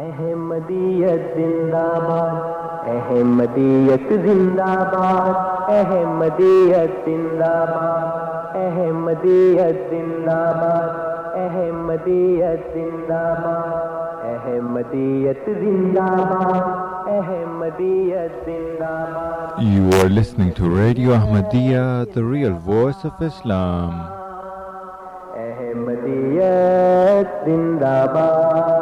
احمدیت زندہ باد احمدیت زندہ باد احمدیت زندہ باد احمدیت زندہ باد احمدیت زندہ باد احمدیت زندہ باد احمدیت زندہ باد You are listening to Radio Ahmadiyya, the real voice of Islam. احمدیت زندہ باد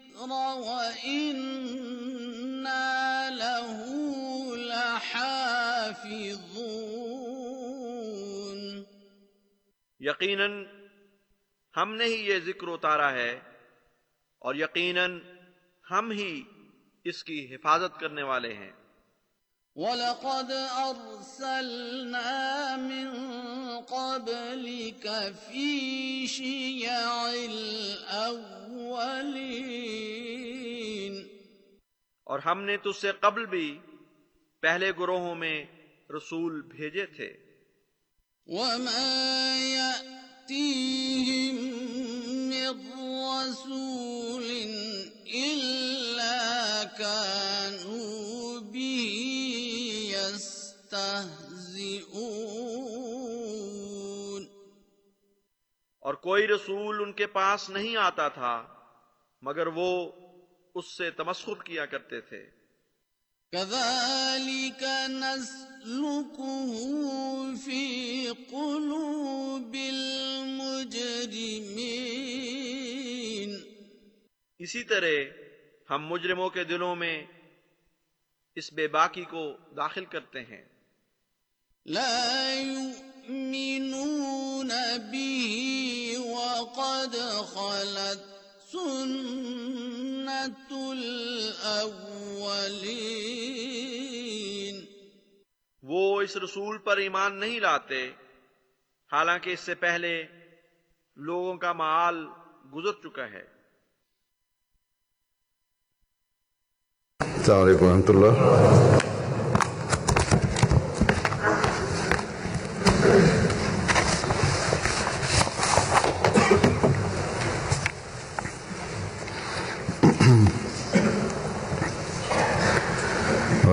الذكر وإنا له لحافظون یقیناً ہم نے ہی یہ ذکر اتارا ہے اور یقیناً ہم ہی اس کی حفاظت کرنے والے ہیں۔ وَلَقَدْ أَرْسَلْنَا مِن قَبْلِكَ فِي شِيَعِ الْأَوَّلِينَ. اور ہم نے تجھ سے قبل بھی پہلے گروہوں میں رسول بھیجے تھے۔ وَمَا يَأْتِيهِم مِّن رَّسُولٍ إِلَّا كَانُوا بِهِ يَسْتَهْزِئُونَ۔ اور کوئی رسول ان کے پاس نہیں آتا تھا۔ مگر وہ اس سے تمسخر کیا کرتے تھے۔ كَذَلِكَ نَسْلُكُهُ فِي قُلُوبِ الْمُجْرِمِينَ اسی طرح ہم مجرموں کے دلوں میں اس بے باکی کو داخل کرتے ہیں۔ لا يؤمنون به وقد خلت سنة الأولين وہ اس رسول پر ایمان نہیں لاتے۔ حالانکہ اس سے پہلے لوگوں کا معال گزر چکا ہے۔ السلام علیکم ورحمۃ اللہ۔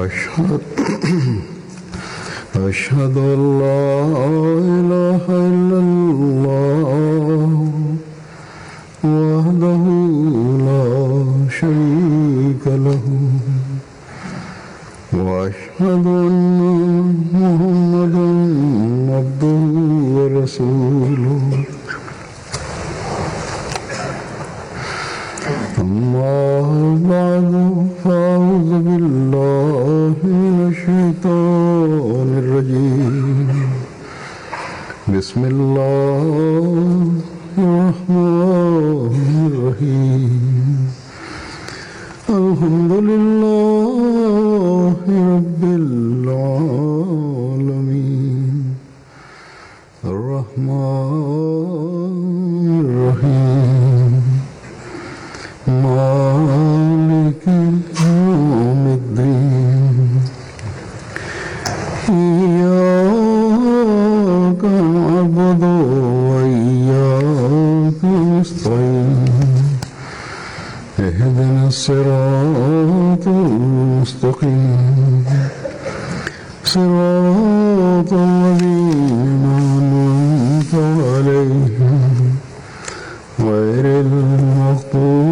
أشهد أشهد أن لا إله إلا الله وحده لا شريك له وأشهد أن محمدا عبده ورسوله. أما بعد فأعوذ بالله من الشيطان الرجيم بسم الله الرحمن الرحيم الحمد لله رب العالمين الرحمن المستقيم اهدنا الصراط المستقيم صراط الذين أنعمت عليهم غير المغضوب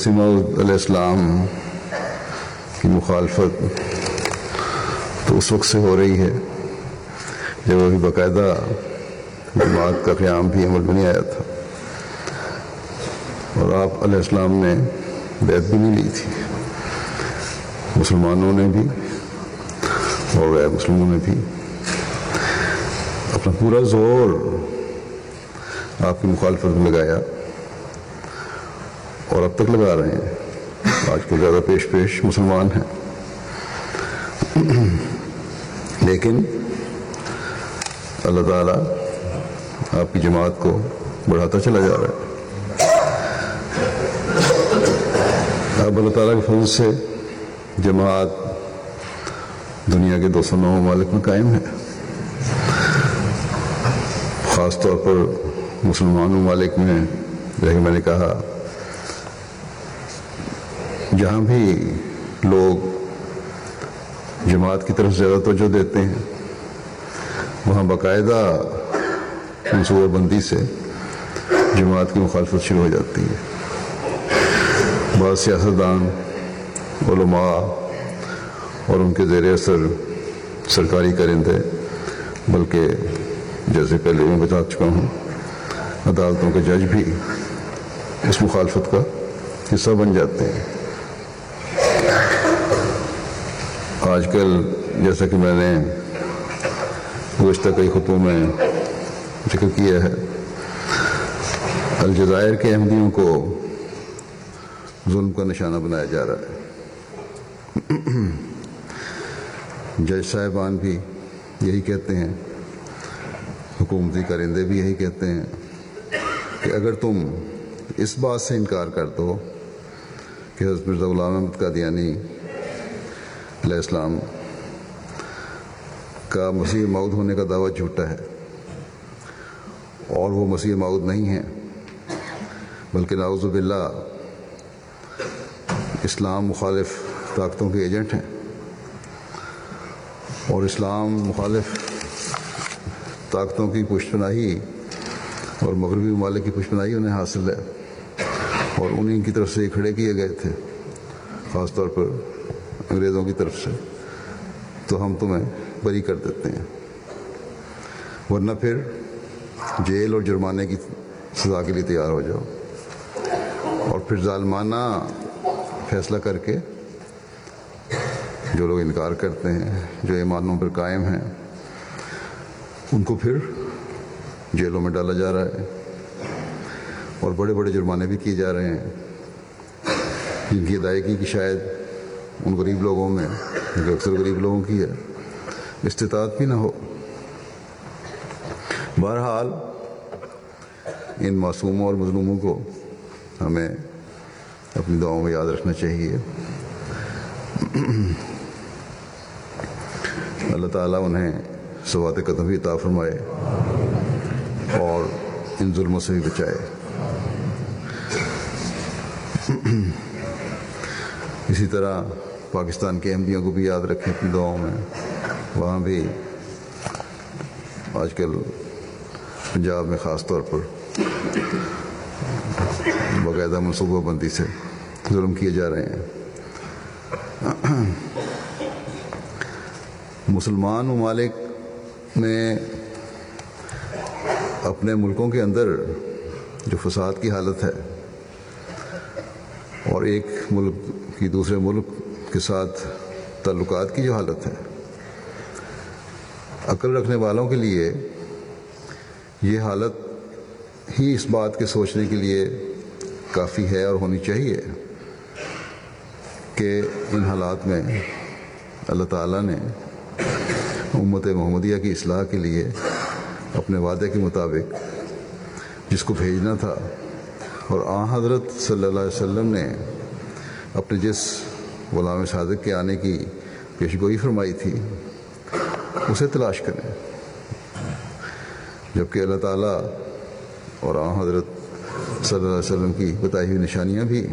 مسیم علیہ السلام کی مخالفت تو اس وقت سے ہو رہی ہے جب ابھی باقاعدہ جماعت کا قیام بھی عمل میں نہیں آیا تھا اور آپ علیہ السلام نے بیعت بھی نہیں لی تھی مسلمانوں نے بھی اور غیر مسلموں نے بھی اپنا پورا زور آپ کی مخالفت میں لگایا اور اب تک لگا رہے ہیں۔ آج کل زیادہ پیش پیش مسلمان ہیں۔ لیکن اللہ تعالیٰ آپ کی جماعت کو بڑھاتا چلا جا رہا ہے۔ اب اللہ تعالیٰ کے فضل سے جماعت دنیا کے دو سو نو ممالک میں قائم ہے۔ خاص طور پر مسلمان ممالک میں، جیسے کہ میں نے کہا جہاں بھی لوگ جماعت کی طرف زیادہ توجہ دیتے ہیں، وہاں باقاعدہ منصوبہ بندی سے جماعت کی مخالفت شروع ہو جاتی ہے۔ بعض سیاستدان، علماء اور ان کے زیر اثر سرکاری کرندے بلکہ جیسے پہلے میں بتا چکا ہوں، عدالتوں کے جج بھی اس مخالفت کا حصہ بن جاتے ہیں۔ آج کل جیسا کہ میں نے گزشتہ کئی خطوں میں ذکر کیا ہے، الجزائر کے احمدیوں کو ظلم کا نشانہ بنایا جا رہا ہے۔ جج صاحبان بھی یہی کہتے ہیں، حکومتی کرندے بھی یہی کہتے ہیں کہ اگر تم اس بات سے انکار کر دو کہ حضرت مرزا غلام احمد قادیانی علیہ السلام، کا مسیح مود ہونے کا دعویٰ جھوٹا ہے، اور وہ مسیح مود نہیں ہے بلکہ ناؤز باللہ اسلام مخالف طاقتوں کے ایجنٹ ہیں، اور اسلام مخالف طاقتوں کی پشت پناہی اور مغربی ممالک کی پشت پناہی انہیں حاصل ہے، اور انہیں کی طرف سے کھڑے کیے گئے تھے، خاص طور پر انگریزوں کی طرف سے، تو ہم تمہیں بری کر دیتے ہیں۔ ورنہ پھر جیل اور جرمانے کی سزا کے لیے تیار ہو جاؤ۔ اور پھر ظالمانہ فیصلہ کر کے جو لوگ انکار کرتے ہیں، جو ایمانوں پر قائم ہیں، ان کو پھر جیلوں میں ڈالا جا رہا ہے۔ اور بڑے بڑے جرمانے بھی کیے جا رہے ہیں۔ جن کی ادائیگی کی شاید ان غریب لوگوں میں، جو اکثر غریب لوگوں کی ہے، استطاعت بھی نہ ہو۔ بہرحال، ان معصوموں اور مظلوموں کو ہمیں اپنی دعاؤں میں یاد رکھنا چاہیے۔ اللہ تعالیٰ انہیں سوات قدم بھی عطا فرمائے اور ان ظلموں سے بھی بچائے۔ اسی طرح پاکستان کے احمدیوں کو بھی یاد رکھیں اپنی دعاؤں میں۔ وہاں بھی آج کل پنجاب میں خاص طور پر باقاعدہ منصوبہ بندی سے ظلم کیے جا رہے ہیں۔ مسلمان ممالک میں اپنے ملکوں کے اندر جو فساد کی حالت ہے اور ایک ملک کی دوسرے ملک کے ساتھ تعلقات کی جو حالت ہے عقل رکھنے والوں کے لیے یہ حالت ہی اس بات کے سوچنے کے لیے کافی ہے اور ہونی چاہیے کہ ان حالات میں اللہ تعالیٰ نے امت محمدیہ کی اصلاح کے لیے اپنے وعدے کے مطابق جس کو بھیجنا تھا اور آ حضرت صلی اللہ علیہ وسلم نے اپنے جس غلام صادق کے آنے کی پیشگوئی فرمائی تھی، اسے تلاش کریں۔ جبکہ اللہ تعالیٰ اور آ حضرت صلی اللہ علیہ وسلم کی بتائی ہوئی نشانیاں بھی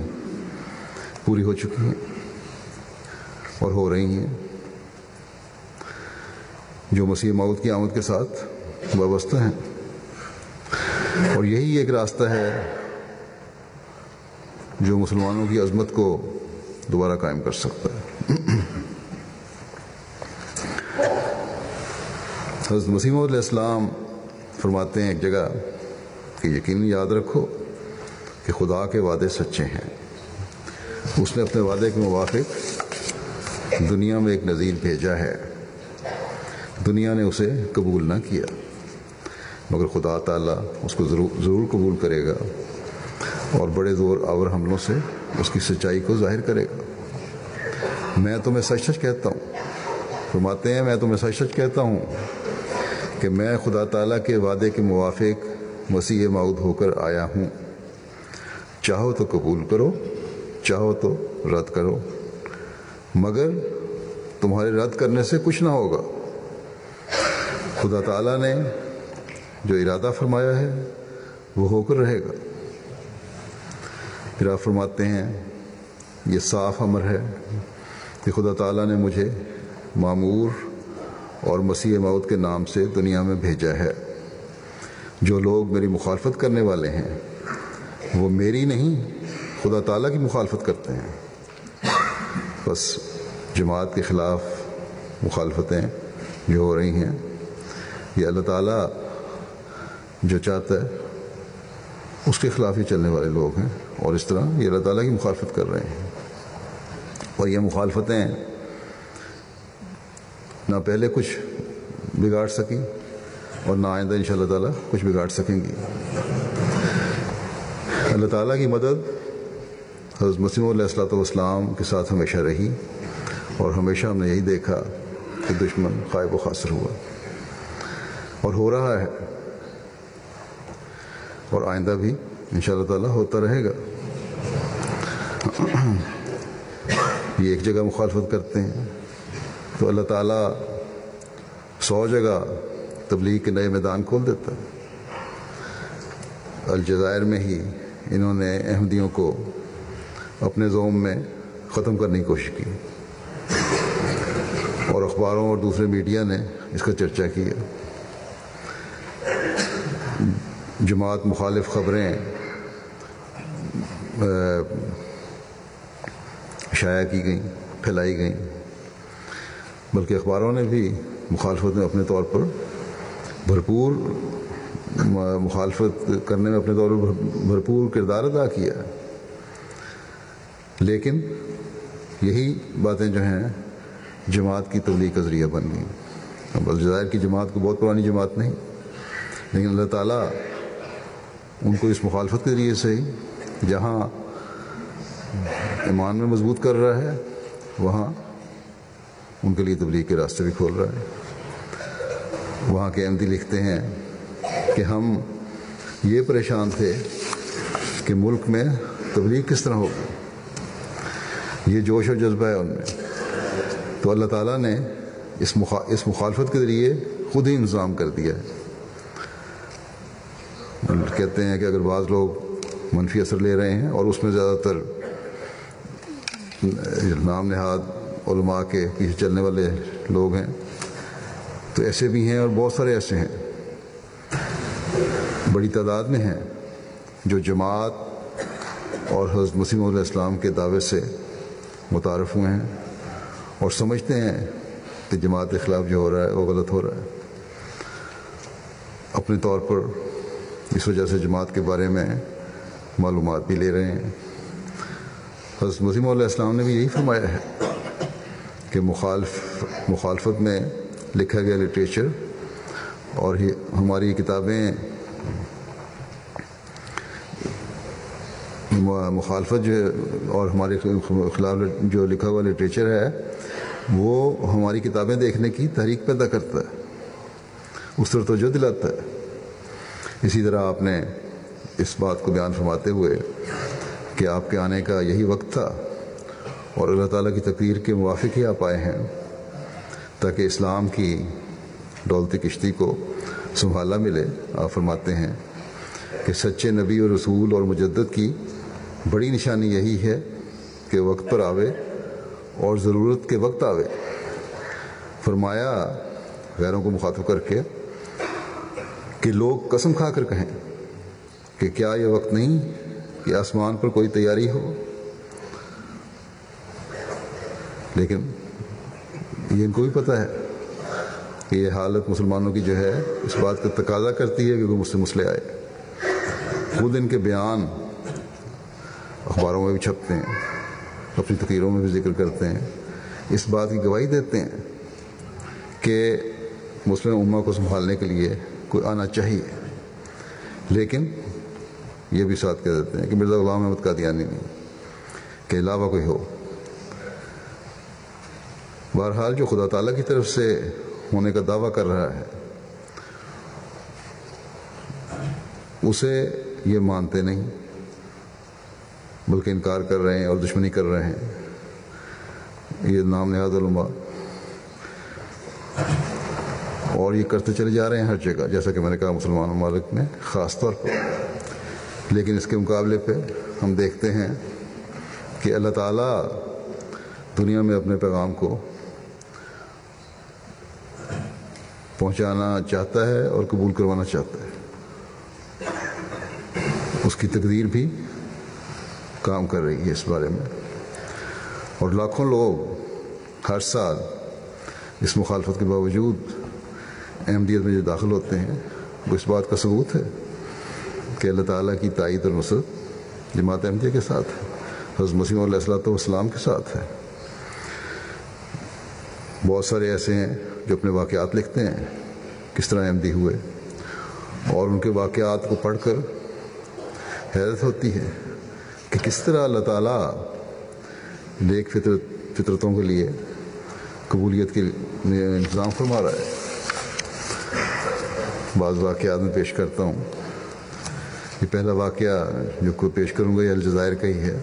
پوری ہو چکی ہیں اور ہو رہی ہیں۔ جو مسیح موت کی آمد کے ساتھ وابستہ ہیں۔ اور یہی ایک راستہ ہے جو مسلمانوں کی عظمت کو دوبارہ قائم کر سکتا ہے۔ حضرت مسیم علیہ السلام فرماتے ہیں ایک جگہ کہ یقینی یاد رکھو کہ خدا کے وعدے سچے ہیں۔ اس نے اپنے وعدے کے موافق دنیا میں ایک نظیر بھیجا ہے۔ دنیا نے اسے قبول نہ کیا۔ مگر خدا تعالیٰ اس کو ضرور ضرور قبول کرے گا۔ اور بڑے زور آور حملوں سے اس کی سچائی کو ظاہر کرے گا۔ میں تمہیں سچ سچ کہتا ہوں۔ فرماتے ہیں، میں تمہیں سچ سچ کہتا ہوں کہ میں خدا تعالیٰ کے وعدے کے موافق مسیح معود ہو کر آیا ہوں۔ چاہو تو قبول کرو، چاہو تو رد کرو، مگر تمہارے رد کرنے سے کچھ نہ ہوگا۔ خدا تعالیٰ نے جو ارادہ فرمایا ہے، وہ ہو کر رہے گا۔ پھر آپ فرماتے ہیں، یہ صاف امر ہے کہ خدا تعالیٰ نے مجھے معمور اور مسیح موت کے نام سے دنیا میں بھیجا ہے۔ جو لوگ میری مخالفت کرنے والے ہیں، وہ میری نہیں، خدا تعالیٰ کی مخالفت کرتے ہیں۔ بس جماعت کے خلاف مخالفتیں جو ہو رہی ہیں، یہ اللہ تعالیٰ جو چاہتا ہے اس کے خلاف ہی چلنے والے لوگ ہیں اور اس طرح یہ اللہ تعالیٰ کی مخالفت کر رہے ہیں۔ اور یہ مخالفتیں نہ پہلے کچھ بگاڑ سکیں اور نہ آئندہ ان شاء اللہ تعالیٰ کچھ بگاڑ سکیں گی۔ اللہ تعالیٰ کی مدد حضرت مسیم علیہ السلاۃ والسلام کے ساتھ ہمیشہ رہی اور ہمیشہ ہم نے یہی دیکھا کہ دشمن قائب و خاصر ہوا۔ اور ہو رہا ہے اور آئندہ بھی ان شاء اللہ تعالیٰ ہوتا رہے گا۔ یہ ایک جگہ مخالفت کرتے ہیں۔ تو اللہ تعالیٰ سو جگہ تبلیغ کے نئے میدان کھول دیتا ہے۔ الجزائر میں ہی انہوں نے احمدیوں کو اپنے زوم میں ختم کرنے کی کوشش کی۔ اور اخباروں اور دوسرے میڈیا نے اس کا چرچا کیا۔ جماعت مخالف خبریں شائع کی گئیں، پھیلائی گئیں۔ بلکہ اخباروں نے بھی مخالفت میں اپنے طور پر بھرپور مخالفت کرنے میں اپنے طور پر بھرپور کردار ادا کیا۔ لیکن یہی باتیں جو ہیں، جماعت کی تبلیغ کا ذریعہ بن گئیں۔ اب الجزائر کی جماعت کو بہت پرانی جماعت نہیں، لیکن اللہ تعالیٰ ان کو اس مخالفت کے ذریعے سے ہی جہاں ایمان میں مضبوط کر رہا ہے، وہاں ان کے لیے تبلیغ کے راستے بھی کھول رہا ہے۔ وہاں کے احمدی لکھتے ہیں کہ ہم یہ پریشان تھے کہ ملک میں تبلیغ کس طرح ہوگی۔ یہ جوش اور جذبہ ہے ان میں۔ تو اللہ تعالیٰ نے اس مخالفت کے ذریعے خود ہی انتظام کر دیا ہے۔ کہتے ہیں کہ اگر بعض لوگ منفی اثر لے رہے ہیں اور اس میں زیادہ تر نام نہاد علماء کے پیچھے چلنے والے لوگ ہیں، تو ایسے بھی ہیں اور بہت سارے ایسے ہیں۔ بڑی تعداد میں ہیں جو جماعت اور حضرت مسیم علیہ السلام کے دعوے سے متعارف ہوئے ہیں اور سمجھتے ہیں کہ جماعت کے خلاف جو ہو رہا ہے وہ غلط ہو رہا ہے۔ اپنے طور پر اس وجہ سے جماعت کے بارے میں معلومات بھی لے رہے ہیں۔ حضرت مسیم علیہ السلام نے بھی یہی فرمایا ہے کہ مخالف، مخالفت میں لکھا گیا لٹریچر اور ہماری کتابیں مخالفت جو ہے اور ہمارے خلاف جو لکھا ہوا لٹریچر ہے، وہ ہماری کتابیں دیکھنے کی تحریک پیدا کرتا ہے، اس طرح توجہ دلاتا ہے۔ اسی طرح آپ نے اس بات کو بیان فرماتے ہوئے کہ آپ کے آنے کا یہی وقت تھا اور اللہ تعالیٰ کی تقریر کے موافق ہی آپ آئے ہیں تاکہ اسلام کی دولتی کشتی کو سنبھالا ملے۔ آپ فرماتے ہیں کہ سچے نبی اور رسول اور مجدد کی بڑی نشانی یہی ہے کہ وقت پر آوے اور ضرورت کے وقت آوے۔ فرمایا، غیروں کو مخاطب کر کے کہ لوگ قسم کھا کر کہیں کہ کیا یہ وقت نہیں کہ آسمان پر کوئی تیاری ہو؟ لیکن یہ ان کو بھی پتہ ہے کہ یہ حالت مسلمانوں کی جو ہے اس بات کا تقاضا کرتی ہے کہ وہ مجھ سے مسئلے آئے۔ خود ان کے بیان اخباروں میں بھی چھپتے ہیں، اپنی تقریروں میں بھی ذکر کرتے ہیں۔ اس بات کی گواہی دیتے ہیں کہ مسلم امہ کو سنبھالنے کے لیے کوئی آنا چاہیے۔ لیکن یہ بھی ساتھ کہہ دیتے ہیں کہ مرزا غلام احمد قادیانی نہیں، کہ علاوہ کوئی ہو۔ بہرحال جو خدا تعالیٰ کی طرف سے ہونے کا دعویٰ کر رہا ہے، اسے یہ مانتے نہیں، بلکہ انکار کر رہے ہیں اور دشمنی کر رہے ہیں۔ یہ نام نہاد علماء۔ اور یہ کرتے چلے جا رہے ہیں ہر جگہ۔ جیسا کہ میں نے کہا، مسلمان ممالک میں خاص طور پر۔ لیکن اس کے مقابلے پہ ہم دیکھتے ہیں کہ اللہ تعالیٰ دنیا میں اپنے پیغام کو پہنچانا چاہتا ہے اور قبول کروانا چاہتا ہے۔ اس کی تقدیر بھی کام کر رہی ہے اس بارے میں۔ اور لاکھوں لوگ ہر سال اس مخالفت کے باوجود احمدیت میں جو داخل ہوتے ہیں، وہ اس بات کا ثبوت ہے کہ اللہ تعالیٰ کی تائید اور نصرت جماعت احمدیہ کے ساتھ ہے، حضرت مسیم علیہ السلۃ والسلام کے ساتھ ہے۔ بہت سارے ایسے ہیں جو اپنے واقعات لکھتے ہیں، کس طرح احمدی ہوئے۔ اور ان کے واقعات کو پڑھ کر حیرت ہوتی ہے کہ کس طرح اللہ تعالیٰ نیک فطرت، فطرتوں کے لیے قبولیت کے انتظام فرما رہا ہے۔ بعض واقعات میں پیش کرتا ہوں۔ یہ پہلا واقعہ جو کو پیش کروں گا یہ الجزائر کا ہی ہے۔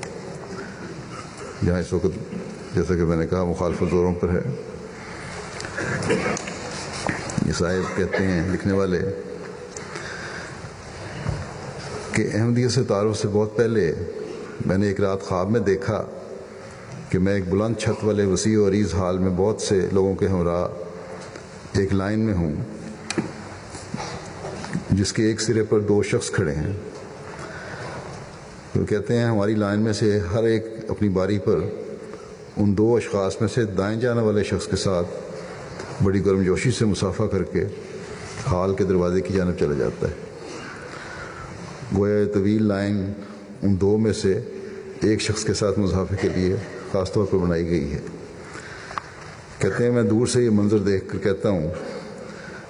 جہاں اس وقت جیسا کہ میں نے کہا مخالفت زوروں پر ہے۔ یہ صاحب کہتے ہیں، لکھنے والے، کہ احمدیت سے تعارف سے بہت پہلے میں نے ایک رات خواب میں دیکھا کہ میں ایک بلند چھت والے وسیع و عریض حال میں بہت سے لوگوں کے ہمراہ ایک لائن میں ہوں۔ جس کے ایک سرے پر دو شخص کھڑے ہیں۔ وہ کہتے ہیں، ہماری لائن میں سے ہر ایک اپنی باری پر ان دو اشخاص میں سے دائیں جانے والے شخص کے ساتھ بڑی گرم جوشی سے مسافہ کر کے ہال کے دروازے کی جانب چلا جاتا ہے۔ گویا طویل لائن ان دو میں سے ایک شخص کے ساتھ مسافے کے لیے خاص طور پر بنائی گئی ہے۔ کہتے ہیں، میں دور سے یہ منظر دیکھ کر کہتا ہوں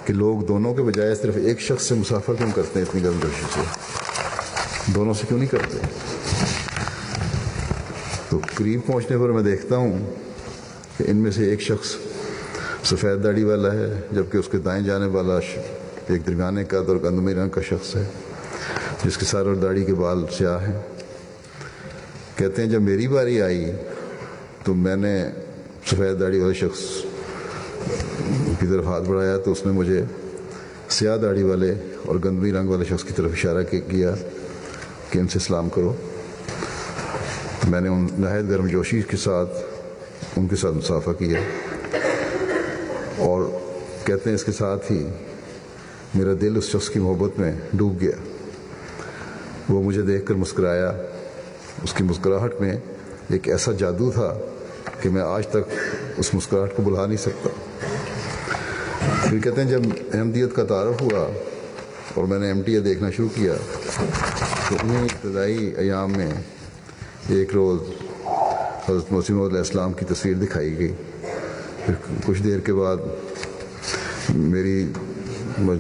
کہ لوگ دونوں کے بجائے صرف ایک شخص سے مسافر کیوں کرتے ہیں اتنی گرم جوشی سے؟ دونوں سے کیوں نہیں کرتے؟ تو قریب پہنچنے پر میں دیکھتا ہوں کہ ان میں سے ایک شخص سفید داڑھی والا ہے، جبکہ اس کے دائیں جانے والا ایک درمیانے قد اور گندمی رنگ کا شخص ہے، جس کے سر اور داڑھی کے بال سیاہ ہیں۔ کہتے ہیں، جب میری باری آئی تو میں نے سفید داڑھی والے شخص کی طرف ہاتھ بڑھایا تو اس نے مجھے سیاہ داڑھی والے اور گندمی رنگ والے شخص کی طرف اشارہ کیا کہ ان سے سلام کرو۔ میں نے ان نہایت گرم جوشی کے ساتھ ان کے ساتھ مسافہ کیا اور کہتے ہیں اس کے ساتھ ہی میرا دل اس شخص کی محبت میں ڈوب گیا۔ وہ مجھے دیکھ کر مسکرایا۔ اس کی مسکراہٹ میں ایک ایسا جادو تھا کہ میں آج تک اس مسکراہٹ کو بلا نہیں سکتا۔ پھر کہتے ہیں جب احمدیت کا تعارف ہوا اور میں نے ایم ٹی اے دیکھنا شروع کیا، تو انہیں ابتدائی ایام میں ایک روز حضرت مسیم علیہ السلام کی تصویر دکھائی گئی۔ پھر کچھ دیر کے بعد میری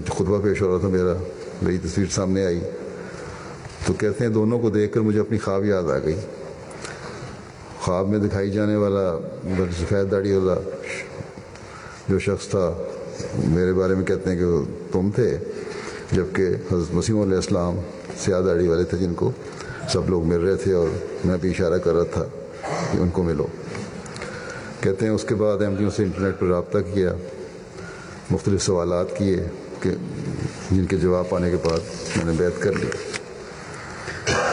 خطبہ پیش ہو رہا تھا، میرا، میری تصویر سامنے آئی۔ تو کہتے ہیں دونوں کو دیکھ کر مجھے اپنی خواب یاد آ گئی۔ خواب میں دکھائی جانے والا سفید داڑھی والا جو شخص تھا میرے بارے میں کہتے ہیں کہ وہ تم تھے، جبکہ حضرت مسیم علیہ السلام سیاہ داڑھی والے تھے جن کو سب لوگ مل رہے تھے اور میں بھی اشارہ کر رہا تھا کہ ان کو ملو۔ کہتے ہیں اس کے بعد ایم ڈیوں سے انٹرنیٹ پر رابطہ کیا، مختلف سوالات کیے کہ جن کے جواب پانے کے بعد میں نے بیت کر لی۔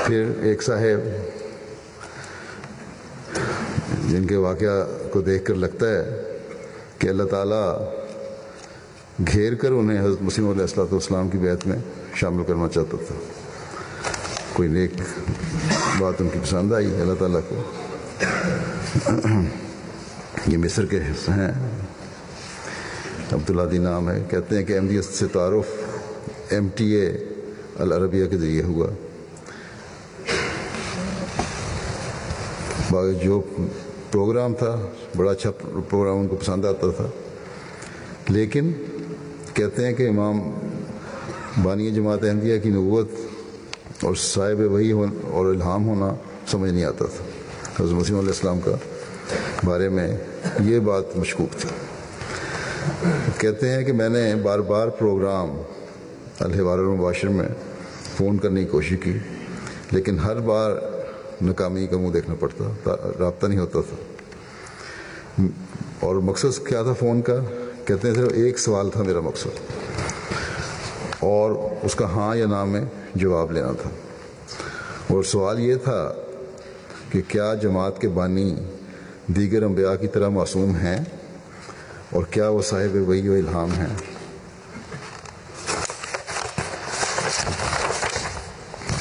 پھر ایک صاحب جن کے واقعہ کو دیکھ کر لگتا ہے کہ اللہ تعالیٰ گھیر کر انہیں حضرت مسیم علیہ السلاۃ والسلام کی بیت میں شامل کرنا چاہتا تھا۔ کوئی نیک بات ان کی پسند آئی، اللہ تعالیٰ کو۔ یہ مصر کے حصے ہیں۔ عبداللہ دی نام ہے۔ کہتے ہیں کہ ایم ڈی ایس سے تعارف ایم ٹی اے العربیہ کے ذریعے ہوا۔ جو پروگرام تھا، بڑا اچھا پروگرام ان کو پسند آتا تھا۔ لیکن کہتے ہیں کہ امام بانی جماعت احمدیہ کی نبوت اور صاحب وہی اور الہام ہونا سمجھ نہیں آتا تھا۔ حضرت مسیم علیہ السلام کا بارے میں یہ بات مشکوک تھی۔ کہتے ہیں کہ میں نے بار بار پروگرام الحوار المباشر میں فون کرنے کی کوشش کی، لیکن ہر بار ناکامی کا منہ دیکھنا پڑتا رابطہ نہیں ہوتا تھا۔ اور مقصد کیا تھا فون کا؟ کہتے ہیں صرف ایک سوال تھا میرا مقصد۔ اور اس کا ہاں یا نہ میں جواب لینا تھا۔ اور سوال یہ تھا کہ کیا جماعت کے بانی دیگر انبیاء کی طرح معصوم ہیں؟ اور کیا وہ صاحب وہی و الہام ہیں؟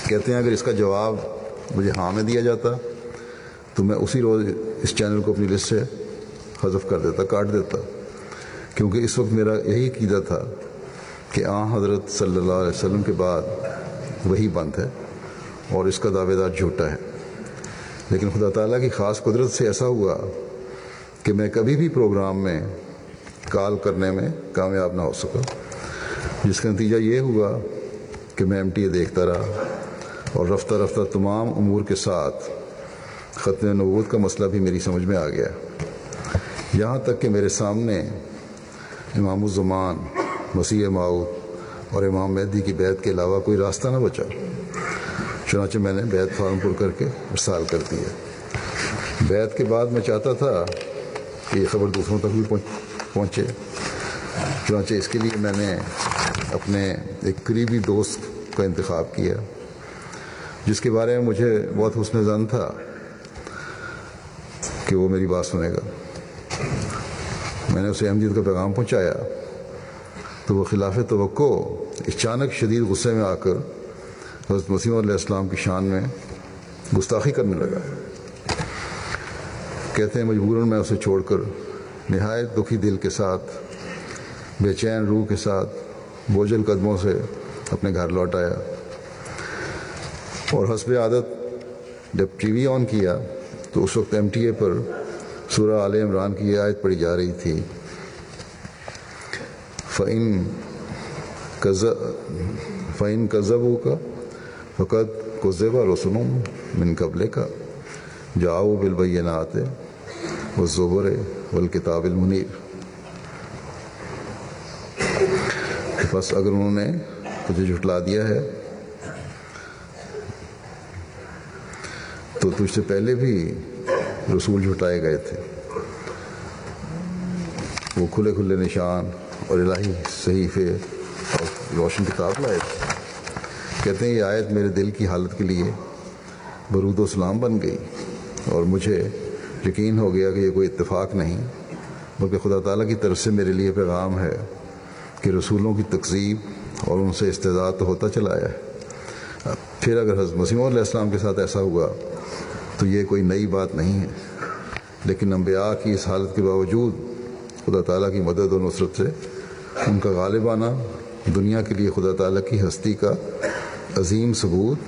کہتے ہیں اگر اس کا جواب مجھے ہاں میں دیا جاتا تو میں اسی روز اس چینل کو اپنی لسٹ سے حذف کر دیتا، کاٹ دیتا۔ کیونکہ اس وقت میرا یہی عقیدہ تھا کہ آ حضرت صلی اللہ علیہ وسلم کے بعد وہی بند ہے اور اس کا دعوے دار جھوٹا ہے۔ لیکن خدا تعالیٰ کی خاص قدرت سے ایسا ہوا کہ میں کبھی بھی پروگرام میں کال کرنے میں کامیاب نہ ہو سکا۔ جس کا نتیجہ یہ ہوا کہ میں ایم ٹی اے دیکھتا رہا اور رفتہ رفتہ تمام امور کے ساتھ ختم نبوت کا مسئلہ بھی میری سمجھ میں آ گیا۔ یہاں تک کہ میرے سامنے امام الزمان، مسیح معود اور امام مہدی کی بیت کے علاوہ کوئی راستہ نہ بچا۔ چنانچہ میں نے بیت فارم پر کر کے ارسال کر دیا بیت کے بعد میں چاہتا تھا کہ یہ خبر دوسروں تک بھی پہنچے۔ چنانچہ اس کے لیے میں نے اپنے ایک قریبی دوست کا انتخاب کیا، جس کے بارے میں مجھے بہت حسن زن تھا کہ وہ میری بات سنے گا۔ میں نے اسے احمدیت کا پیغام پہنچایا۔ تو وہ خلاف توقع، اچانک شدید غصے میں آ کر حضرت مسیم علیہ السلام کی شان میں گستاخی کرنے لگا۔ کہتے ہیں، مجبوراً میں اسے چھوڑ کر نہایت دکھی دل کے ساتھ، بے چین روح کے ساتھ بوجھل قدموں سے اپنے گھر لوٹ آیا۔ اور حسب عادت جب ٹی وی آن کیا، تو اس وقت ایم ٹی اے پر سورہ عال عمران کی یہ آیت پڑھی جا رہی تھی۔ فعین فعین کذب کا فقط کو زیبا رسنوں من قبل کا جاؤ بالبینات و زبر والکتاب المنیر۔ بس اگر انہوں نے تجھے جھٹلا دیا ہے، تو تجھ سے پہلے بھی رسول جھٹائے گئے تھے۔ وہ کھلے کھلے نشان اور الہی صحیفے اور روشن کتاب لائے تھے۔ کہتے ہیں، یہ آیت میرے دل کی حالت کے لیے برود و سلام بن گئی اور مجھے یقین ہو گیا کہ یہ کوئی اتفاق نہیں، بلکہ خدا تعالیٰ کی طرف سے میرے لیے پیغام ہے کہ رسولوں کی تقزیب اور ان سے استعداد تو ہوتا چلا ہے۔ پھر اگر حضرت مسیم علیہ السلام کے ساتھ ایسا ہوا تو یہ کوئی نئی بات نہیں ہے۔ لیکن انبیاء کی اس حالت کے باوجود خدا تعالیٰ کی مدد و نصرت سے ان کا غالبانہ دنیا کے لیے خدا تعالیٰ کی ہستی کا عظیم ثبوت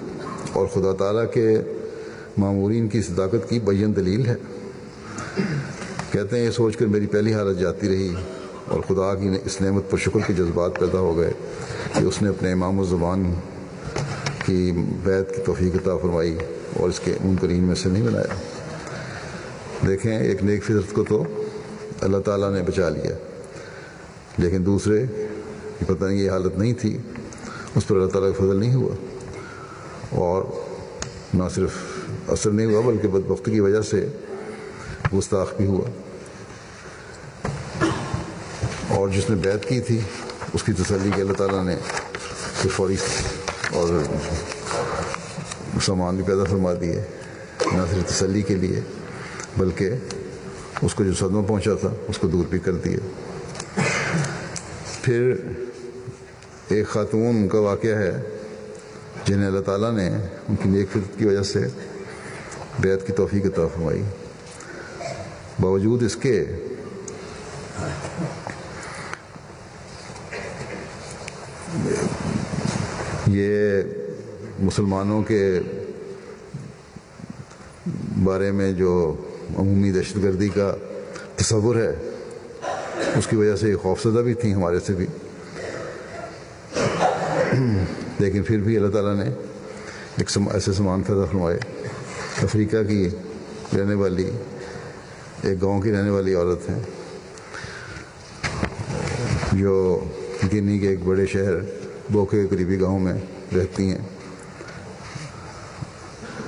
اور خدا تعالیٰ کے معمورین کی صداقت کی بین دلیل ہے۔ کہتے ہیں یہ سوچ کر میری پہلی حالت جاتی رہی اور خدا کی اس نعمت پر شکر کے جذبات پیدا ہو گئے کہ اس نے اپنے امام الزبان کی بیت کی توفیق عطا فرمائی۔ اور اس کے منکرین میں سے نہیں بنایا۔ دیکھیں ایک نیک فطرت کو تو اللہ تعالیٰ نے بچا لیا۔ لیکن دوسرے، یہ پتہ نہیں یہ حالت نہیں تھی، اس پر اللہ تعالیٰ کا فضل نہیں ہوا۔ اور نہ صرف اثر نہیں ہوا، بلکہ بدبخت کی وجہ سے گستاخ بھی ہوا۔ اور جس نے بیت کی تھی، اس کی تسلی کے اللہ تعالیٰ نے فوری اور سامان بھی پیدا فرما دیے، نہ صرف تسلی کے لیے، بلکہ اس کو جو صدمہ پہنچا تھا، اس کو دور بھی کر دیا پھر ایک خاتون کا واقعہ ہے، جنہیں اللہ تعالیٰ نے ان کی نیک فطرت کی وجہ سے بیت کی توفیق عطا فرمائی۔ باوجود اس کے یہ مسلمانوں کے بارے میں جو عمومی دہشت گردی کا تصور ہے، اس کی وجہ سے یہ خوفزدہ بھی تھیں ہمارے سے بھی۔ لیکن پھر بھی اللہ تعالیٰ نے ایک سم، ایسے سامان پیدا فرمائے۔ افریقہ کی رہنے والی، ایک گاؤں کی رہنے والی عورت ہیں جو گنی کے ایک بڑے شہر بوکے کے قریبی گاؤں میں رہتی ہیں۔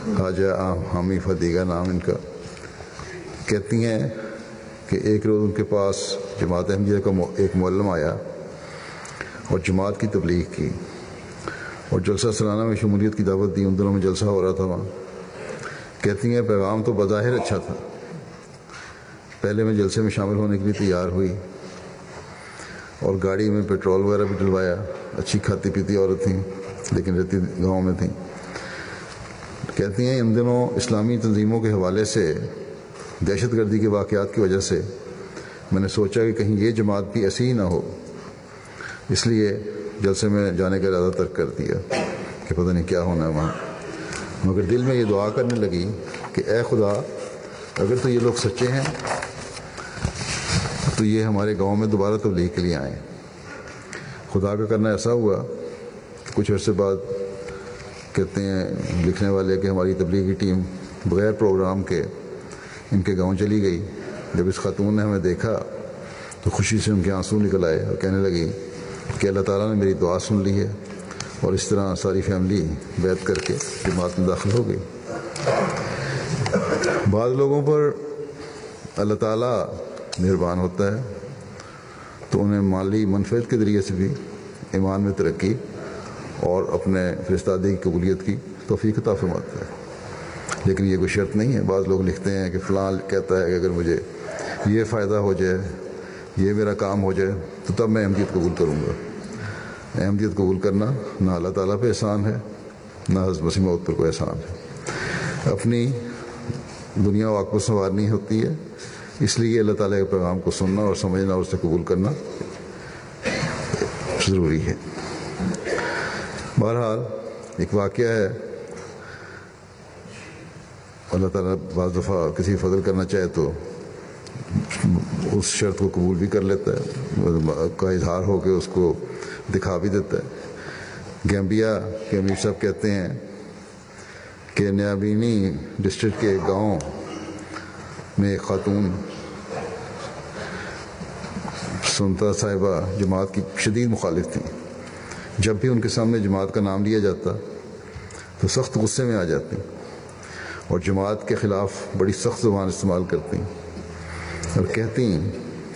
خواجہ حامی فدیگہ نام ان کا، کہتی ہیں کہ ایک روز ان کے پاس جماعت احمدیہ کا ایک معلم آیا اور جماعت کی تبلیغ کی اور جلسہ سلانہ میں شمولیت کی دعوت دی، ان دنوں میں جلسہ ہو رہا تھا وہاں۔ کہتی ہیں پیغام تو بظاہر اچھا تھا۔ پہلے میں جلسے میں شامل ہونے کے لیے تیار ہوئی اور گاڑی میں پیٹرول وغیرہ بھی ڈلوایا، اچھی کھاتی پیتی عورت تھیں لیکن رہتی گاؤں میں تھیں۔ کہتی ہیں، ان دنوں اسلامی تنظیموں کے حوالے سے، دہشت گردی کے واقعات کی وجہ سے میں نے سوچا کہ کہیں یہ جماعت بھی ایسی ہی نہ ہو۔ اس لیے جلسے میں جانے کا ارادہ ترک کر دیا کہ پتہ نہیں کیا ہونا ہے وہاں۔ مگر دل میں یہ دعا کرنے لگی کہ اے خدا، اگر تو یہ لوگ سچے ہیں، تو یہ ہمارے گاؤں میں دوبارہ تبلیغ کے لیے آئیں۔ خدا کا کرنا ایسا ہوا کہ کچھ عرصے بعد کہتے ہیں، لکھنے والے کہ ہماری تبلیغی ٹیم بغیر پروگرام کے ان کے گاؤں چلی گئی۔ جب اس خاتون نے ہمیں دیکھا تو خوشی سے ان کے آنسو نکل آئے اور کہنے لگی کہ اللہ تعالیٰ نے میری دعا سن لی ہے اور اس طرح ساری فیملی بیت کر کے جماعت میں داخل ہو گئی۔ بعض لوگوں پر اللہ تعالیٰ مہربان ہوتا ہے تو انہیں مالی منفیت کے ذریعے سے بھی ایمان میں ترقی اور اپنے فرستادی کی قبولیت کی توفیق عطا فرماتا ہے لیکن یہ کوئی شرط نہیں ہے۔ بعض لوگ لکھتے ہیں کہ فلاں کہتا ہے کہ اگر مجھے یہ فائدہ ہو جائے، یہ میرا کام ہو جائے، تو تب میں احمدیت قبول کروں گا۔ احمدیت قبول کرنا نہ اللہ تعالیٰ پہ احسان ہے، نہ حضرت مسیح موت پر کوئی احسان ہے۔ اپنی دنیا و کو سنوارنی ہوتی ہے، اس لیے اللہ تعالیٰ کے پیغام کو سننا اور سمجھنا اور اسے قبول کرنا ضروری ہے۔ بہرحال ایک واقعہ ہے۔ اللہ تعالیٰ بعض دفعہ کسی فضل کرنا چاہے تو اس شرط کو قبول بھی کر لیتا ہے، کا اظہار ہو کے اس کو دکھا بھی دیتا ہے۔ گیمبیا کے امیر صاحب کہتے ہیں کہ نیابینی ڈسٹرکٹ کے گاؤں میں ایک خاتون سنتا صاحبہ جماعت کی شدید مخالف تھیں۔ جب بھی ان کے سامنے جماعت کا نام لیا جاتا تو سخت غصے میں آ جاتی اور جماعت کے خلاف بڑی سخت زبان استعمال کرتی اور کہتی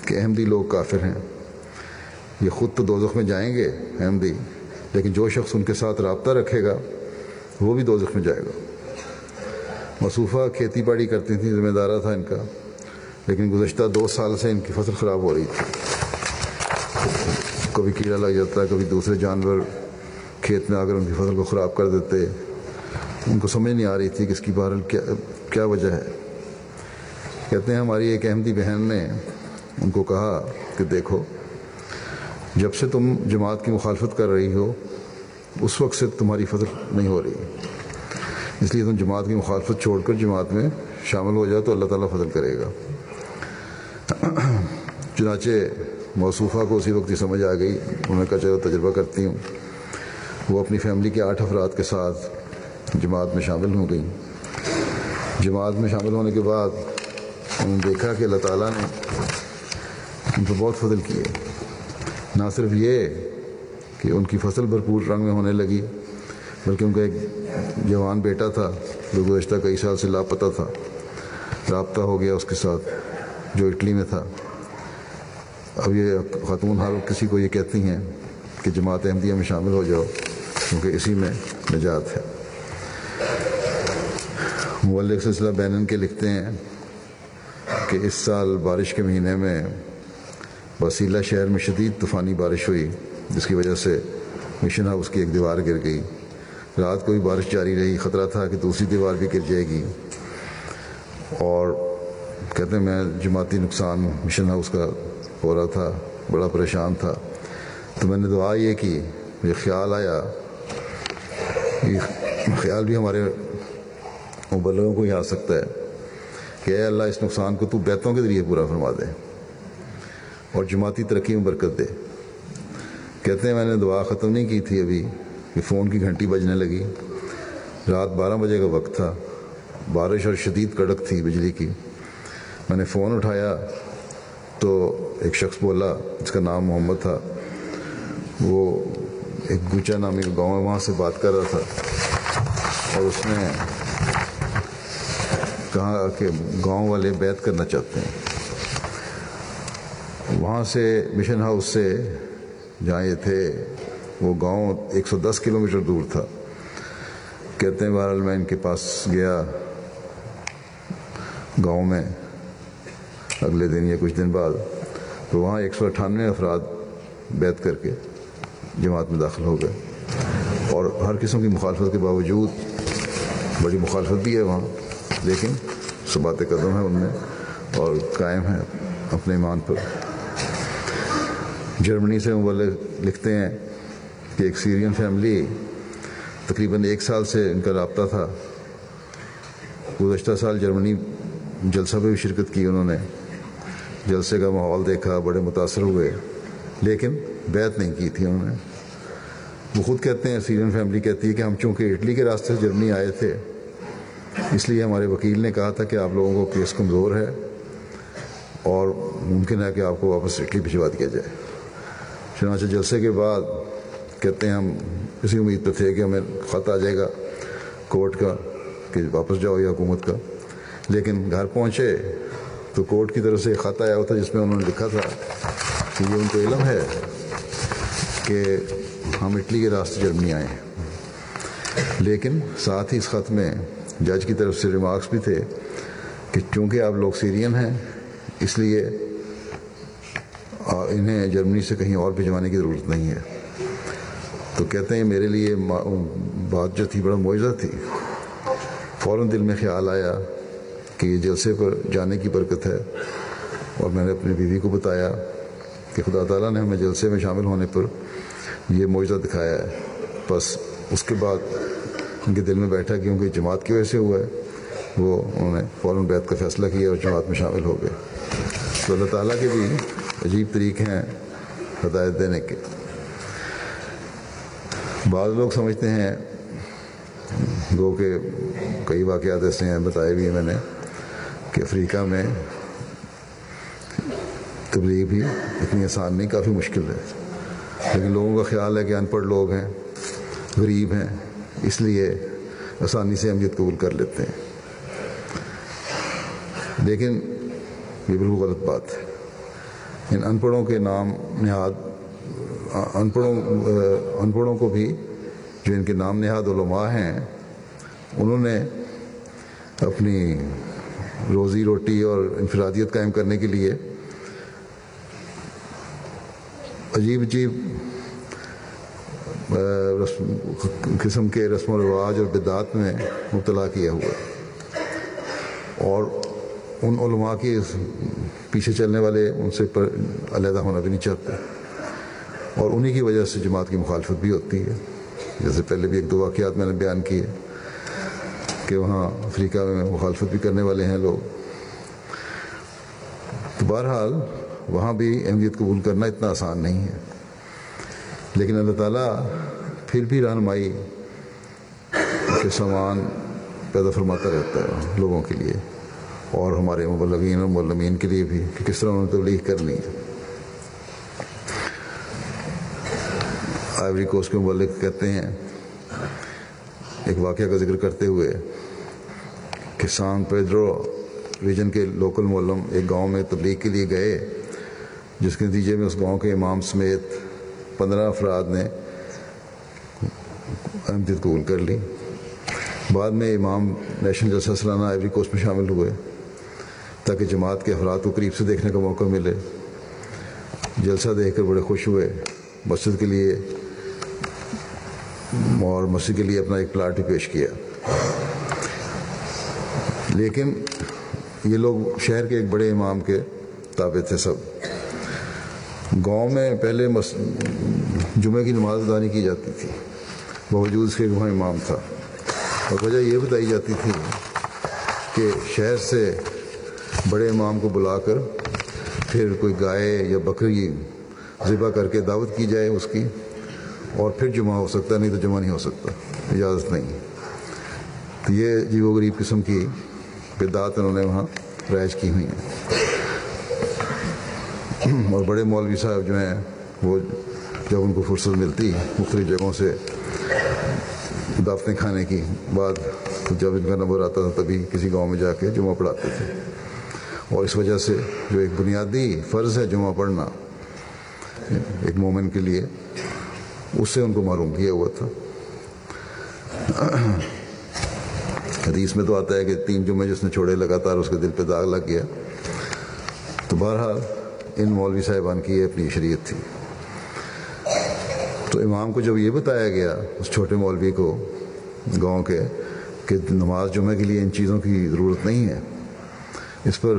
کہ احمدی لوگ کافر ہیں۔ یہ خود تو دوزخ میں جائیں گے احمدی، لیکن جو شخص ان کے ساتھ رابطہ رکھے گا، وہ بھی دوزخ میں جائے گا۔ مصوفہ کھیتی باڑی کرتی تھیں، ذمہ دارہ تھا ان کا، لیکن گزشتہ دو سال سے ان کی فصل خراب ہو رہی تھی۔ کبھی کیڑا لگ جاتا ہے، کبھی دوسرے جانور کھیت میں آ کر ان کی فصل کو خراب کر دیتے۔ ان کو سمجھ نہیں آ رہی تھی کہ اس کی بہرحال کیا کیا وجہ ہے۔ کہتے ہیں، ہماری ایک احمدی بہن نے ان کو کہا کہ دیکھو، جب سے تم جماعت کی مخالفت کر رہی ہو، اس وقت سے تمہاری فضل نہیں ہو رہی۔ اس لیے تم جماعت کی مخالفت چھوڑ کر جماعت میں شامل ہو جاؤ تو اللہ تعالیٰ فضل کرے گا۔ چنانچہ موصوفہ کو اسی وقت ہی سمجھ آ گئی۔ انہوں نے کہا، چلو، تجربہ کرتی ہوں۔ وہ اپنی فیملی کے آٹھ افراد کے ساتھ جماعت میں شامل ہو گئیں۔ جماعت میں شامل ہونے کے بعد انہوں نے دیکھا کہ اللہ تعالیٰ نے ان پر بہت فضل کیے نہ صرف یہ کہ ان کی فصل بھرپور رنگ میں ہونے لگی، بلکہ ان کا ایک جوان بیٹا تھا، جو گزشتہ کئی سال سے لاپتہ تھا، رابطہ ہو گیا اس کے ساتھ، جو اٹلی میں تھا۔ اب یہ خاتون ہر کسی کو یہ کہتی ہیں کہ جماعت احمدیہ میں شامل ہو جاؤ، کیونکہ اسی میں نجات ہے۔ مولک سلسلہ بینن کے لکھتے ہیں کہ اس سال بارش کے مہینے میں وسیلہ شہر میں شدید طوفانی بارش ہوئی، جس کی وجہ سے مشن ہاؤس کی ایک دیوار گر گئی۔ رات کو بھی بارش جاری رہی، خطرہ تھا کہ دوسری دیوار بھی گر جائے گی۔ اور کہتے ہیں میں جماعتی نقصان مشن ہاؤس کا ہو رہا تھا، بڑا پریشان تھا۔ تو میں نے دعا یہ کی، مجھے خیال آیا۔ یہ خیال بھی ہمارے مبلغوں کو ہی آ سکتا ہے کہ اے اللہ، اس نقصان کو تو بیتوں کے ذریعے پورا فرما دے اور جماعتی ترقی میں برکت دے۔ کہتے ہیں، میں نے دعا ختم نہیں کی تھی ابھی۔ کہ فون کی گھنٹی بجنے لگی۔ رات بارہ بجے کا وقت تھا۔ بارش اور شدید کڑک تھی بجلی کی۔ میں نے فون اٹھایا۔ تو ایک شخص بولا جس کا نام محمد تھا۔ وہ ایک گوچا نامی کا گاؤں ہے، وہاں سے بات کر رہا تھا۔ اور اس نے کہا کہ گاؤں والے بیت کرنا چاہتے ہیں۔ وہاں سے مشن ہاؤس سے جہاں یہ تھے، وہ گاؤں ایک سو دس کلو میٹر دور تھا۔ کہتے ہیں بہرحال میں ان کے پاس گیا گاؤں میں۔ اگلے دن یا کچھ دن بعد، تو وہاں ایک سو اٹھانوے افراد بیت کر کے جماعت میں داخل ہو گئے۔ اور ہر قسم کی مخالفت کے باوجود بڑی مخالفت بھی ہے وہاں، لیکن سبات قدم ہے ان میں اور قائم ہے اپنے ایمان پر۔ جرمنی سے والے لکھتے ہیں کہ ایک سیرین فیملی تقریباً ایک سال سے ان کا رابطہ تھا۔ گزشتہ سال جرمنی جلسہ پہ بھی شرکت کی انہوں نے۔ جلسے کا ماحول دیکھا، بڑے متاثر ہوئے، لیکن بیت نہیں کی تھی انہوں نے۔ وہ خود کہتے ہیں، سیرین فیملی کہتی ہے کہ ہم چونکہ اٹلی کے راستے سے جرمنی آئے تھے، اس لیے ہمارے وکیل نے کہا تھا کہ آپ لوگوں کو کیس کمزور ہے اور ممکن ہے کہ آپ کو واپس اٹلی بھجوا دیا جائے۔ چنانچہ جلسے کے بعد کہتے ہیں، ہم اسی امید پہ تھے کہ ہمیں خط آ جائے گا کورٹ کا کہ واپس جاؤ یا حکومت کا، لیکن گھر پہنچے۔ تو کورٹ کی طرف سے ایک خط آیا ہوا تھا جس میں انہوں نے لکھا تھا کہ یہ ان کو علم ہے کہ ہم اٹلی کے راستے جرمنی آئے ہیں۔ لیکن ساتھ ہی اس خط میں جج کی طرف سے ریمارکس بھی تھے کہ چونکہ آپ لوگ سیرین ہیں، اس لیے انہیں جرمنی سے کہیں اور بھجوانے کی ضرورت نہیں ہے۔ تو کہتے ہیں میرے لیے بات جو تھی بڑا معجزہ تھی۔ فوراً دل میں خیال آیا کہ یہ جلسے پر جانے کی برکت ہے اور میں نے اپنی بیوی کو بتایا کہ خدا تعالیٰ نے ہمیں جلسے میں شامل ہونے پر یہ معجزہ دکھایا ہے۔ بس اس کے بعد ان کے دل میں بیٹھا کیونکہ جماعت کی وجہ سے ہوا ہے، وہ انہوں نے فوراً بیت کا فیصلہ کیا اور جماعت میں شامل ہو گئے۔ تو اللہ تعالیٰ کے بھی عجیب طریقے ہیں ہدایت دینے کے۔ بعض لوگ سمجھتے ہیں، گو کہ کئی واقعات ایسے ہیں، بتائے بھی ہیں میں نے۔ کہ افریقہ میں تبلیغ بھی اتنی آسان نہیں، کافی مشکل ہے۔ لیکن لوگوں کا خیال ہے کہ ان پڑھ لوگ ہیں، غریب ہیں، اس لیے آسانی سے اہمیت قبول کر لیتے ہیں۔ لیکن یہ بالکل غلط بات ہے۔ ان ان پڑھوں کے نام نہاد، ان پڑھوں ان پڑھوں کو بھی جو ان کے نام نہاد علماء ہیں، انہوں نے اپنی روزی روٹی اور انفرادیت قائم کرنے کے لیے۔ عجیب عجیب رسم قسم کے رسم و رواج اور بدعات میں مبتلا کیا ہوا۔ اور ان علماء کے پیچھے چلنے والے ان سے پر علیحدہ ہونا بھی نہیں چاہتے۔ اور انہی کی وجہ سے جماعت کی مخالفت بھی ہوتی ہے۔ جیسے پہلے بھی ایک دو واقعات میں نے بیان کیے۔ کہ وہاں افریقہ میں مخالفت بھی کرنے والے ہیں لوگ۔ تو بہرحال وہاں بھی اہمیت قبول کرنا اتنا آسان نہیں ہے۔ لیکن اللہ تعالیٰ پھر بھی رہنمائی کے سامان پیدا فرماتا رہتا ہے لوگوں کے لیے اور ہمارے مبلغین اور مولمین کے لیے بھی کہ کس طرح انہوں نے تبلیغ کرنی ہے آئیوری کوسٹ کے مبلغ کہتے ہیں، ایک واقعہ کا ذکر کرتے ہوئے کہ سان پیدرو ریجن کے لوکل مولم ایک گاؤں میں تبلیغ کے لیے گئے، جس کے نتیجے میں اس گاؤں کے امام سمیت پندرہ افراد نے احمدیت قبول کر لی۔ بعد میں امام نیشنل جلسہ سالانہ آئیوری کوسٹ میں شامل ہوئے، تاکہ جماعت کے افراد کو قریب سے دیکھنے کا موقع ملے۔ جلسہ دیکھ کر بڑے خوش ہوئے۔ مسجد کے لیے اور مسجد کے لیے اپنا ایک پلاٹ بھی پیش کیا۔ لیکن یہ لوگ شہر کے ایک بڑے امام کے تابع تھے سب۔ گاؤں میں پہلے مس، جمعہ کی نماز ادا نہیں کی جاتی تھی۔ باوجود اس کے وہاں امام تھا۔ اور وجہ یہ بتائی جاتی تھی کہ شہر سے بڑے امام کو بلا کر پھر کوئی گائے یا بکری ذبح کر کے دعوت کی جائے اس کی اور پھر جمعہ ہو سکتا نہیں تو جمعہ نہیں ہو سکتا، اجازت نہیں۔ تو یہ عجیب و غریب قسم کی بدعات انہوں نے وہاں رائج کی ہوئی ہیں۔ اور بڑے مولوی صاحب جو ہیں، وہ جب ان کو فرصت ملتی مختلف جگہوں سے دعوتیں کھانے کی بعد جب ان کا نمبر آتا تھا تبھی کسی گاؤں میں جا کے جمعہ پڑھاتے تھے۔ اور اس وجہ سے جو ایک بنیادی فرض ہے جمعہ پڑھنا، ایک مومن کے لیے، اس سے ان کو معلوم کیا ہوا تھا۔ حدیث میں تو آتا ہے کہ تین جمعے جس نے چھوڑے لگاتار اس کے دل پہ داغ لگ گیا۔ تو بہرحال ان مولوی صاحبان کی یہ اپنی شریعت تھی۔ تو امام کو جب یہ بتایا گیا اس چھوٹے مولوی کو گاؤں کے کہ نماز جمعہ کے لیے ان چیزوں کی ضرورت نہیں ہے، اس پر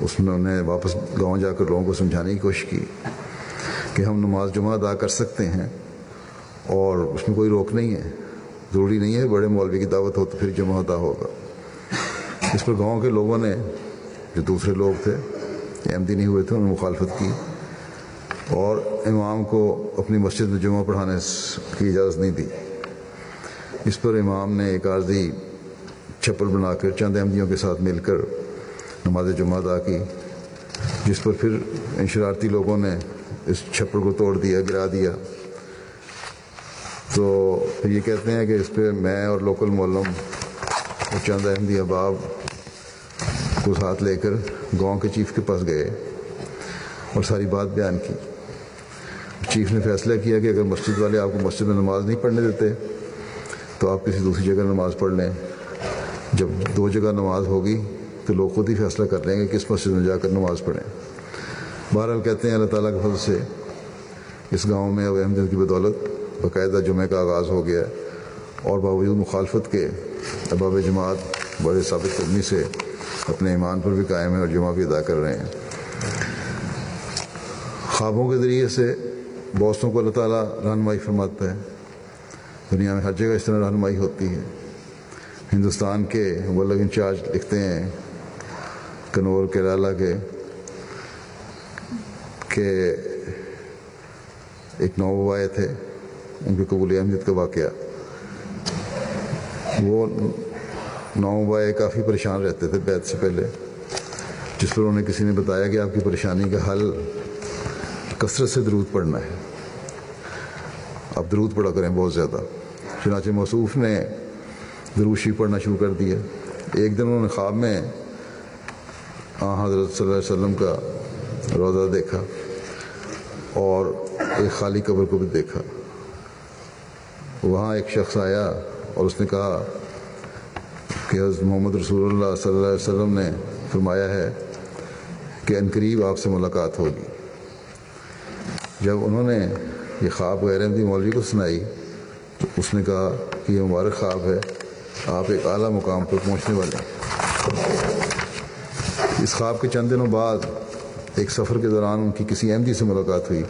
اس نے انہیں واپس گاؤں جا کر لوگوں کو سمجھانے کی کوشش کی کہ ہم نماز جمعہ ادا کر سکتے ہیں اور اس میں کوئی روک نہیں ہے۔ ضروری نہیں ہے، بڑے مولوی کی دعوت ہو تو پھر جمعہ ادا ہوگا۔ اس پر گاؤں کے لوگوں نے، جو دوسرے لوگ تھے احمدی نہیں ہوئے تھے، انہوں نے مخالفت کی۔ اور امام کو اپنی مسجد میں جمعہ پڑھانے کی اجازت نہیں دی۔ اس پر امام نے ایک عارضی چھپر بنا کر چند احمدیوں کے ساتھ مل کر نماز جمعہ ادا کی، جس پر پھر ان شرارتی لوگوں نے اس چھپر کو توڑ دیا، گرا دیا۔ تو یہ کہتے ہیں کہ اس پہ میں اور لوکل مولم چند احمدی احباب کو ساتھ لے کر گاؤں کے چیف کے پاس گئے اور ساری بات بیان کی۔ چیف نے فیصلہ کیا کہ اگر مسجد والے آپ کو مسجد میں نماز نہیں پڑھنے دیتے تو آپ کسی دوسری جگہ نماز پڑھ لیں۔ جب دو جگہ نماز ہوگی تو لوگ خود ہی فیصلہ کر لیں گے کس مسجد میں جا کر نماز پڑھیں۔ بہرحال کہتے ہیں اللہ تعالیٰ کے فضل سے اس گاؤں میں اب احمد کی بدولت باقاعدہ جمعہ کا آغاز ہو گیا اور باوجود مخالفت کے اباب جماعت بڑے ثابت قدمی سے اپنے ایمان پر بھی قائم ہیں اور جمعہ بھی ادا کر رہے ہیں۔ خوابوں کے ذریعے سے بوستوں کو اللہ تعالیٰ رہنمائی فرماتا ہے۔ دنیا میں ہر جگہ اس طرح رہنمائی ہوتی ہے۔ ہندوستان کے ولگ انچارج لکھتے ہیں کنور کیرالہ کے کہ ایک نوبائے تھے۔ ان کی قبول احمد کا واقعہ۔ وہ نوبائے کافی پریشان رہتے تھے بیت سے پہلے۔ جس پر انہیں کسی نے بتایا کہ آپ کی پریشانی کا حل کثرت سے درود پڑھنا ہے۔ آپ درود پڑھا کریں بہت زیادہ۔ چنانچہ موصوف نے درود شریف پڑھنا شروع کر دیا۔ ایک دن انہوں نے خواب میں آ حضرت صلی اللہ علیہ وسلم کا روزہ دیکھا اور ایک خالی قبر کو بھی دیکھا۔ وہاں ایک شخص آیا اور اس نے کہا کہ حضرت محمد رسول اللہ صلی اللہ علیہ وسلم نے فرمایا ہے کہ عنقریب آپ سے ملاقات ہوگی۔ جب انہوں نے یہ خواب غیر احمدی مولوی کو سنائی تو اس نے کہا کہ یہ مبارک خواب ہے، آپ ایک اعلیٰ مقام پر پہنچنے والے ہیں۔ اس خواب کے چند دنوں بعد ایک سفر کے دوران ان کی کسی احمدی سے ملاقات ہوئی،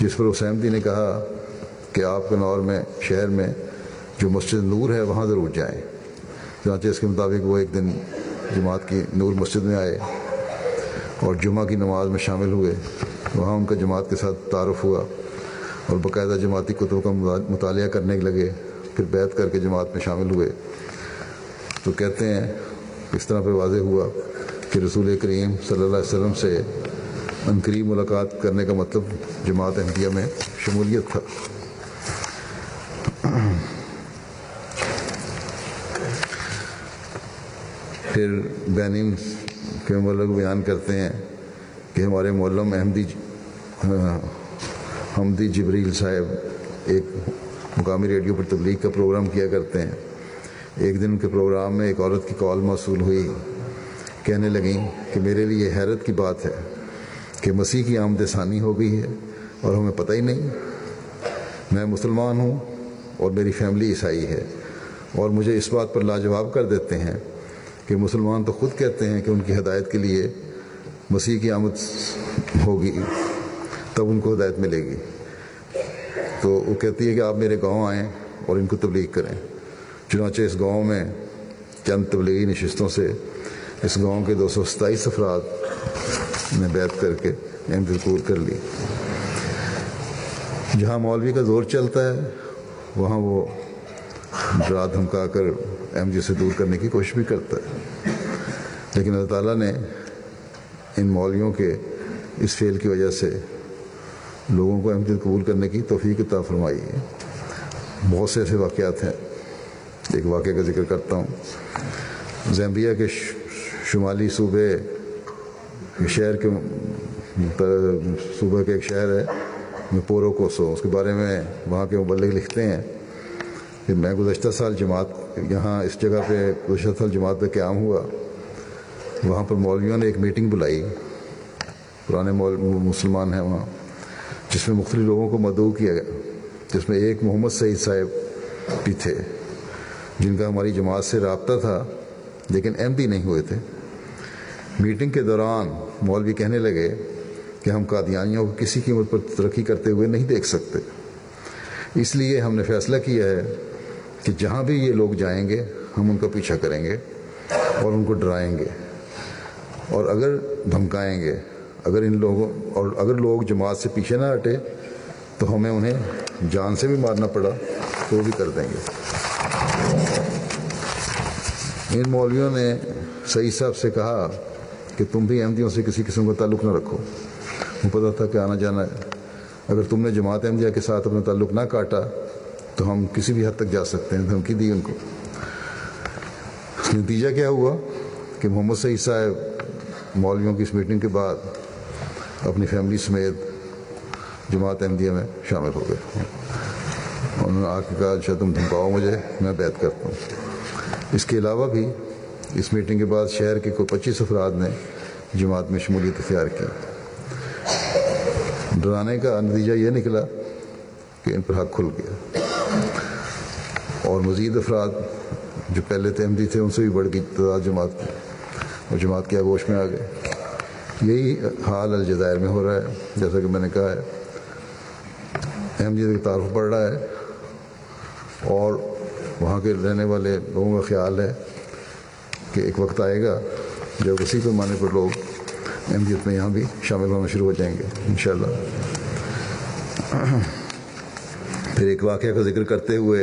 جس پر اس احمدی نے کہا کہ آپ کنور میں، شہر میں جو مسجد نور ہے، وہاں ضرور جائیں۔ چنانچہ اس کے مطابق وہ ایک دن جماعت کی نور مسجد میں آئے اور جمعہ کی نماز میں شامل ہوئے۔ وہاں ان کا جماعت کے ساتھ تعارف ہوا اور باقاعدہ جماعتی کتب کا مطالعہ کرنے لگے۔ پھر بیت کر کے جماعت میں شامل ہوئے۔ تو کہتے ہیں، اس طرح پہ واضح ہوا کہ رسول کریم صلی اللہ علیہ وسلم سے انقریب ملاقات کرنے کا مطلب جماعت احمدیہ میں شمولیت تھا۔ پھر بینیم کے مولگ بیان کرتے ہیں کہ ہمارے مولم احمدی جی، حمدی جبریل صاحب ایک مقامی ریڈیو پر تبلیغ کا پروگرام کیا کرتے ہیں۔ ایک دن کے پروگرام میں ایک عورت کی کال موصول ہوئی۔ کہنے لگیں کہ میرے لیے حیرت کی بات ہے کہ مسیح کی آمد ثانی ہو گئی ہے اور ہمیں پتہ ہی نہیں۔ میں مسلمان ہوں۔ اور میری فیملی عیسائی ہے اور مجھے اس بات پر لاجواب کر دیتے ہیں کہ مسلمان تو خود کہتے ہیں کہ ان کی ہدایت کے لیے مسیح کی آمد ہوگی، تب ان کو ہدایت ملے گی۔ تو وہ کہتی ہے کہ آپ میرے گاؤں آئیں اور ان کو تبلیغ کریں۔ چنانچہ اس گاؤں میں چند تبلیغی نشستوں سے اس گاؤں کے دو سو ستائیس افراد نے بیت کر کے اہم کر لی۔ جہاں مولوی کا زور چلتا ہے وہاں وہ ڈرا دھمکا کر ایم جی سے دور کرنے کی کوشش بھی کرتا ہے۔ لیکن اللہ تعالیٰ نے ان مولویوں کے اس فیل کی وجہ سے لوگوں کو احمدیت قبول کرنے کی توفیق عطا فرمائی۔ ہے بہت سے ایسے واقعات ہیں۔ ایک واقعے کا ذکر کرتا ہوں۔ زیمبیا کے شمالی صوبے شہر کے صوبہ کے ایک شہر ہے۔ پورو کوسو اس کے بارے میں وہاں کے مبلغ لکھتے ہیں کہ میں گزشتہ سال جماعت یہاں اس جگہ پہ گزشتہ سال جماعت پہ قیام ہوا۔ وہاں پر مولویوں نے ایک میٹنگ بلائی۔ پرانے مول، مسلمان ہیں وہاں۔ جس میں مختلف لوگوں کو مدعو کیا گیا۔ جس میں ایک محمد سعید صاحب بھی تھے۔ جن کا ہماری جماعت سے رابطہ تھا، لیکن ایم پی نہیں ہوئے تھے۔ میٹنگ کے دوران مولوی کہنے لگے کہ ہم قادیانیوں کو کسی قیمت پر ترقی کرتے ہوئے نہیں دیکھ سکتے۔ اس لیے ہم نے فیصلہ کیا ہے کہ جہاں بھی یہ لوگ جائیں گے، ہم ان کا پیچھا کریں گے اور ان کو ڈرائیں گے۔ اور اگر دھمکائیں گے، اگر ان لوگوں اور اگر لوگ جماعت سے پیچھے نہ ہٹے، تو ہمیں انہیں جان سے بھی مارنا پڑا، تو وہ بھی کر دیں گے۔ ان مولویوں نے سعید صاحب سے کہا کہ تم بھی احمدیوں سے کسی قسم کا تعلق نہ رکھو۔ پتہ تھا کہ آنا جانا ہے۔ اگر تم نے جماعت احمدیہ کے ساتھ اپنا تعلق نہ کاٹا، تو ہم کسی بھی حد تک جا سکتے ہیں۔ دھمکی دی ان کو۔ نتیجہ کیا ہوا؟ کہ محمد سعید صاحب مولویوں کی اس میٹنگ کے بعد اپنی فیملی سمیت جماعت احمدیہ میں شامل ہو گئے۔ انہوں نے آ کے کہا اچھا تم دھمکاؤ مجھے، میں بیت کرتا ہوں۔ اس کے علاوہ بھی اس میٹنگ کے بعد شہر کے کوئی پچیس افراد نے جماعت میں شمولیت اختیار کی۔ ڈرانے کا نتیجہ یہ نکلا کہ ان پر حق کھل گیا۔ اور مزید افراد جو پہلے تھے تھے، ان سے بھی بڑھ گئی تعداد جماعت کی اور جماعت کے آگوش میں آ گئے۔ یہی حال الجزائر میں ہو رہا ہے۔ جیسا کہ میں نے کہا ہے احمدیت کا تعارف پڑ رہا ہے اور وہاں کے رہنے والے لوگوں کا خیال ہے کہ ایک وقت آئے گا جب اسی پیمانے پر لوگ احمدیت میں یہاں بھی شامل ہونا شروع ہو جائیں گے، انشاءاللہ۔ پھر ایک واقعہ کا ذکر کرتے ہوئے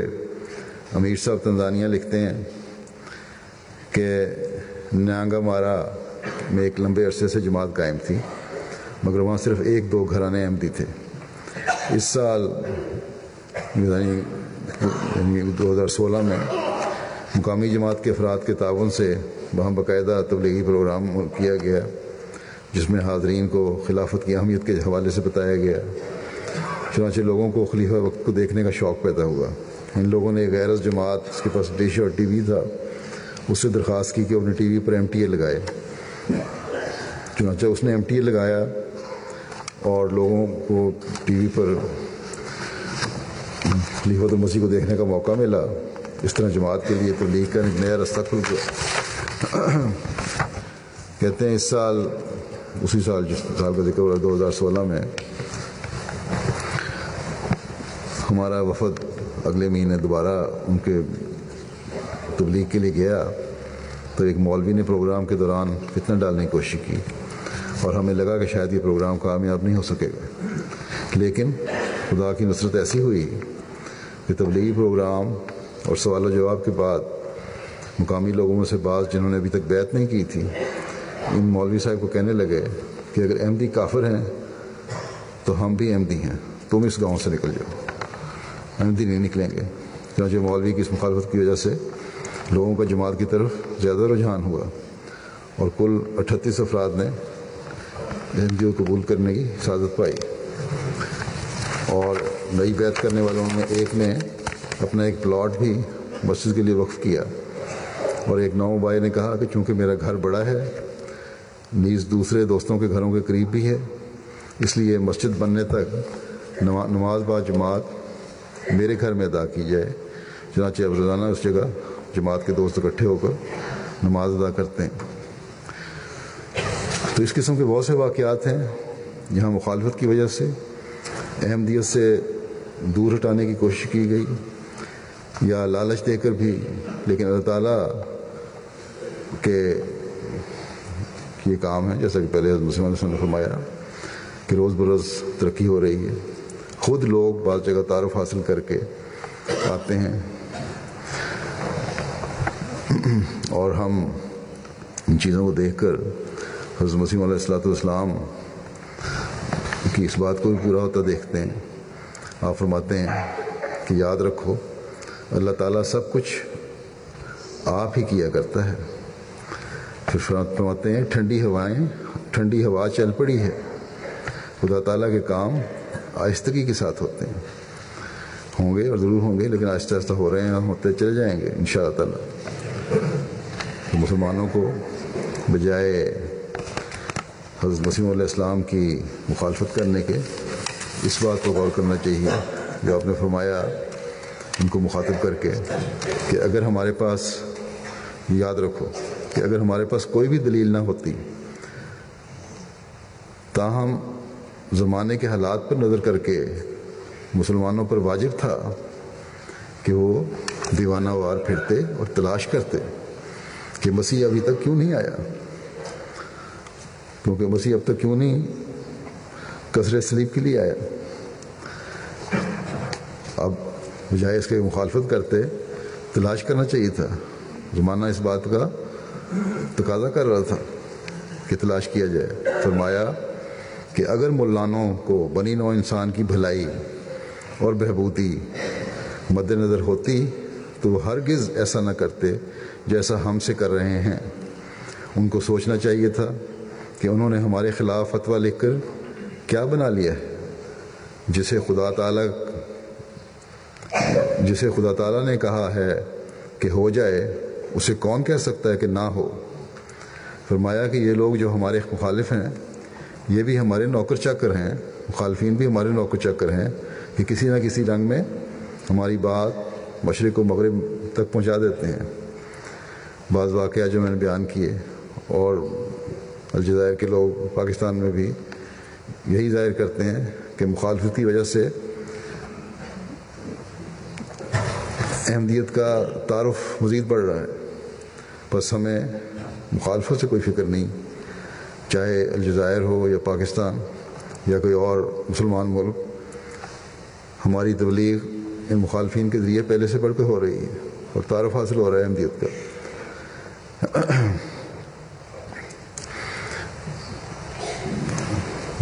امیر صاحب تنزانیہ لکھتے ہیں کہ نیانگا مارا میں ایک لمبے عرصے سے جماعت قائم تھی، مگر وہاں صرف ایک دو گھرانے احمدی تھے۔ اس سال یعنی, یعنی دو ہزار سولہ میں مقامی جماعت کے افراد کے تعاون سے وہاں باقاعدہ تبلیغی پروگرام کیا گیا۔ جس میں حاضرین کو خلافت کی اہمیت کے حوالے سے بتایا گیا۔ چنانچہ لوگوں کو خلیفہ وقت کو دیکھنے کا شوق پیدا ہوا۔ ان لوگوں نے غیرز جماعت، اس کے پاس ڈش اور ٹی وی تھا۔ اس سے درخواست کی کہ اپنے ٹی وی پر ایم ٹی اے لگائے۔ چنانچہ اس نے ایم ٹی اے لگایا اور لوگوں کو ٹی وی پر خلیفت المسیح کو دیکھنے کا موقع ملا۔ اس طرح جماعت کے لیے تبلیغ کا ایک نیا رستہ کھل گیا۔ کہتے ہیں اس سال اسی سال جس سال کا ذکر ہو رہا ہے، دو ہزار سولہ میں، ہمارا وفد اگلے مہینے دوبارہ ان کے تبلیغ کے لیے گیا تو ایک مولوی نے پروگرام کے دوران فتنہ ڈالنے کی کوشش کی اور ہمیں لگا کہ شاید یہ پروگرام کامیاب نہیں ہو سکے گا۔ لیکن خدا کی نصرت ایسی ہوئی کہ تبلیغی پروگرام اور سوال و جواب کے بعد مقامی لوگوں میں سے بعض جنہوں نے ابھی تک بیعت نہیں کی تھی ان مولوی صاحب کو کہنے لگے کہ اگر احمدی کافر ہیں، تو ہم بھی احمدی ہیں۔ تم اس گاؤں سے نکل جاؤ۔ احمدی نہیں نکلیں گے۔ چنانچہ مولوی کی اس مخالفت کی وجہ سے لوگوں کا جماعت کی طرف زیادہ رجحان ہوا اور کل اٹھتیس افراد نے احمدی جی کو قبول کرنے کی سعادت پائی۔ اور نئی بیعت کرنے والوں میں ایک نے اپنا ایک پلاٹ بھی مسجد کے لیے وقف کیا۔ اور ایک نو بھائی نے کہا کہ چونکہ میرا گھر بڑا ہے نیز دوسرے دوستوں کے گھروں کے قریب بھی ہے۔ اس لیے مسجد بننے تک نماز با جماعت میرے گھر میں ادا کی جائے۔ چنانچہ اب روزانہ اس جگہ جماعت کے دوست اکٹھے ہو کر نماز ادا کرتے ہیں۔ تو اس قسم کے بہت سے واقعات ہیں جہاں مخالفت کی وجہ سے احمدیت سے دور ہٹانے کی کوشش کی گئی یا لالچ دے کر بھی، لیکن اللہ تعالیٰ کے یہ کام ہے، جیسا کہ پہلے مسلم علیہ وسلم نے فرمایا کہ روز بروز ترقی ہو رہی ہے۔ خود لوگ بعض جگہ تعارف حاصل کر کے آتے ہیں۔ اور ہم ان چیزوں کو دیکھ کر حضرت مسیم علیہ السلاۃ والسلام کی اس بات کو بھی پورا ہوتا دیکھتے ہیں۔ آپ فرماتے ہیں کہ یاد رکھو، اللہ تعالیٰ سب کچھ آپ ہی کیا کرتا ہے۔ پھر فرماتے ہیں، ٹھنڈی ہوائیں، ٹھنڈی ہوا چل پڑی ہے۔ خدا تعالیٰ کے کام آہستگی کے ساتھ ہوتے ہیں۔ ہوں گے اور ضرور ہوں گے، لیکن آہستہ آہستہ ہو رہے ہیں اور ہوتے چلے جائیں گے ان شاء اللہ تعالیٰ مسلمانوں کو بجائے حضرت مسیم علیہ السلام کی مخالفت کرنے کے اس بات کو غور کرنا چاہیے جو آپ نے فرمایا، ان کو مخاطب کر کے کہ اگر ہمارے پاس یاد رکھو کہ اگر ہمارے پاس کوئی بھی دلیل نہ ہوتی تاہم زمانے کے حالات پر نظر کر کے مسلمانوں پر واجب تھا کہ وہ دیوانہ وار پھرتے اور تلاش کرتے کہ مسیح ابھی تک کیوں نہیں آیا۔ کیونکہ مسیح اب تک کیوں نہیں کثرت سلیب کے لیے آیا۔ اب بجائے اس کے مخالفت کرتے، تلاش کرنا چاہیے تھا۔ زمانہ اس بات کا تقاضا کر رہا تھا کہ تلاش کیا جائے۔ فرمایا کہ اگر ملانوں کو، بنی نو انسان کی بھلائی اور بہبودی مد نظر ہوتی، تو وہ ہرگز ایسا نہ کرتے جیسا ہم سے کر رہے ہیں۔ ان کو سوچنا چاہیے تھا کہ انہوں نے ہمارے خلاف فتویٰ لکھ کر کیا بنا لیا ہے۔ جسے خدا تعالیٰ، جسے خدا تعالیٰ نے کہا ہے کہ ہو جائے اسے کون کہہ سکتا ہے کہ نہ ہو؟ فرمایا کہ یہ لوگ جو ہمارے مخالف ہیں، یہ بھی ہمارے نوکر چکر ہیں، مخالفین بھی ہمارے نوکر چکر ہیں کہ کسی نہ کسی رنگ میں ہماری بات مشرق و مغرب تک پہنچا دیتے ہیں۔ بعض واقعات جو میں نے بیان کیے اور الجزائر کے لوگ پاکستان میں بھی یہی ظاہر کرتے ہیں کہ مخالفت کی وجہ سے احمدیت کا تعارف مزید بڑھ رہا ہے۔ بس ہمیں مخالفت سے کوئی فکر نہیں۔ چاہے الجزائر ہو یا پاکستان یا کوئی اور مسلمان ملک، ہماری تبلیغ ان مخالفین کے ذریعے پہلے سے بڑھ کے ہو رہی ہے اور تعارف حاصل ہو رہا ہے احمدیت کا۔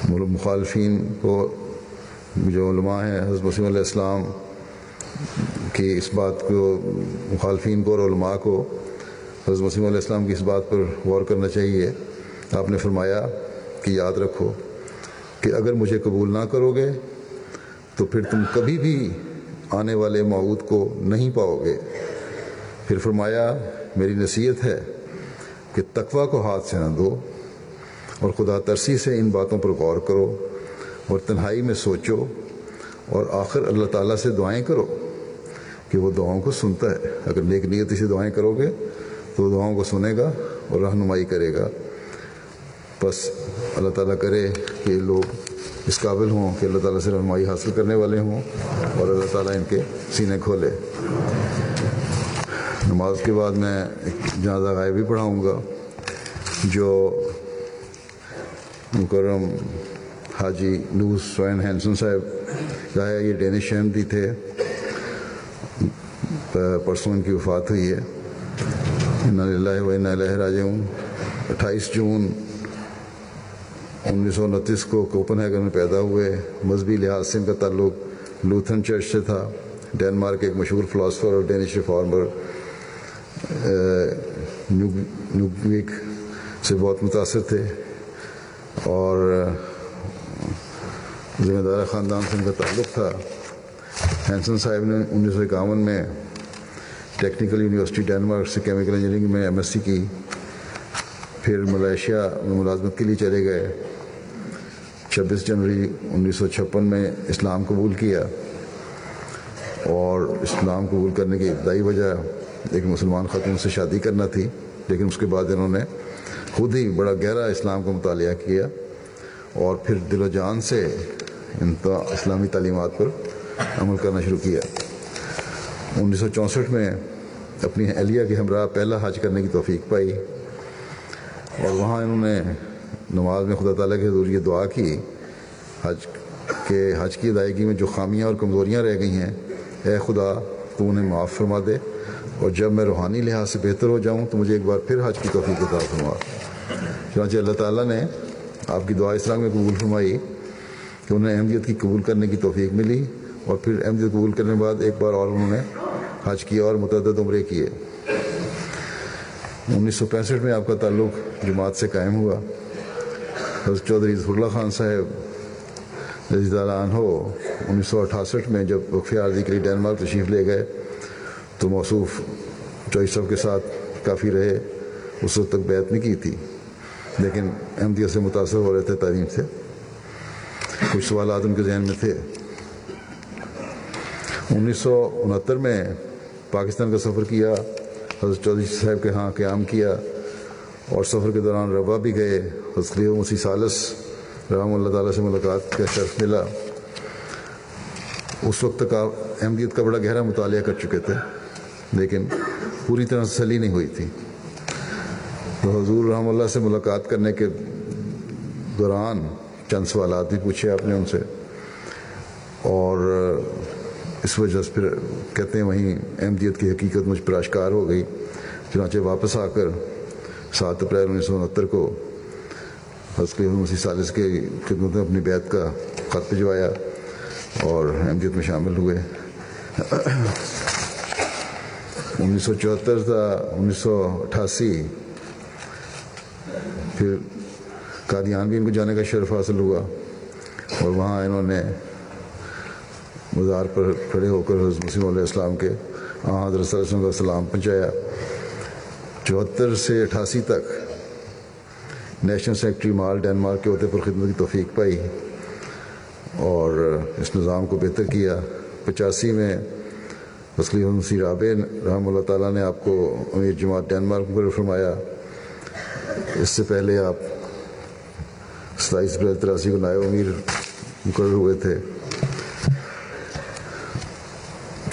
مخالفین کو جو علماء ہیں، حضرت مسیم علیہ السلام کی اس بات کو، مخالفین کو اور علماء کو حضرت مسیم علیہ السلام کی اس بات پر غور کرنا چاہیے۔ آپ نے فرمایا کہ یاد رکھو کہ اگر مجھے قبول نہ کرو گے تو پھر تم کبھی بھی آنے والے معود کو نہیں پاؤ گے۔ پھر فرمایا، میری نصیحت ہے کہ تقوی کو ہاتھ سے نہ دو اور خدا ترسی سے ان باتوں پر غور کرو اور تنہائی میں سوچو اور آخر اللہ تعالیٰ سے دعائیں کرو کہ وہ دعاؤں کو سنتا ہے۔ اگر نیک نیت سے دعائیں کرو گے تو دعاؤں کو سنے گا اور رہنمائی کرے گا۔ بس اللہ تعالیٰ کرے کہ لوگ اس قابل ہوں کہ اللہ تعالیٰ سے رہنمائی حاصل کرنے والے ہوں اور اللہ تعالیٰ ان کے سینے کھولے۔ نماز کے بعد میں ایک جنازہ غائب بھی پڑھاؤں گا، جو مکرم حاجی نوز سوین ہینسن صاحب کا ہے۔ یہ ڈینش احمدی تھے۔ پرسوں ان کی وفات ہوئی ہے۔ راجعون اٹھائیس جون انیس سو انتیس کو کوپن ہیگن میں پیدا ہوئے. مذہبی لحاظ سے ان کا تعلق لوتھن چرچ سے تھا. ڈینمارک ایک مشہور فلاسفر اور ڈینش ریفارمر نیوگوک سے بہت متاثر تھے اور ذمہ دار خاندان سے ان کا تعلق تھا. ہینسن صاحب نے انیس سو اکاون میں ٹیکنیکل یونیورسٹی ڈینمارک سے کیمیکل انجینئرنگ میں ایم ایس سی کی. پھر ملیشیا میں ملازمت کے لیے چلے گئے. چھبیس جنوری انیس سو چھپن میں اسلام قبول کیا. اور اسلام قبول کرنے کی ابتدائی وجہ ایک مسلمان خاتون سے شادی کرنا تھی، لیکن اس کے بعد انہوں نے خود ہی بڑا گہرا اسلام کا مطالعہ کیا اور پھر دل و جان سے ان اسلامی تعلیمات پر عمل کرنا شروع کیا۔ انیس سو چونسٹھ میں اپنی اہلیہ کے ہمراہ پہلا حج کرنے کی توفیق پائی اور وہاں انہوں نے نماز میں خدا تعالیٰ کے حضور یہ دعا کی۔ حج کے حج کی ادائیگی میں جو خامیاں اور کمزوریاں رہ گئی ہیں، اے خدا، تو انہیں معاف فرما دے اور جب میں روحانی لحاظ سے بہتر ہو جاؤں تو مجھے ایک بار پھر حج کی توفیق عطا فرما۔ چنانچہ اللہ تعالیٰ نے آپ کی دعا اس طرح میں قبول فرمائی کہ انہیں احمدیت کی قبول کرنے کی توفیق ملی اور پھر احمدیت قبول کرنے کے بعد ایک بار اور انہوں نے حج کیا اور متعدد عمرے کیے انیس سو پینسٹھ میں آپ کا تعلق جماعت سے قائم ہوا۔ حضرت چودھری اللہ خان صاحب، رضی اللہ عنہ، انیس سو اٹھاسٹھ میں جب وقفے عارضی کے لیے ڈینمارک تشریف لے گئے، تو موصوف چوئی صاحب کے ساتھ کافی رہے۔ اس وقت تک بیعت نہیں کی تھی، لیکن احمدیت سے متاثر ہو رہے تھے، تعلیم سے۔ کچھ سوالات ان کے ذہن میں تھے۔ انیس سو انہتر میں پاکستان کا سفر کیا، حضرت چودھری صاحب کے ہاں قیام کیا اور سفر کے دوران روا بھی گئے۔ حضرت خلیف مسیح سالس، رحم اللہ تعالیٰ سے ملاقات کا شرف ملا۔ اس وقت تک آپ احمدیت کا بڑا گہرا مطالعہ کر چکے تھے، لیکن پوری طرح تسلی نہیں ہوئی تھی۔ تو حضور رحم اللہ سے ملاقات کرنے کے دوران چند سوالات بھی پوچھے آپ نے ان سے۔ اور اس وجہ سے پھر کہتے ہیں وہیں احمدیت کی حقیقت مجھ پر اشکار ہو گئی۔ چنانچہ واپس آ کر سات اپریل انیس سو انہتر کو حضرت مسیح سالس کے خدمت میں اپنی بیعت کا خط بھجوایا اور احمدیت میں شامل ہوئے۔ انیس سو چوہتر تھا انیس سو اٹھاسی پھر قادیان بھی ان کو جانے کا شرف حاصل ہوا اور وہاں انہوں نے مزار پر کھڑے ہو کر حضرت مسیم علیہ السلام کے ہاں حضرت صلی اللہ علیہ وسلم کا سلام پہنچایا۔ چوہتر سے اٹھاسی تک نیشنل سیکرٹری مال ڈینمارک کے عہدے پر خدمت کی توفیق پائی اور اس نظام کو بہتر کیا۔ پچاسی میں وسلی مسیح رابع رحم اللہ تعالیٰ نے آپ کو امیر جماعت ڈینمارک مقرر فرمایا۔ اس سے پہلے آپ ستائیس اپریل تراسی کو نائب امیر مقرر ہوئے تھے۔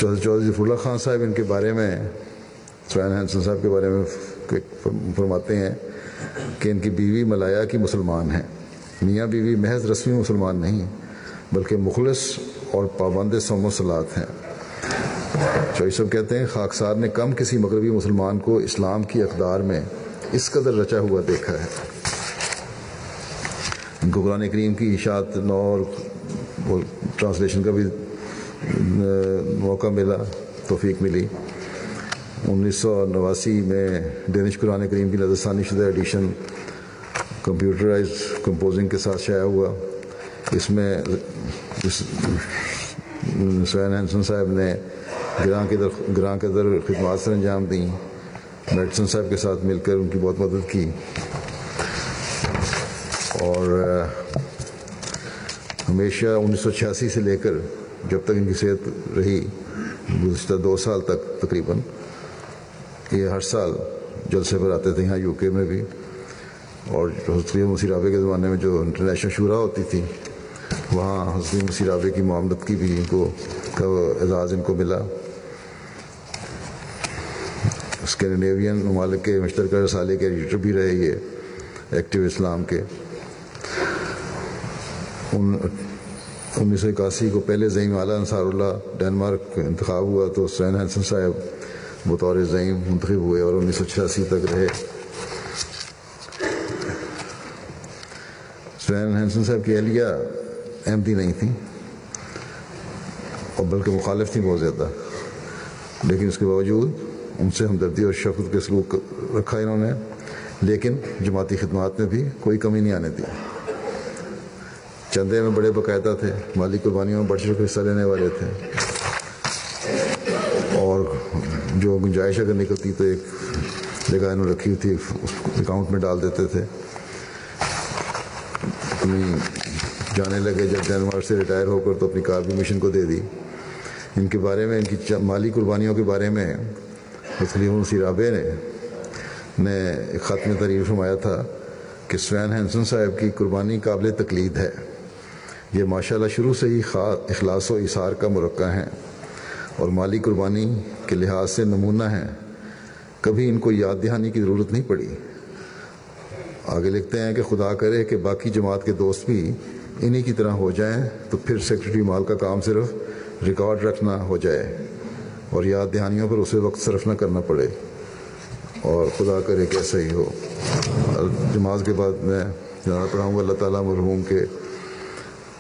چودھری چودھری ظفر اللہ خان صاحب ان کے بارے میں سوین ہینسن صاحب کے بارے میں فرماتے ہیں کہ ان کی بیوی ملایا کی مسلمان ہیں۔ میاں بیوی محض رسمی مسلمان نہیں، بلکہ مخلص اور پابند سوم و سلاد ہیں۔ چوئی صاحب کہتے ہیں خاکسار نے کم کسی مغربی مسلمان کو اسلام کی اقدار میں اس قدر رچا ہوا دیکھا ہے۔ ان کو قرآن کریم کی اشاعت نو اور ٹرانسلیشن کا بھی موقع ملا، توفیق ملی۔ انیس سو نواسی میں ڈینش قرآن کریم کی نظر ثانی شدہ ایڈیشن کمپیوٹرائز کمپوزنگ کے ساتھ شائع ہوا۔ اس میں سوین ہینسن صاحب نے گراں کے در، گراں کے در خدمات سر انجام دیں۔ میڈسن صاحب کے ساتھ مل کر ان کی بہت مدد کی۔ اور ہمیشہ انیس سو چھیاسی سے لے کر جب تک ان کی صحت رہی گزشتہ دو سال تک تقریباً، یہ ہر سال جلسے پر آتے تھے یہاں یو کے میں بھی۔ اور جو حضرت مسیح رابع کے زمانے میں جو انٹرنیشنل شورا ہوتی تھی، وہاں حضرت مسیح رابع کی معاملت کی بھی ان کو کا اعزاز ان کو ملا۔ اسکینڈینیوین ممالک کے مشترکہ رسالے کے ایڈیٹر بھی رہے یہ، ایکٹیو اسلام کے۔ ان انیس سو اکاسی کو پہلے زعیم اعلیٰ، انصار اللہ ڈینمارک انتخاب ہوا تو سین ہینسن صاحب بطور زعیم منتخب ہوئے اور انیس سو چھیاسی تک رہے۔ سین ہینسن صاحب کی اہلیہ احمدی نہیں تھی اور بلکہ مخالف تھی بہت زیادہ۔ لیکن اس کے باوجود ان سے ہمدردی اور شفقت کے سلوک رکھا انہوں نے، لیکن جماعتی خدمات میں بھی کوئی کمی نہیں آنے دی۔ چندے میں بڑے باقاعدہ تھے، مالی قربانیوں میں بڑھ چڑھ کر حصہ لینے والے تھے۔ اور جو گنجائش اگر نکلتی تو ایک جگہ انہوں نے رکھی ہوئی تھی، اس اکاؤنٹ میں ڈال دیتے تھے۔ اپنی جانے لگے، جب ڈینمارک سے ریٹائر ہو کر تو اپنی کار بھی مشن کو دے دی۔ ان کے بارے میں، ان کی مالی قربانیوں کے بارے میں تسلیم رابع نے نے ایک خط میں تحریر فرمایا تھا کہ سوین ہینسن صاحب کی قربانی قابل تقلید ہے۔ یہ ماشاء اللہ شروع سے ہی اخلاص و اثار کا مرکہ ہیں اور مالی قربانی کے لحاظ سے نمونہ ہیں۔ کبھی ان کو یاد دہانی کی ضرورت نہیں پڑی۔ آگے لکھتے ہیں کہ خدا کرے کہ باقی جماعت کے دوست بھی انہی کی طرح ہو جائیں تو پھر سیکرٹری مال کا کام صرف ریکارڈ رکھنا ہو جائے اور یاد دہانیوں پر اسے وقت صرف نہ کرنا پڑے۔ اور خدا کرے کہ ایسا ہی ہو۔ جماعت کے بعد میں جانا پڑھاؤں گا، اللہ تعالیٰ مرحوم کے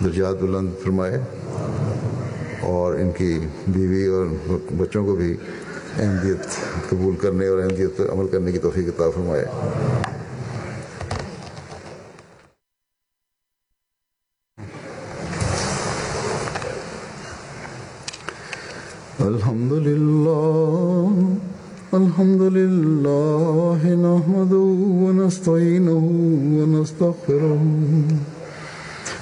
درجات بلند فرمائے اور ان کی بیوی اور بچوں کو بھی احمدیت قبول کرنے اور احمدیت پر عمل کرنے کی توفیق عطا فرمائے۔ الحمد لله الحمد لله نحمده ونستعينه ونستغفره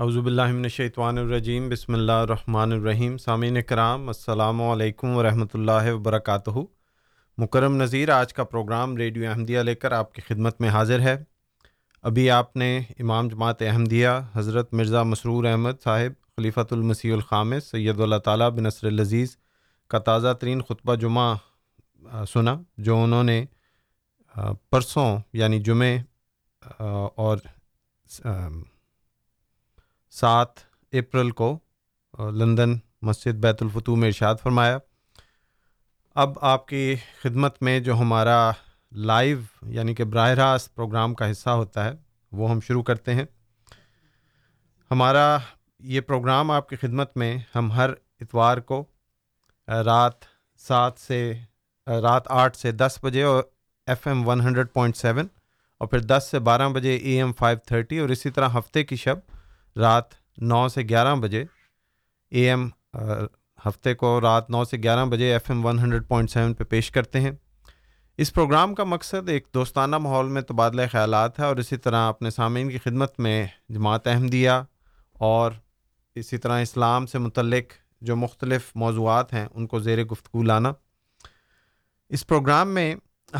اعوذ باللہ من الشیطان الرجیم، بسم اللہ الرحمن الرحیم۔ سامعین کرام، السلام علیکم ورحمۃ اللہ وبرکاتہ۔ مکرم نظیر آج کا پروگرام ریڈیو احمدیہ لے کر آپ کی خدمت میں حاضر ہے۔ ابھی آپ نے امام جماعت احمدیہ حضرت مرزا مسرور احمد صاحب، خلیفۃ المسیح الخامس سید اللہ تعالیٰ بن نصر العزیز کا تازہ ترین خطبہ جمعہ سنا، جو انہوں نے پرسوں یعنی جمعے اور سات اپریل کو لندن مسجد بیت الفتو میں ارشاد فرمایا۔ اب آپ کی خدمت میں جو ہمارا لائیو یعنی کہ براہ راست پروگرام کا حصہ ہوتا ہے، وہ ہم شروع کرتے ہیں۔ ہمارا یہ پروگرام آپ کی خدمت میں ہم ہر اتوار کو رات سات سے رات آٹھ سے دس بجے اور F M one hundred point seven اور پھر دس سے بارہ بجے اے ایم فائیو تھرٹی اور اسی طرح ہفتے کی شب۔ رات نو سے گیارہ بجے اے ایم ہفتے کو رات نو سے گیارہ بجے F M one hundred point seven پہ پیش کرتے ہیں۔ اس پروگرام کا مقصد ایک دوستانہ ماحول میں تبادلہ خیالات ہے اور اسی طرح اپنے سامعین کی خدمت میں جماعت احمدیہ اور اسی طرح اسلام سے متعلق جو مختلف موضوعات ہیں ان کو زیر گفتگو لانا۔ اس پروگرام میں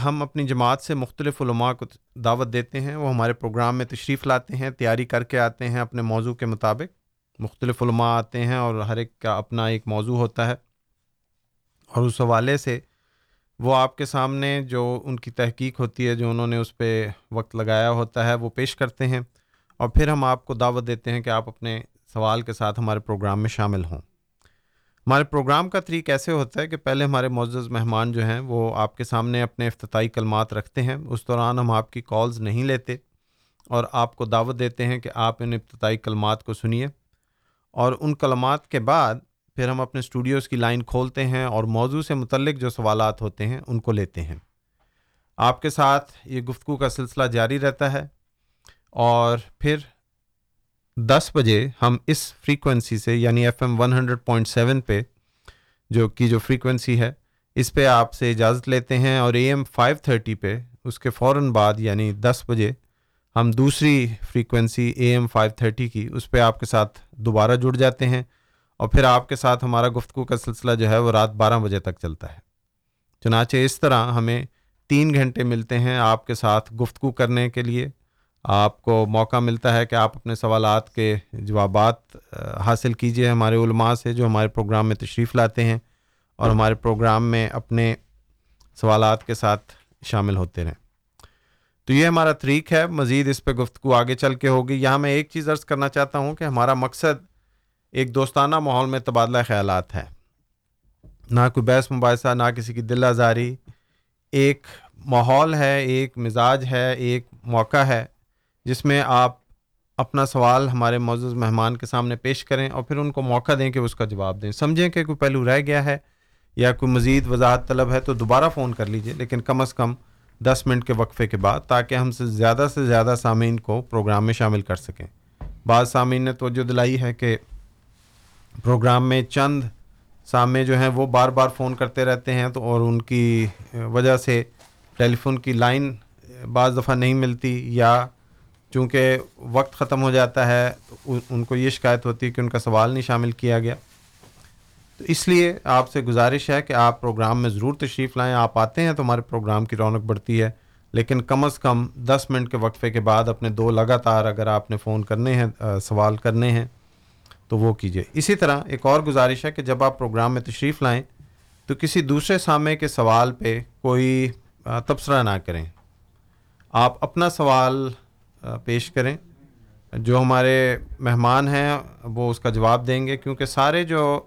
ہم اپنی جماعت سے مختلف علماء کو دعوت دیتے ہیں، وہ ہمارے پروگرام میں تشریف لاتے ہیں، تیاری کر کے آتے ہیں، اپنے موضوع کے مطابق مختلف علماء آتے ہیں اور ہر ایک کا اپنا ایک موضوع ہوتا ہے۔ اور اس حوالے سے وہ آپ کے سامنے جو ان کی تحقیق ہوتی ہے، جو انہوں نے اس پہ وقت لگایا ہوتا ہے، وہ پیش کرتے ہیں۔ اور پھر ہم آپ کو دعوت دیتے ہیں کہ آپ اپنے سوال کے ساتھ ہمارے پروگرام میں شامل ہوں۔ ہمارے پروگرام کا طریق ایسے ہوتا ہے کہ پہلے ہمارے معزز مہمان جو ہیں وہ آپ کے سامنے اپنے افتتاحی کلمات رکھتے ہیں، اس دوران ہم آپ کی کالز نہیں لیتے اور آپ کو دعوت دیتے ہیں کہ آپ ان ابتدائی کلمات کو سنیے۔ اور ان کلمات کے بعد پھر ہم اپنے اسٹوڈیوز کی لائن کھولتے ہیں اور موضوع سے متعلق جو سوالات ہوتے ہیں ان کو لیتے ہیں۔ آپ کے ساتھ یہ گفتگو کا سلسلہ جاری رہتا ہے اور پھر دس بجے ہم اس فریکوینسی سے یعنی F M one hundred point seven پہ، جو کی جو فریکوینسی ہے، اس پہ آپ سے اجازت لیتے ہیں اور اے ایم فائیو تھرٹی پہ اس کے فوراً بعد یعنی دس بجے، ہم دوسری frequency A M five thirty کی، اس پہ آپ کے ساتھ دوبارہ جڑ جاتے ہیں اور پھر آپ کے ساتھ ہمارا گفتگو کا سلسلہ جو ہے وہ رات بارہ بجے تک چلتا ہے۔ چنانچہ اس طرح ہمیں تین گھنٹے ملتے ہیں آپ کے ساتھ گفتگو کرنے کے لیے۔ آپ کو موقع ملتا ہے کہ آپ اپنے سوالات کے جوابات حاصل کیجیے ہمارے علماء سے جو ہمارے پروگرام میں تشریف لاتے ہیں اور ہمارے پروگرام میں اپنے سوالات کے ساتھ شامل ہوتے رہیں۔ تو یہ ہمارا طریق ہے، مزید اس پہ گفتگو آگے چل کے ہوگی۔ یہاں میں ایک چیز عرض کرنا چاہتا ہوں کہ ہمارا مقصد ایک دوستانہ ماحول میں تبادلہ خیالات ہے۔ نہ کوئی بحث، مباحثہ، نہ کسی کی دل آزاری۔ ایک ماحول ہے، ایک مزاج ہے، ایک موقع ہے۔ جس میں آپ اپنا سوال ہمارے معزز مہمان کے سامنے پیش کریں اور پھر ان کو موقع دیں کہ اس کا جواب دیں۔ سمجھیں کہ کوئی پہلو رہ گیا ہے یا کوئی مزید وضاحت طلب ہے تو دوبارہ فون کر لیجیے، لیکن کم از کم دس منٹ کے وقفے کے بعد تاکہ ہم سے زیادہ سے زیادہ سامعین کو پروگرام میں شامل کر سکیں۔ بعض سامعین نے توجہ دلائی ہے کہ پروگرام میں چند سامع جو ہیں وہ بار بار فون کرتے رہتے ہیں تو اور ان کی وجہ سے ٹیلی فون کی لائن بعض دفعہ نہیں ملتی یا چونکہ وقت ختم ہو جاتا ہے ان کو یہ شکایت ہوتی ہے کہ ان کا سوال نہیں شامل کیا گیا۔ تو اس لیے آپ سے گزارش ہے کہ آپ پروگرام میں ضرور تشریف لائیں۔ آپ آتے ہیں تو ہمارے پروگرام کی رونق بڑھتی ہے، لیکن کم از کم دس منٹ کے وقفے کے بعد اپنے دو لگاتار اگر آپ نے فون کرنے ہیں سوال کرنے ہیں، تو وہ کیجیے اسی طرح ایک اور گزارش ہے کہ جب آپ پروگرام میں تشریف لائیں، تو کسی دوسرے سامع کے سوال پہ کوئی تبصرہ نہ کریں۔ آپ اپنا سوال پیش کریں۔ جو ہمارے مہمان ہیں، وہ اس کا جواب دیں گے، کیونکہ سارے جو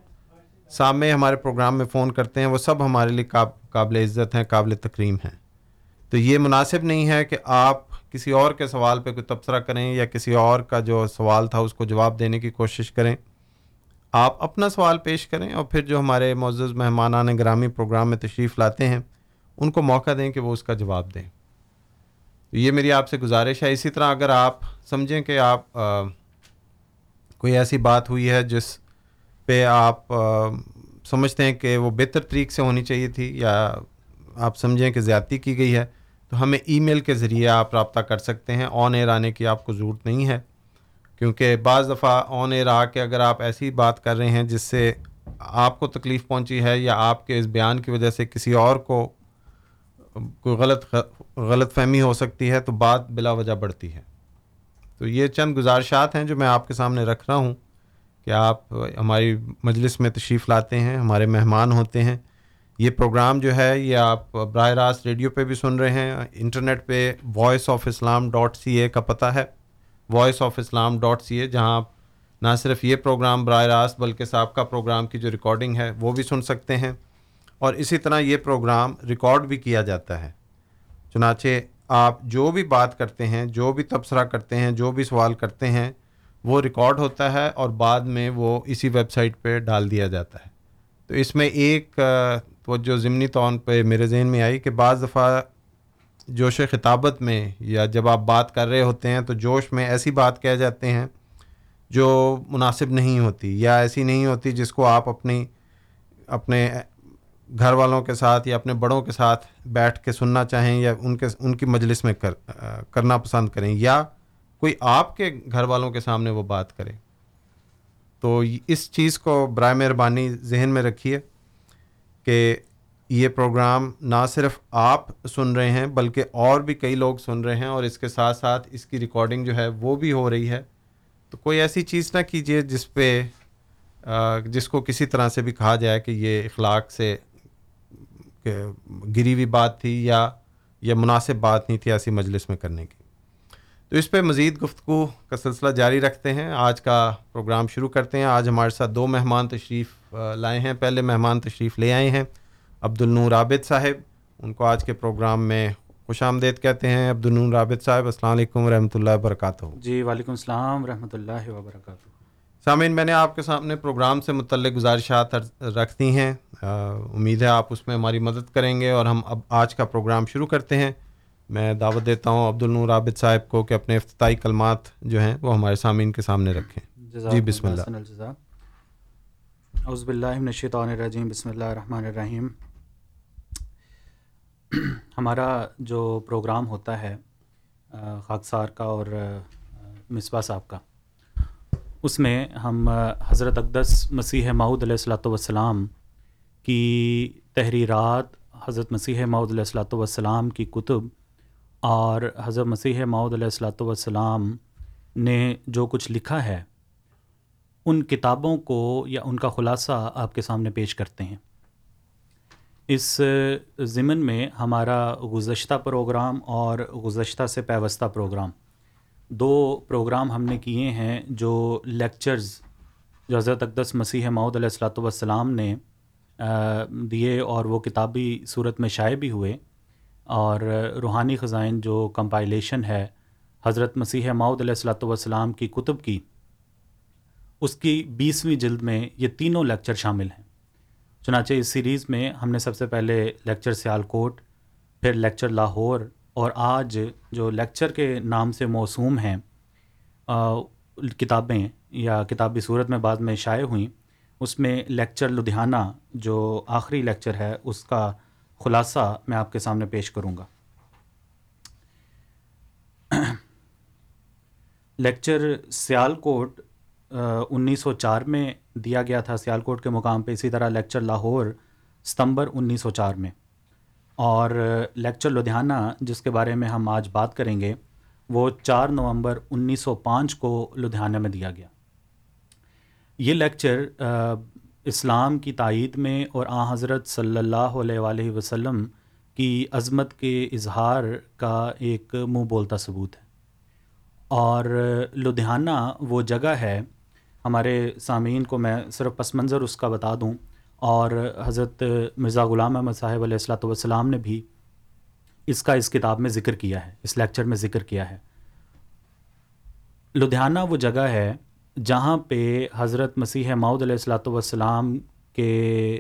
سامنے ہمارے پروگرام میں فون کرتے ہیں، وہ سب ہمارے لیے قابل عزت ہیں، قابل تکریم ہیں۔ تو یہ مناسب نہیں ہے کہ آپ کسی اور کے سوال پہ کوئی تبصرہ کریں یا کسی اور کا جو سوال تھا، اس کو جواب دینے کی کوشش کریں۔ آپ اپنا سوال پیش کریں اور پھر جو ہمارے معزز مہمانان گرامی پروگرام میں تشریف لاتے ہیں، ان کو موقع دیں کہ وہ اس کا جواب دیں۔ یہ میری آپ سے گزارش ہے۔ اسی طرح اگر آپ سمجھیں کہ آپ کوئی ایسی بات ہوئی ہے جس پہ آپ سمجھتے ہیں کہ وہ بہتر طریق سے ہونی چاہیے تھی یا آپ سمجھیں کہ زیادتی کی گئی ہے، تو ہمیں ای میل کے ذریعے آپ رابطہ کر سکتے ہیں۔ آن ایئر آنے کی آپ کو ضرورت نہیں ہے۔ کیونکہ بعض دفعہ آن ایئر آ کے اگر آپ ایسی بات کر رہے ہیں جس سے آپ کو تکلیف پہنچی ہے یا آپ کے اس بیان کی وجہ سے کسی اور کو کوئی غلط غلط فہمی ہو سکتی ہے تو بات بلا وجہ بڑھتی ہے۔ تو یہ چند گزارشات ہیں جو میں آپ کے سامنے رکھ رہا ہوں کہ آپ ہماری مجلس میں تشریف لاتے ہیں، ہمارے مہمان ہوتے ہیں۔ یہ پروگرام جو ہے، یہ آپ براہ راست ریڈیو پہ بھی سن رہے ہیں۔ انٹرنیٹ پہ voice of Islam dot C A کا پتہ ہے۔ Voice of Islam dot C A جہاں آپ نہ صرف یہ پروگرام براہ راست بلکہ سابقہ پروگرام کی جو ریکارڈنگ ہے، وہ بھی سن سکتے ہیں۔ اور اسی طرح یہ پروگرام ریکارڈ بھی کیا جاتا ہے۔ چنانچہ آپ جو بھی بات کرتے ہیں، جو بھی تبصرہ کرتے ہیں، جو بھی سوال کرتے ہیں، وہ ریکارڈ ہوتا ہے اور بعد میں وہ اسی ویب سائٹ پہ ڈال دیا جاتا ہے۔ تو اس میں ایک توجہ ضمنی طور پہ میرے ذہن میں آئی کہ بعض دفعہ جوش خطابت میں یا جب آپ بات کر رہے ہوتے ہیں تو جوش میں ایسی بات کہہ جاتے ہیں جو مناسب نہیں ہوتی یا ایسی نہیں ہوتی جس کو آپ اپنی، اپنے گھر والوں کے ساتھ یا اپنے بڑوں کے ساتھ بیٹھ کے سننا چاہیں یا ان کے ان کی مجلس میں کر کرنا پسند کریں یا کوئی آپ کے گھر والوں کے سامنے وہ بات کرے۔ تو اس چیز کو برائے مہربانی ذہن میں رکھیے کہ یہ پروگرام نہ صرف آپ سن رہے ہیں بلکہ اور بھی کئی لوگ سن رہے ہیں اور اس کے ساتھ ساتھ اس کی ریکارڈنگ جو ہے وہ بھی ہو رہی ہے۔ تو کوئی ایسی چیز نہ کیجیے جس پہ جس کو کسی طرح سے بھی کہا جائے کہ یہ اخلاق سے گری ہوئی بات تھی یا یہ مناسب بات نہیں تھی ایسی مجلس میں کرنے کی۔ تو اس پہ مزید گفتگو کا سلسلہ جاری رکھتے ہیں۔ آج کا پروگرام شروع کرتے ہیں۔ آج ہمارے ساتھ دو مہمان تشریف لائے ہیں۔ پہلے مہمان تشریف لے آئے ہیں۔ عبد النور عابد صاحب، ان کو آج کے پروگرام میں خوش آمدید کہتے ہیں۔ عبد النور عابد صاحب، السلام علیکم ورحمۃ اللہ وبرکاتہ۔ جی وعلیکم السلام ورحمۃ اللہ وبرکاتہ۔ سامعین میں نے آپ کے سامنے پروگرام سے متعلق گزارشات رکھ دی ہیں۔ امید ہے آپ اس میں ہماری مدد کریں گے اور ہم اب آج کا پروگرام شروع کرتے ہیں۔ میں دعوت دیتا ہوں عبد النور عابد صاحب کو کہ اپنے افتتاحی کلمات جو ہیں وہ ہمارے سامعین کے سامنے رکھیں۔ جی بسم اللہ۔ عزب اللہ الشیطان الرجیم بسم اللہ الرحمن الرحیم۔ ہمارا جو پروگرام ہوتا ہے خاکسار کا اور مصباح صاحب کا اس میں ہم حضرت اقدس مسیح معود علیہ السلاۃ والسلام کی تحریرات، حضرت مسیح معود علیہ السلاۃ والسلام کی کتب اور حضرت مسیح معود علیہ السلاۃ والسلام نے جو کچھ لکھا ہے، ان کتابوں کو یا ان کا خلاصہ آپ کے سامنے پیش کرتے ہیں۔ اس ضمن میں ہمارا گزشتہ پروگرام اور گزشتہ سے پیوستہ پروگرام دو پروگرام ہم نے کیے ہیں جو لیکچرز جو حضرت اقدس مسیح معود علیہ السلاۃ والسلام نے دیے اور وہ کتابی صورت میں شائع بھی ہوئے۔ اور روحانی خزائن جو کمپائلیشن ہے حضرت مسیح معود علیہ السلاۃ والسلام کی کتب کی، اس کی بیسویں جلد میں یہ تینوں لیکچر شامل ہیں۔ چنانچہ اس سیریز میں ہم نے سب سے پہلے لیکچر سیالکوٹ، پھر لیکچر لاہور اور آج جو لیکچر کے نام سے موسوم ہیں کتابیں یا کتابی صورت میں بعد میں شائع ہوئیں، اس میں لیکچر لدھیانہ جو آخری لیکچر ہے، اس کا خلاصہ میں آپ کے سامنے پیش کروں گا۔ لیکچر سیالکوٹ انیس سو چار میں دیا گیا تھا، سیالکوٹ کے مقام پہ، اسی طرح لیکچر لاہور، ستمبر انیس سو چار میں۔ اور لیکچر لدھیانہ جس کے بارے میں ہم آج بات کریں گے، وہ چار نومبر انیس سو پانچ کو لدھیانہ میں دیا گیا۔ یہ لیکچر اسلام کی تائید میں اور آ حضرت صلی اللہ علیہ وآلہ وسلم کی عظمت کے اظہار کا ایک منہ بولتا ثبوت ہے۔ اور لدھیانہ وہ جگہ ہے، ہمارے سامعین کو میں صرف پس منظر اس کا بتا دوں اور حضرت مرزا غلام احمد صاحب علیہ السلاۃ والسلام نے بھی اس کا اس کتاب میں ذکر کیا ہے، اس لیکچر میں ذکر کیا ہے۔ لدھیانہ وہ جگہ ہے جہاں پہ حضرت مسیح ماؤد علیہ السلاۃ والسلام کے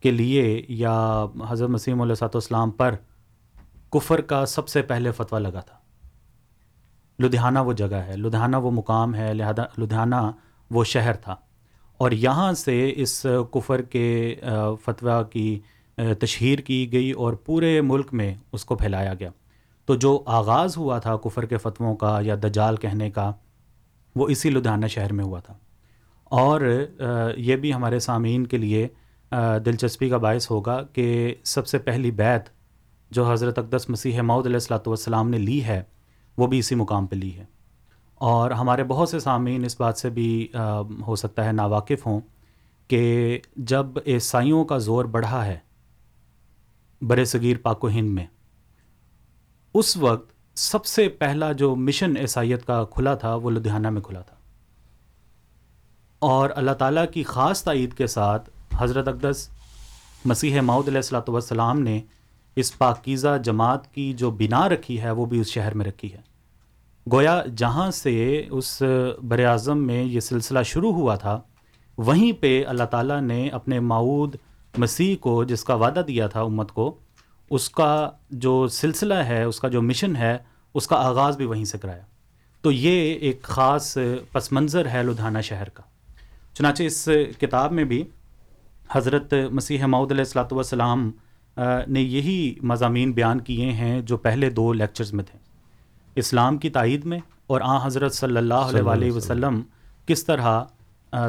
کے لیے یا حضرت مسیح علیہ السلاۃ والسلام پر کفر کا سب سے پہلے فتویٰ لگا تھا۔ لدھیانہ وہ جگہ ہے، لدھیانہ وہ مقام ہے، لہذا لدھیانہ وہ شہر تھا۔ اور یہاں سے اس کفر کے فتویٰ کی تشہیر کی گئی اور پورے ملک میں اس کو پھیلایا گیا۔ تو جو آغاز ہوا تھا کفر کے فتووں کا یا دجال کہنے کا، وہ اسی لدھیانہ شہر میں ہوا تھا۔ اور یہ بھی ہمارے سامعین کے لیے دلچسپی کا باعث ہوگا کہ سب سے پہلی بیت جو حضرت اقدس مسیح معود علیہ السلاۃ والسلام نے لی ہے، وہ بھی اسی مقام پہ لی ہے۔ اور ہمارے بہت سے سامعین اس بات سے بھی ہو سکتا ہے ناواقف ہوں کہ جب عیسائیوں کا زور بڑھا ہے بر صغیر پاک و ہند میں، اس وقت سب سے پہلا جو مشن عیسائیت کا کھلا تھا وہ لدھیانہ میں کھلا تھا۔ اور اللہ تعالیٰ کی خاص تائید کے ساتھ حضرت اقدس مسیح معود علیہ السلاۃ والسلام نے اس پاکیزہ جماعت کی جو بنا رکھی ہے وہ بھی اس شہر میں رکھی ہے۔ گویا جہاں سے اس بر اعظم میں یہ سلسلہ شروع ہوا تھا، وہیں پہ اللہ تعالیٰ نے اپنے معود مسیح کو، جس کا وعدہ دیا تھا امت کو، اس کا جو سلسلہ ہے، اس کا جو مشن ہے، اس کا آغاز بھی وہیں سے کرایا۔ تو یہ ایک خاص پس منظر ہے لدھیانہ شہر کا۔ چنانچہ اس کتاب میں بھی حضرت مسیح معود علیہ السلاۃ والسلام نے یہی مضامین بیان کیے ہیں جو پہلے دو لیکچرز میں تھے۔ اسلام کی تائید میں اور آ حضرت صلی اللہ علیہ وآلہ وسلم کس طرح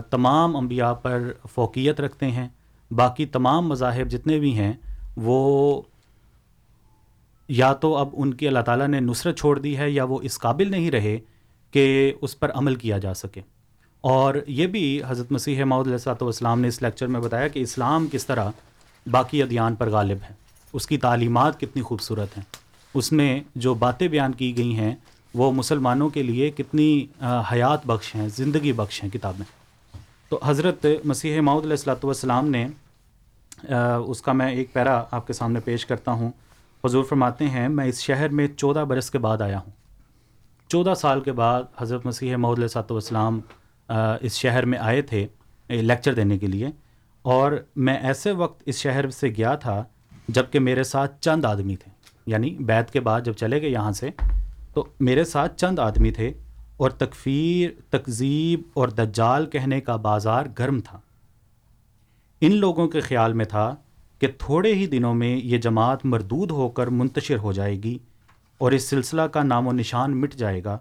تمام انبیاء پر فوقیت رکھتے ہیں باقی تمام مذاہب جتنے بھی ہیں وہ یا تو اب ان کی اللہ تعالیٰ نے نصرت چھوڑ دی ہے یا وہ اس قابل نہیں رہے کہ اس پر عمل کیا جا سکے۔ اور یہ بھی حضرت مسیح محدود علیہ والسلام نے اس لیکچر میں بتایا کہ اسلام کس طرح باقی ادیان پر غالب ہے۔ اس کی تعلیمات کتنی خوبصورت ہیں۔ اس میں جو باتیں بیان کی گئی ہیں، وہ مسلمانوں کے لیے کتنی حیات بخش ہیں، زندگی بخش ہیں کتابیں تو حضرت مسیح معود علیہ السلاۃ والسلام نے اس کا میں ایک پیرا آپ کے سامنے پیش کرتا ہوں۔ حضور فرماتے ہیں، میں اس شہر میں چودہ برس کے بعد آیا ہوں۔ چودہ سال کے بعد حضرت مسیح محدود علیہ صاحب والسلام اس شہر میں آئے تھے لیکچر دینے کے لیے۔ اور میں ایسے وقت اس شہر سے گیا تھا جبکہ میرے ساتھ چند آدمی تھے۔ یعنی بیت کے بعد جب چلے گئے یہاں سے، تو میرے ساتھ چند آدمی تھے اور تکفیر، تکذیب اور دجال کہنے کا بازار گرم تھا۔ ان لوگوں کے خیال میں تھا کہ تھوڑے ہی دنوں میں یہ جماعت مردود ہو کر منتشر ہو جائے گی اور اس سلسلہ کا نام و نشان مٹ جائے گا۔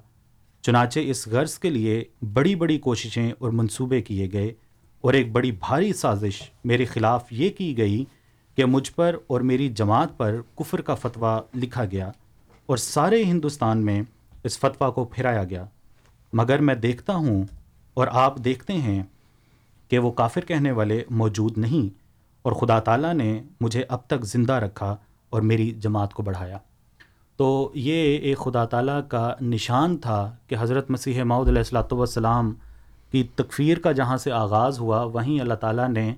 چنانچہ اس غرض کے لیے بڑی بڑی کوششیں اور منصوبے کیے گئے اور ایک بڑی بھاری سازش میرے خلاف یہ کی گئی کہ مجھ پر اور میری جماعت پر کفر کا فتویٰ لکھا گیا اور سارے ہندوستان میں اس فتویٰ کو پھرایا گیا۔ مگر میں دیکھتا ہوں اور آپ دیکھتے ہیں کہ وہ کافر کہنے والے موجود نہیں اور خدا تعالیٰ نے مجھے اب تک زندہ رکھا اور میری جماعت کو بڑھایا۔ تو یہ ایک خدا تعالیٰ کا نشان تھا کہ حضرت مسیح معود علیہ السلاۃ والسلام کی تکفیر کا جہاں سے آغاز ہوا، وہیں اللہ تعالیٰ نے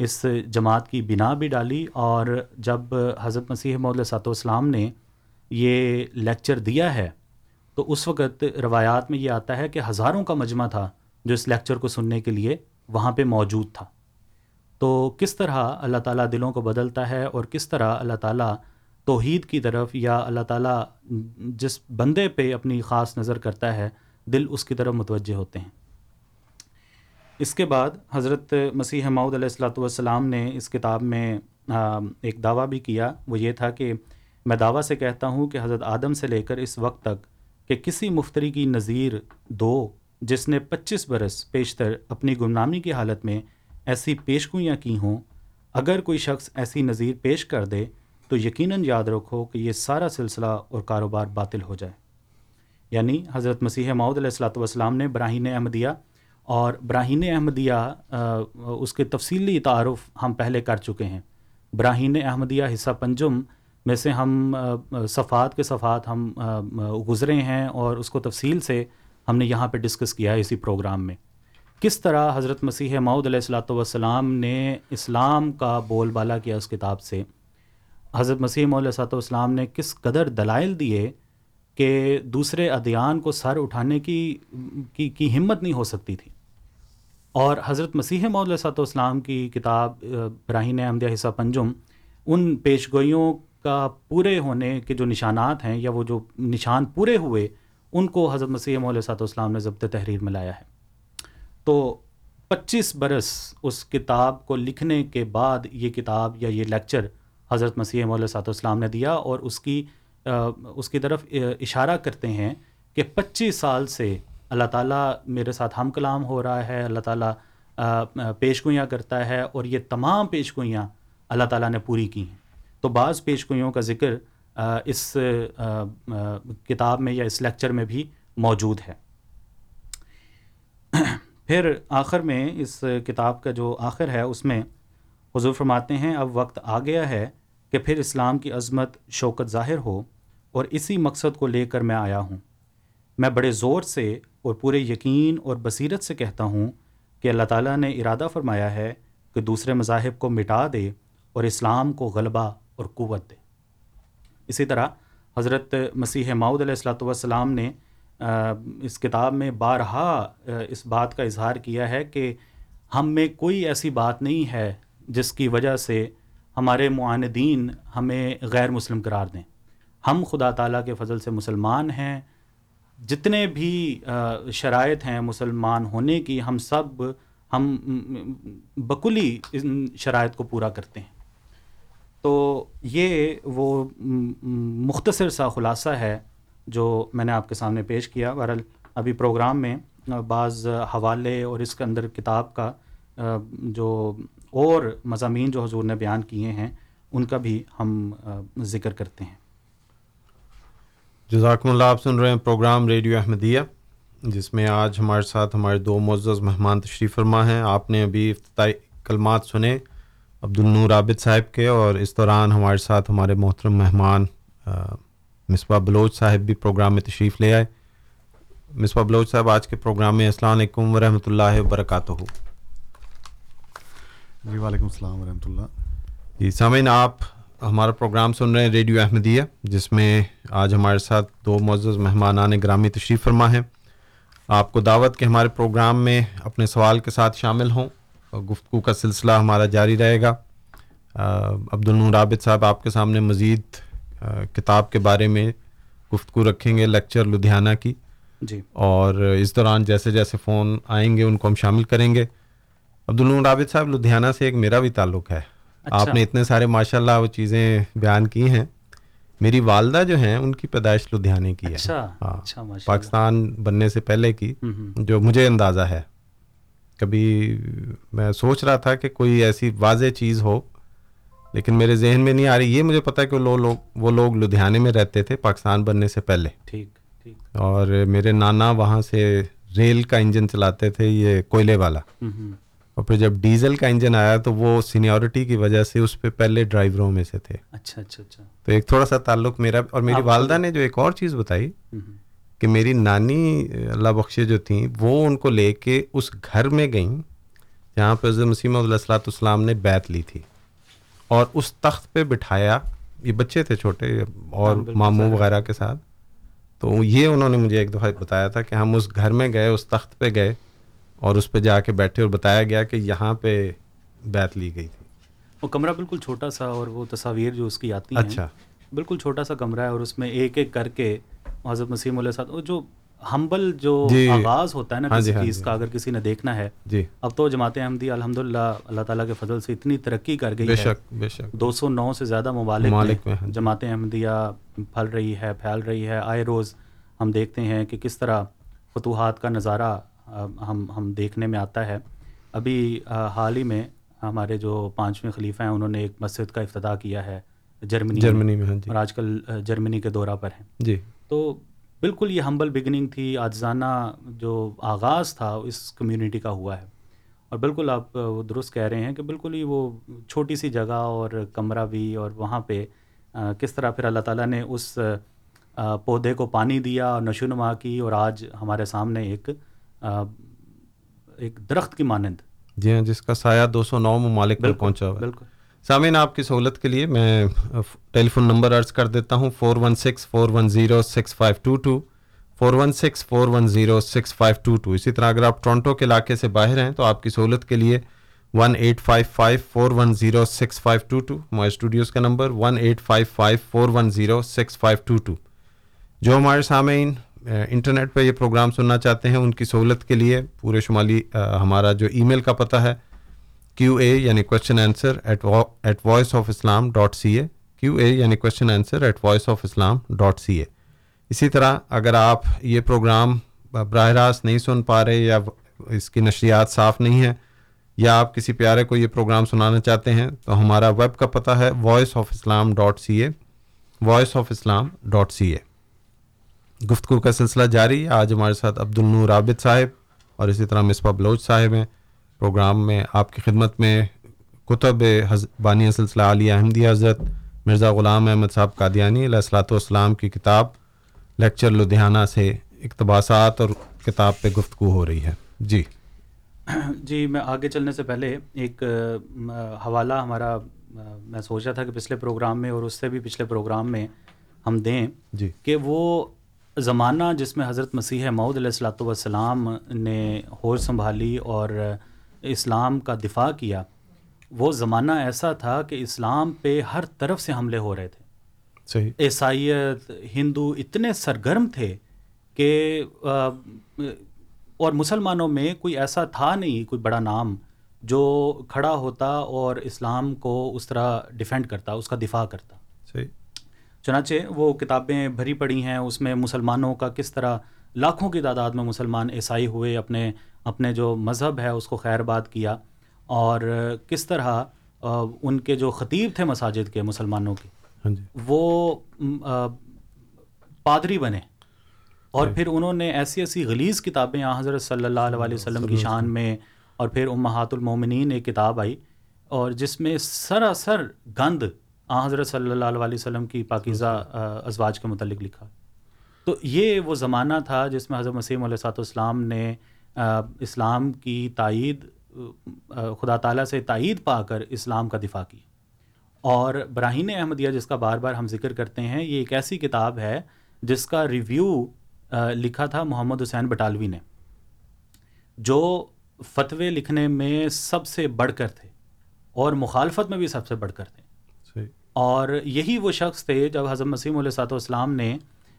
اس جماعت کی بنا بھی ڈالی اور جب حضرت مسیح محدود علیہ والسلام نے یہ لیکچر دیا ہے، تو اس وقت روایات میں یہ آتا ہے کہ ہزاروں کا مجمع تھا جو اس لیکچر کو سننے کے لیے وہاں پہ موجود تھا۔ تو کس طرح اللہ تعالیٰ دلوں کو بدلتا ہے اور کس طرح اللہ تعالیٰ توحید کی طرف یا اللہ تعالیٰ جس بندے پہ اپنی خاص نظر کرتا ہے، دل اس کی طرف متوجہ ہوتے ہیں۔ اس کے بعد حضرت مسیح معود علیہ السلاۃ والسلام نے اس کتاب میں ایک دعویٰ بھی کیا۔ وہ یہ تھا کہ میں دعویٰ سے کہتا ہوں کہ حضرت آدم سے لے کر اس وقت تک کہ کسی مفتری کی نظیر دو جس نے پچیس برس پیشتر اپنی گمنامی کی حالت میں ایسی پیشگوئیاں کی ہوں، اگر کوئی شخص ایسی نظیر پیش کر دے تو یقیناً یاد رکھو کہ یہ سارا سلسلہ اور کاروبار باطل ہو جائے۔ یعنی حضرت مسیح معود علیہ السلاۃ والسلام نے براہین احمدیہ اور براہین احمدیہ اس کے تفصیلی تعارف ہم پہلے کر چکے ہیں۔ براہین احمدیہ حصہ پنجم میں سے ہم صفات کے صفات ہم گزرے ہیں اور اس کو تفصیل سے ہم نے یہاں پہ ڈسکس کیا ہے اسی پروگرام میں۔ کس طرح حضرت مسیح معود علیہ السلاۃ والسلام نے اسلام کا بول بالا کیا اس کتاب سے؟ حضرت مسیح علیہ صلاۃ والسلام نے کس قدر دلائل دیے کہ دوسرے ادیان کو سر اٹھانے کی کی کی ہمت نہیں ہو سکتی تھی۔ اور حضرت مسیح علیہ صلاۃ والسلام کی کتاب، براہین احمدیہ حصہ پنجم، ان پیشگوئیوں کا پورے ہونے کے جو نشانات ہیں یا وہ جو نشان پورے ہوئے، ان کو حضرت مسیح علیہ صاحب نے ضبط تحریر میں لایا ہے۔ تو پچیس برس اس کتاب کو لکھنے کے بعد یہ کتاب یا یہ لیکچر حضرت مسیح علیہ صاحب والسلام نے دیا اور اس کی اس کی طرف اشارہ کرتے ہیں کہ پچیس سال سے اللہ تعالیٰ میرے ساتھ ہم کلام ہو رہا ہے، اللہ تعالیٰ پیشگوئیاں کرتا ہے اور یہ تمام پیشگوئیاں اللہ تعالیٰ نے پوری کی ہیں۔ تو بعض پیشگوئیوں کا ذکر اس کتاب میں یا اس لیکچر میں بھی موجود ہے۔ پھر آخر میں اس کتاب کا جو آخر ہے، اس میں حضور فرماتے ہیں، اب وقت آ گیا ہے کہ پھر اسلام کی عظمت شوکت ظاہر ہو اور اسی مقصد کو لے کر میں آیا ہوں۔ میں بڑے زور سے اور پورے یقین اور بصیرت سے کہتا ہوں کہ اللہ تعالیٰ نے ارادہ فرمایا ہے کہ دوسرے مذاہب کو مٹا دے اور اسلام کو غلبہ اور قوت دے۔ اسی طرح حضرت مسیح ماؤد علیہ السلاۃ والسلام نے اس کتاب میں بارہا اس بات کا اظہار کیا ہے کہ ہم میں کوئی ایسی بات نہیں ہے جس کی وجہ سے ہمارے معاندین ہمیں غیر مسلم قرار دیں۔ ہم خدا تعالیٰ کے فضل سے مسلمان ہیں۔ جتنے بھی شرائط ہیں مسلمان ہونے کی، ہم سب، ہم، بکلی ان شرائط کو پورا کرتے ہیں۔ تو یہ وہ مختصر سا خلاصہ ہے جو میں نے آپ کے سامنے پیش کیا۔ بہرحال ابھی پروگرام میں بعض حوالے اور اس کے اندر کتاب کا جو اور مضامین جو حضور نے بیان کیے ہیں، ان کا بھی ہم ذکر کرتے ہیں۔ جزاکم اللہ، آپ سن رہے ہیں پروگرام ریڈیو احمدیہ، جس میں آج ہمارے ساتھ ہمارے دو معزز مہمان تشریف فرما ہیں۔ آپ نے ابھی افتتاحی کلمات سنے عبد النور عابد صاحب کے، اور اس دوران ہمارے ساتھ ہمارے محترم مہمان مصباح بلوچ صاحب بھی پروگرام میں تشریف لے آئے۔ مصباح بلوچ صاحب، آج کے پروگرام میں السلام علیکم ورحمۃ اللہ وبرکاتہ۔ جی وعلیکم السلام ورحمۃ اللہ۔ جی سامعین آپ ہمارا پروگرام سن رہے ہیں ریڈیو احمدیہ جس میں آج ہمارے ساتھ دو معزز مہمانان گرامی تشریف فرما ہیں۔ آپ کو دعوت کے ہمارے پروگرام میں اپنے سوال کے ساتھ شامل ہوں۔ اور گفتگو کا سلسلہ ہمارا جاری رہے گا۔ عبد النور عابد صاحب آپ کے سامنے مزید کتاب کے بارے میں گفتگو رکھیں گے لیکچر لدھیانہ کی۔ جی۔ اور اس دوران جیسے جیسے فون آئیں گے ان کو ہم شامل کریں گے۔ عبد عابد صاحب لدھیانہ سے ایک میرا بھی تعلق ہے۔ اچھا۔ آپ نے اتنے سارے ماشاء اللہ وہ چیزیں بیان کی ہیں۔ میری والدہ جو ہیں ان کی پیدائش لدھیانے کی ہے۔ اچھا ہاں۔ اچھا پاکستان بننے سے پہلے کی جو مجھے اندازہ ہے۔ کبھی میں سوچ رہا تھا کہ کوئی ایسی واضح چیز ہو لیکن میرے ذہن میں نہیں آ رہی۔ یہ مجھے ہے کہ وہ لوگ وہ لوگ لدھیانے میں رہتے تھے پاکستان بننے سے پہلے۔ ٹھیک ٹھیک۔ اور میرے نانا وہاں سے ریل کا انجن چلاتے تھے یہ کوئلے والا۔ اور پھر جب ڈیزل کا انجن آیا تو وہ سینیورٹی کی وجہ سے اس پہ پہلے ڈرائیوروں میں سے تھے۔ اچھا اچھا اچھا۔ تو ایک تھوڑا سا تعلق میرا اور میری والدہ نے جو ایک اور چیز بتائی کہ میری نانی اللہ بخشے جو تھیں وہ ان کو لے کے اس گھر میں گئیں جہاں پہ حضرت مسیم علیہ السلاۃ والسلام نے بیت لی تھی۔ اور اس تخت پہ بٹھایا یہ بچے تھے چھوٹے اور ہاں، ماموں۔ وغیرہ کے ساتھ۔ تو یہ انہوں نے مجھے ایک دفعہ بتایا تھا کہ ہم اس گھر میں گئے اس تخت پہ گئے۔ اور اس پہ جا کے بیٹھے اور بتایا گیا کہ یہاں پہ بیت لی گئی تھی۔ وہ کمرہ بالکل چھوٹا سا اور وہ تصاویر جو اس کی آتی ہیں اچھا۔ بالکل چھوٹا سا کمرہ ہے اور اس میں ایک ایک کر کے حضرت مسیم علیہ وہ جو ہمبل جو جی۔ آغاز ہوتا ہے نا ہاں کسی جی، ہاں چیز جی۔ کا اگر کسی نے دیکھنا ہے۔ جی۔ اب تو جماعت احمدی الحمد للہ اللہ تعالیٰ کے فضل سے اتنی ترقی کر گئی بے ہے۔ شک بے شک۔ دو سو نو سے زیادہ ممالک, میں، ہاں۔ جماعت احمدیہ پھل رہی ہے پھیل رہی ہے۔ آئے روز ہم دیکھتے ہیں کہ کس طرح فتوحات کا نظارہ ہم ہم دیکھنے میں آتا ہے۔ ابھی حال ہی میں ہمارے جو پانچویں خلیفہ ہیں انہوں نے ایک مسجد کا افتتاح کیا ہے جرمنی جرمنی میں ہاں جی۔ اور آج کل جرمنی کے دورہ پر ہیں۔ جی۔ تو بالکل یہ ہمبل بگننگ تھی آجزانہ جو آغاز تھا اس کمیونٹی کا ہوا ہے۔ اور بالکل آپ درست کہہ رہے ہیں کہ بالکل ہی وہ چھوٹی سی جگہ اور کمرہ بھی اور وہاں پہ کس طرح پھر اللہ تعالیٰ نے اس پودے کو پانی دیا اور نشو نما کی۔ اور آج ہمارے سامنے ایک ایک درخت کی مانند۔ جی ہاں جس کا سایہ دو سو نو ممالک میں پہنچا ہوا ہے۔ بالکل۔ سامعین آپ کی سہولت کے لیے میں ٹیلی فون نمبر عرض کر دیتا ہوں four one six four one zero six five two two four one six four one zero six five two two اسی طرح اگر آپ ٹورنٹو کے علاقے سے باہر ہیں تو آپ کی سہولت کے لیے one eight five five four one zero six five two two ہمارے اسٹوڈیوز کا number one eight five five four one zero six five two two جو ہمارے سامعین انٹرنیٹ پہ یہ پروگرام سننا چاہتے ہیں، ان کی سہولت کے لیے پورے شمالی ہمارا جو ای میل کا پتہ ہے، کیو اے یعنی question answer at at voice of Islam dot C A Q A یعنی question answer at voice of Islam dot C A اسی طرح اگر آپ یہ پروگرام براہ راست نہیں سن پا رہے یا اس کی نشریات صاف نہیں ہیں یا آپ کسی پیارے کو یہ پروگرام سنانا چاہتے ہیں، تو ہمارا ویب کا پتہ ہے voice of Islam dot C A voice of Islam dot C A گفتگو کا سلسلہ جاری۔ ہے آج ہمارے ساتھ عبد النور عابد صاحب اور اسی طرح مصباح بلوچ صاحب ہیں۔ پروگرام میں آپ کی خدمت میں کتب بانی سلسلہ علی احمدی حضرت مرزا غلام احمد صاحب قادیانی علیہ السلاۃ والسلام کی کتاب لیکچر لدھیانہ سے اقتباسات اور کتاب پہ گفتگو ہو رہی ہے۔ جی۔ جی میں آگے چلنے سے پہلے ایک حوالہ ہمارا میں سوچا تھا کہ پچھلے پروگرام میں اور اس سے بھی پچھلے پروگرام میں ہم دیں جی۔ کہ وہ زمانہ جس میں حضرت مسیح معود علیہ السلاۃ والسلام نے ہوش سنبھالی اور اسلام کا دفاع کیا وہ زمانہ ایسا تھا کہ اسلام پہ ہر طرف سے حملے ہو رہے تھے۔ صحیح۔ عیسائیت ہندو اتنے سرگرم تھے کہ اور مسلمانوں میں کوئی ایسا تھا نہیں کوئی بڑا نام جو کھڑا ہوتا اور اسلام کو اس طرح ڈیفینڈ کرتا اس کا دفاع کرتا۔ صحیح۔ چنانچہ وہ کتابیں بھری پڑی ہیں اس میں مسلمانوں کا کس طرح لاکھوں کی تعداد میں مسلمان عیسائی ہوئے اپنے اپنے جو مذہب ہے اس کو خیر باد کیا اور کس طرح ان کے جو خطیب تھے مساجد کے مسلمانوں کے ہاں جی۔ وہ پادری بنے۔ اور پھر انہوں نے ایسی ایسی غلیظ کتابیں حضرت صلی اللہ علیہ وسلم کی شان میں اور پھر امہات المومنین ایک کتاب آئی اور جس میں سراسر گند آ، حضرت صلی اللہ علیہ وسلم کی پاکیزہ ازواج کے متعلق لکھا۔ تو یہ وہ زمانہ تھا جس میں حضرت مسیم علیہ صاحب السلام نے اسلام کی تائید خدا تعالیٰ سے تائید پا کر اسلام کا دفاع کی اور براہین احمدیہ، جس کا بار بار ہم ذکر کرتے ہیں، یہ ایک ایسی کتاب ہے جس کا ریویو لکھا تھا محمد حسین بٹالوی نے، جو فتوے لکھنے میں سب سے بڑھ کر تھے اور مخالفت میں بھی سب سے بڑھ کر تھے۔ اور یہی وہ شخص تھے جب حضرت مسیم علیہ صاحب والسلام نے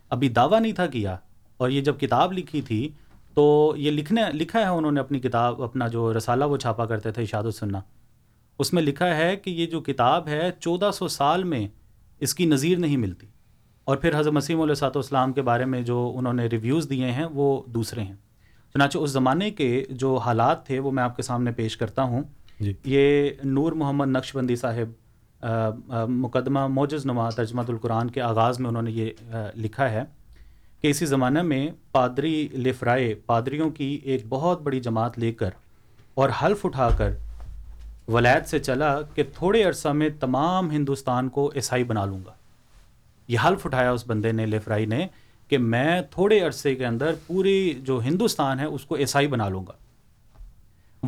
ابھی دعویٰ نہیں تھا کیا اور یہ جب کتاب لکھی تھی تو یہ لکھنے لکھا ہے انہوں نے اپنی کتاب اپنا جو رسالہ وہ چھاپا کرتے تھے اشاد السنہ۔ اس میں لکھا ہے کہ یہ جو کتاب ہے چودہ سو سال میں اس کی نظیر نہیں ملتی۔ اور پھر حضرت مسیم علیہ صاحب السلام کے بارے میں جو انہوں نے ریویوز دیے ہیں وہ دوسرے ہیں۔ چنانچہ اس زمانے کے جو حالات تھے وہ میں آپ کے سامنے پیش کرتا ہوں۔ جی۔ یہ نور محمد نقش بندی صاحب مقدمہ موجز نما ترجمہ القرآن کے آغاز میں انہوں نے یہ لکھا ہے کہ اسی زمانہ میں پادری لفرائے، پادریوں کی ایک بہت بڑی جماعت لے کر اور حلف اٹھا کر ولید سے چلا کہ تھوڑے عرصہ میں تمام ہندوستان کو عیسائی بنا لوں گا۔ یہ حلف اٹھایا اس بندے نے لیفرائی نے کہ میں تھوڑے عرصے کے اندر پوری جو ہندوستان ہے اس کو عیسائی بنا لوں گا۔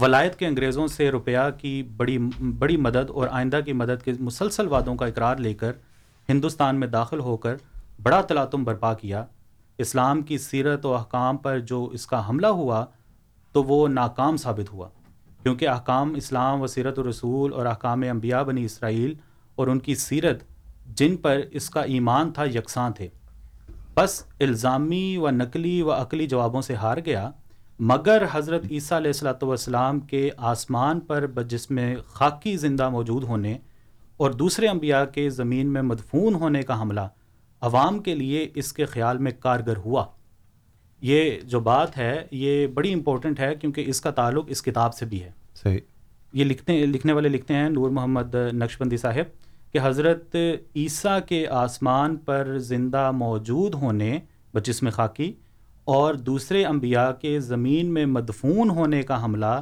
ولایت کے انگریزوں سے روپیہ کی بڑی بڑی مدد اور آئندہ کی مدد کے مسلسل وعدوں کا اقرار لے کر ہندوستان میں داخل ہو کر بڑا تلاتم برپا کیا۔ اسلام کی سیرت و احکام پر جو اس کا حملہ ہوا تو وہ ناکام ثابت ہوا، کیونکہ احکام اسلام و سیرت و رسول اور احکام انبیاء بنی اسرائیل اور ان کی سیرت جن پر اس کا ایمان تھا یکساں تھے۔ بس الزامی و نقلی و عقلی جوابوں سے ہار گیا۔ مگر حضرت عیسیٰ علیہ السلاۃ والسلام کے آسمان پر جس میں خاکی زندہ موجود ہونے اور دوسرے انبیاء کے زمین میں مدفون ہونے کا حملہ عوام کے لیے اس کے خیال میں کارگر ہوا۔ یہ جو بات ہے یہ بڑی امپورٹنٹ ہے کیونکہ اس کا تعلق اس کتاب سے بھی ہے۔ صحیح۔ یہ لکھتے لکھنے والے لکھتے ہیں نور محمد نقش بندی صاحب کہ حضرت عیسیٰ کے آسمان پر زندہ موجود ہونے بجسم خاکی اور دوسرے انبیاء کے زمین میں مدفون ہونے کا حملہ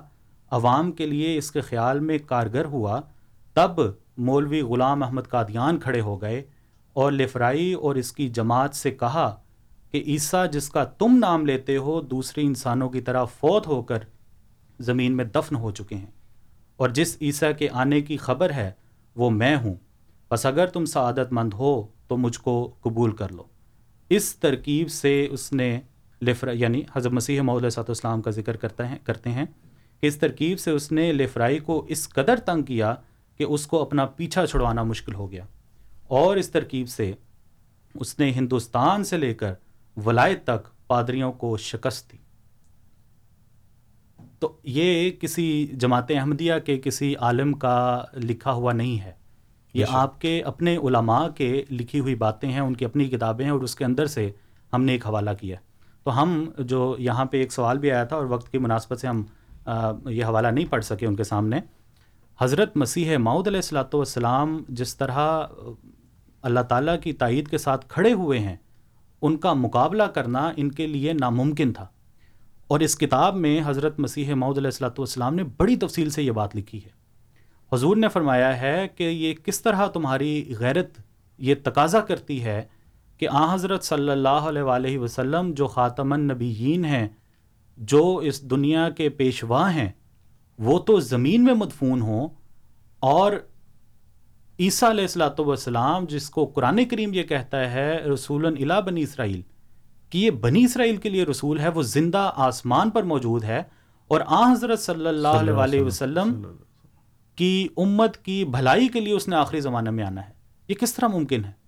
عوام کے لیے اس کے خیال میں کارگر ہوا، تب مولوی غلام احمد قادیان کھڑے ہو گئے اور لفرائی اور اس کی جماعت سے کہا کہ عیسیٰ جس کا تم نام لیتے ہو، دوسری انسانوں کی طرح فوت ہو کر زمین میں دفن ہو چکے ہیں اور جس عیسیٰ کے آنے کی خبر ہے، وہ میں ہوں۔ بس اگر تم سعادت مند ہو، تو مجھ کو قبول کر لو۔ اس ترکیب سے اس نے لفرا یعنی حضرت مسیح محدود صاحب السلام کا ذکر کرتا ہے کرتے ہیں کہ اس ترکیب سے اس نے لفرائی کو اس قدر تنگ کیا کہ اس کو اپنا پیچھا چھڑوانا مشکل ہو گیا۔ اور اس ترکیب سے اس نے ہندوستان سے لے کر ولایت تک پادریوں کو شکست دی۔ تو یہ کسی جماعت احمدیہ کے کسی عالم کا لکھا ہوا نہیں ہے۔ یہ آپ کے اپنے علماء کے لکھی ہوئی باتیں ہیں ان کی اپنی کتابیں ہیں اور اس کے اندر سے ہم نے ایک حوالہ کیا تو ہم جو یہاں پہ ایک سوال بھی آیا تھا اور وقت کی مناسبت سے ہم یہ حوالہ نہیں پڑھ سکے ان کے سامنے۔ حضرت مسیح ماؤد علیہ السلاۃ والسلام جس طرح اللہ تعالیٰ کی تائید کے ساتھ کھڑے ہوئے ہیں، ان کا مقابلہ کرنا ان کے لیے ناممکن تھا۔ اور اس کتاب میں حضرت مسیح ماؤد علیہ السلاۃ والسلام نے بڑی تفصیل سے یہ بات لکھی ہے۔ حضور نے فرمایا ہے کہ یہ کس طرح تمہاری غیرت، یہ تقاضا کرتی ہے کہ آ حضرت صلی اللہ علیہ وآلہ وسلم جو خاتم النبیین ہیں جو اس دنیا کے پیشوا ہیں وہ تو زمین میں مدفون ہوں اور عیسیٰ علیہ السلاۃ والسلام جس کو قرآن کریم یہ کہتا ہے رسول الا بنی اسرائیل کہ یہ بنی اسرائیل کے لیے رسول ہے وہ زندہ آسمان پر موجود ہے اور آ حضرت صلی اللہ علیہ وآلہ وسلم کی امت کی بھلائی کے لیے اس نے آخری زمانے میں آنا ہے۔ یہ کس طرح ممکن ہے؟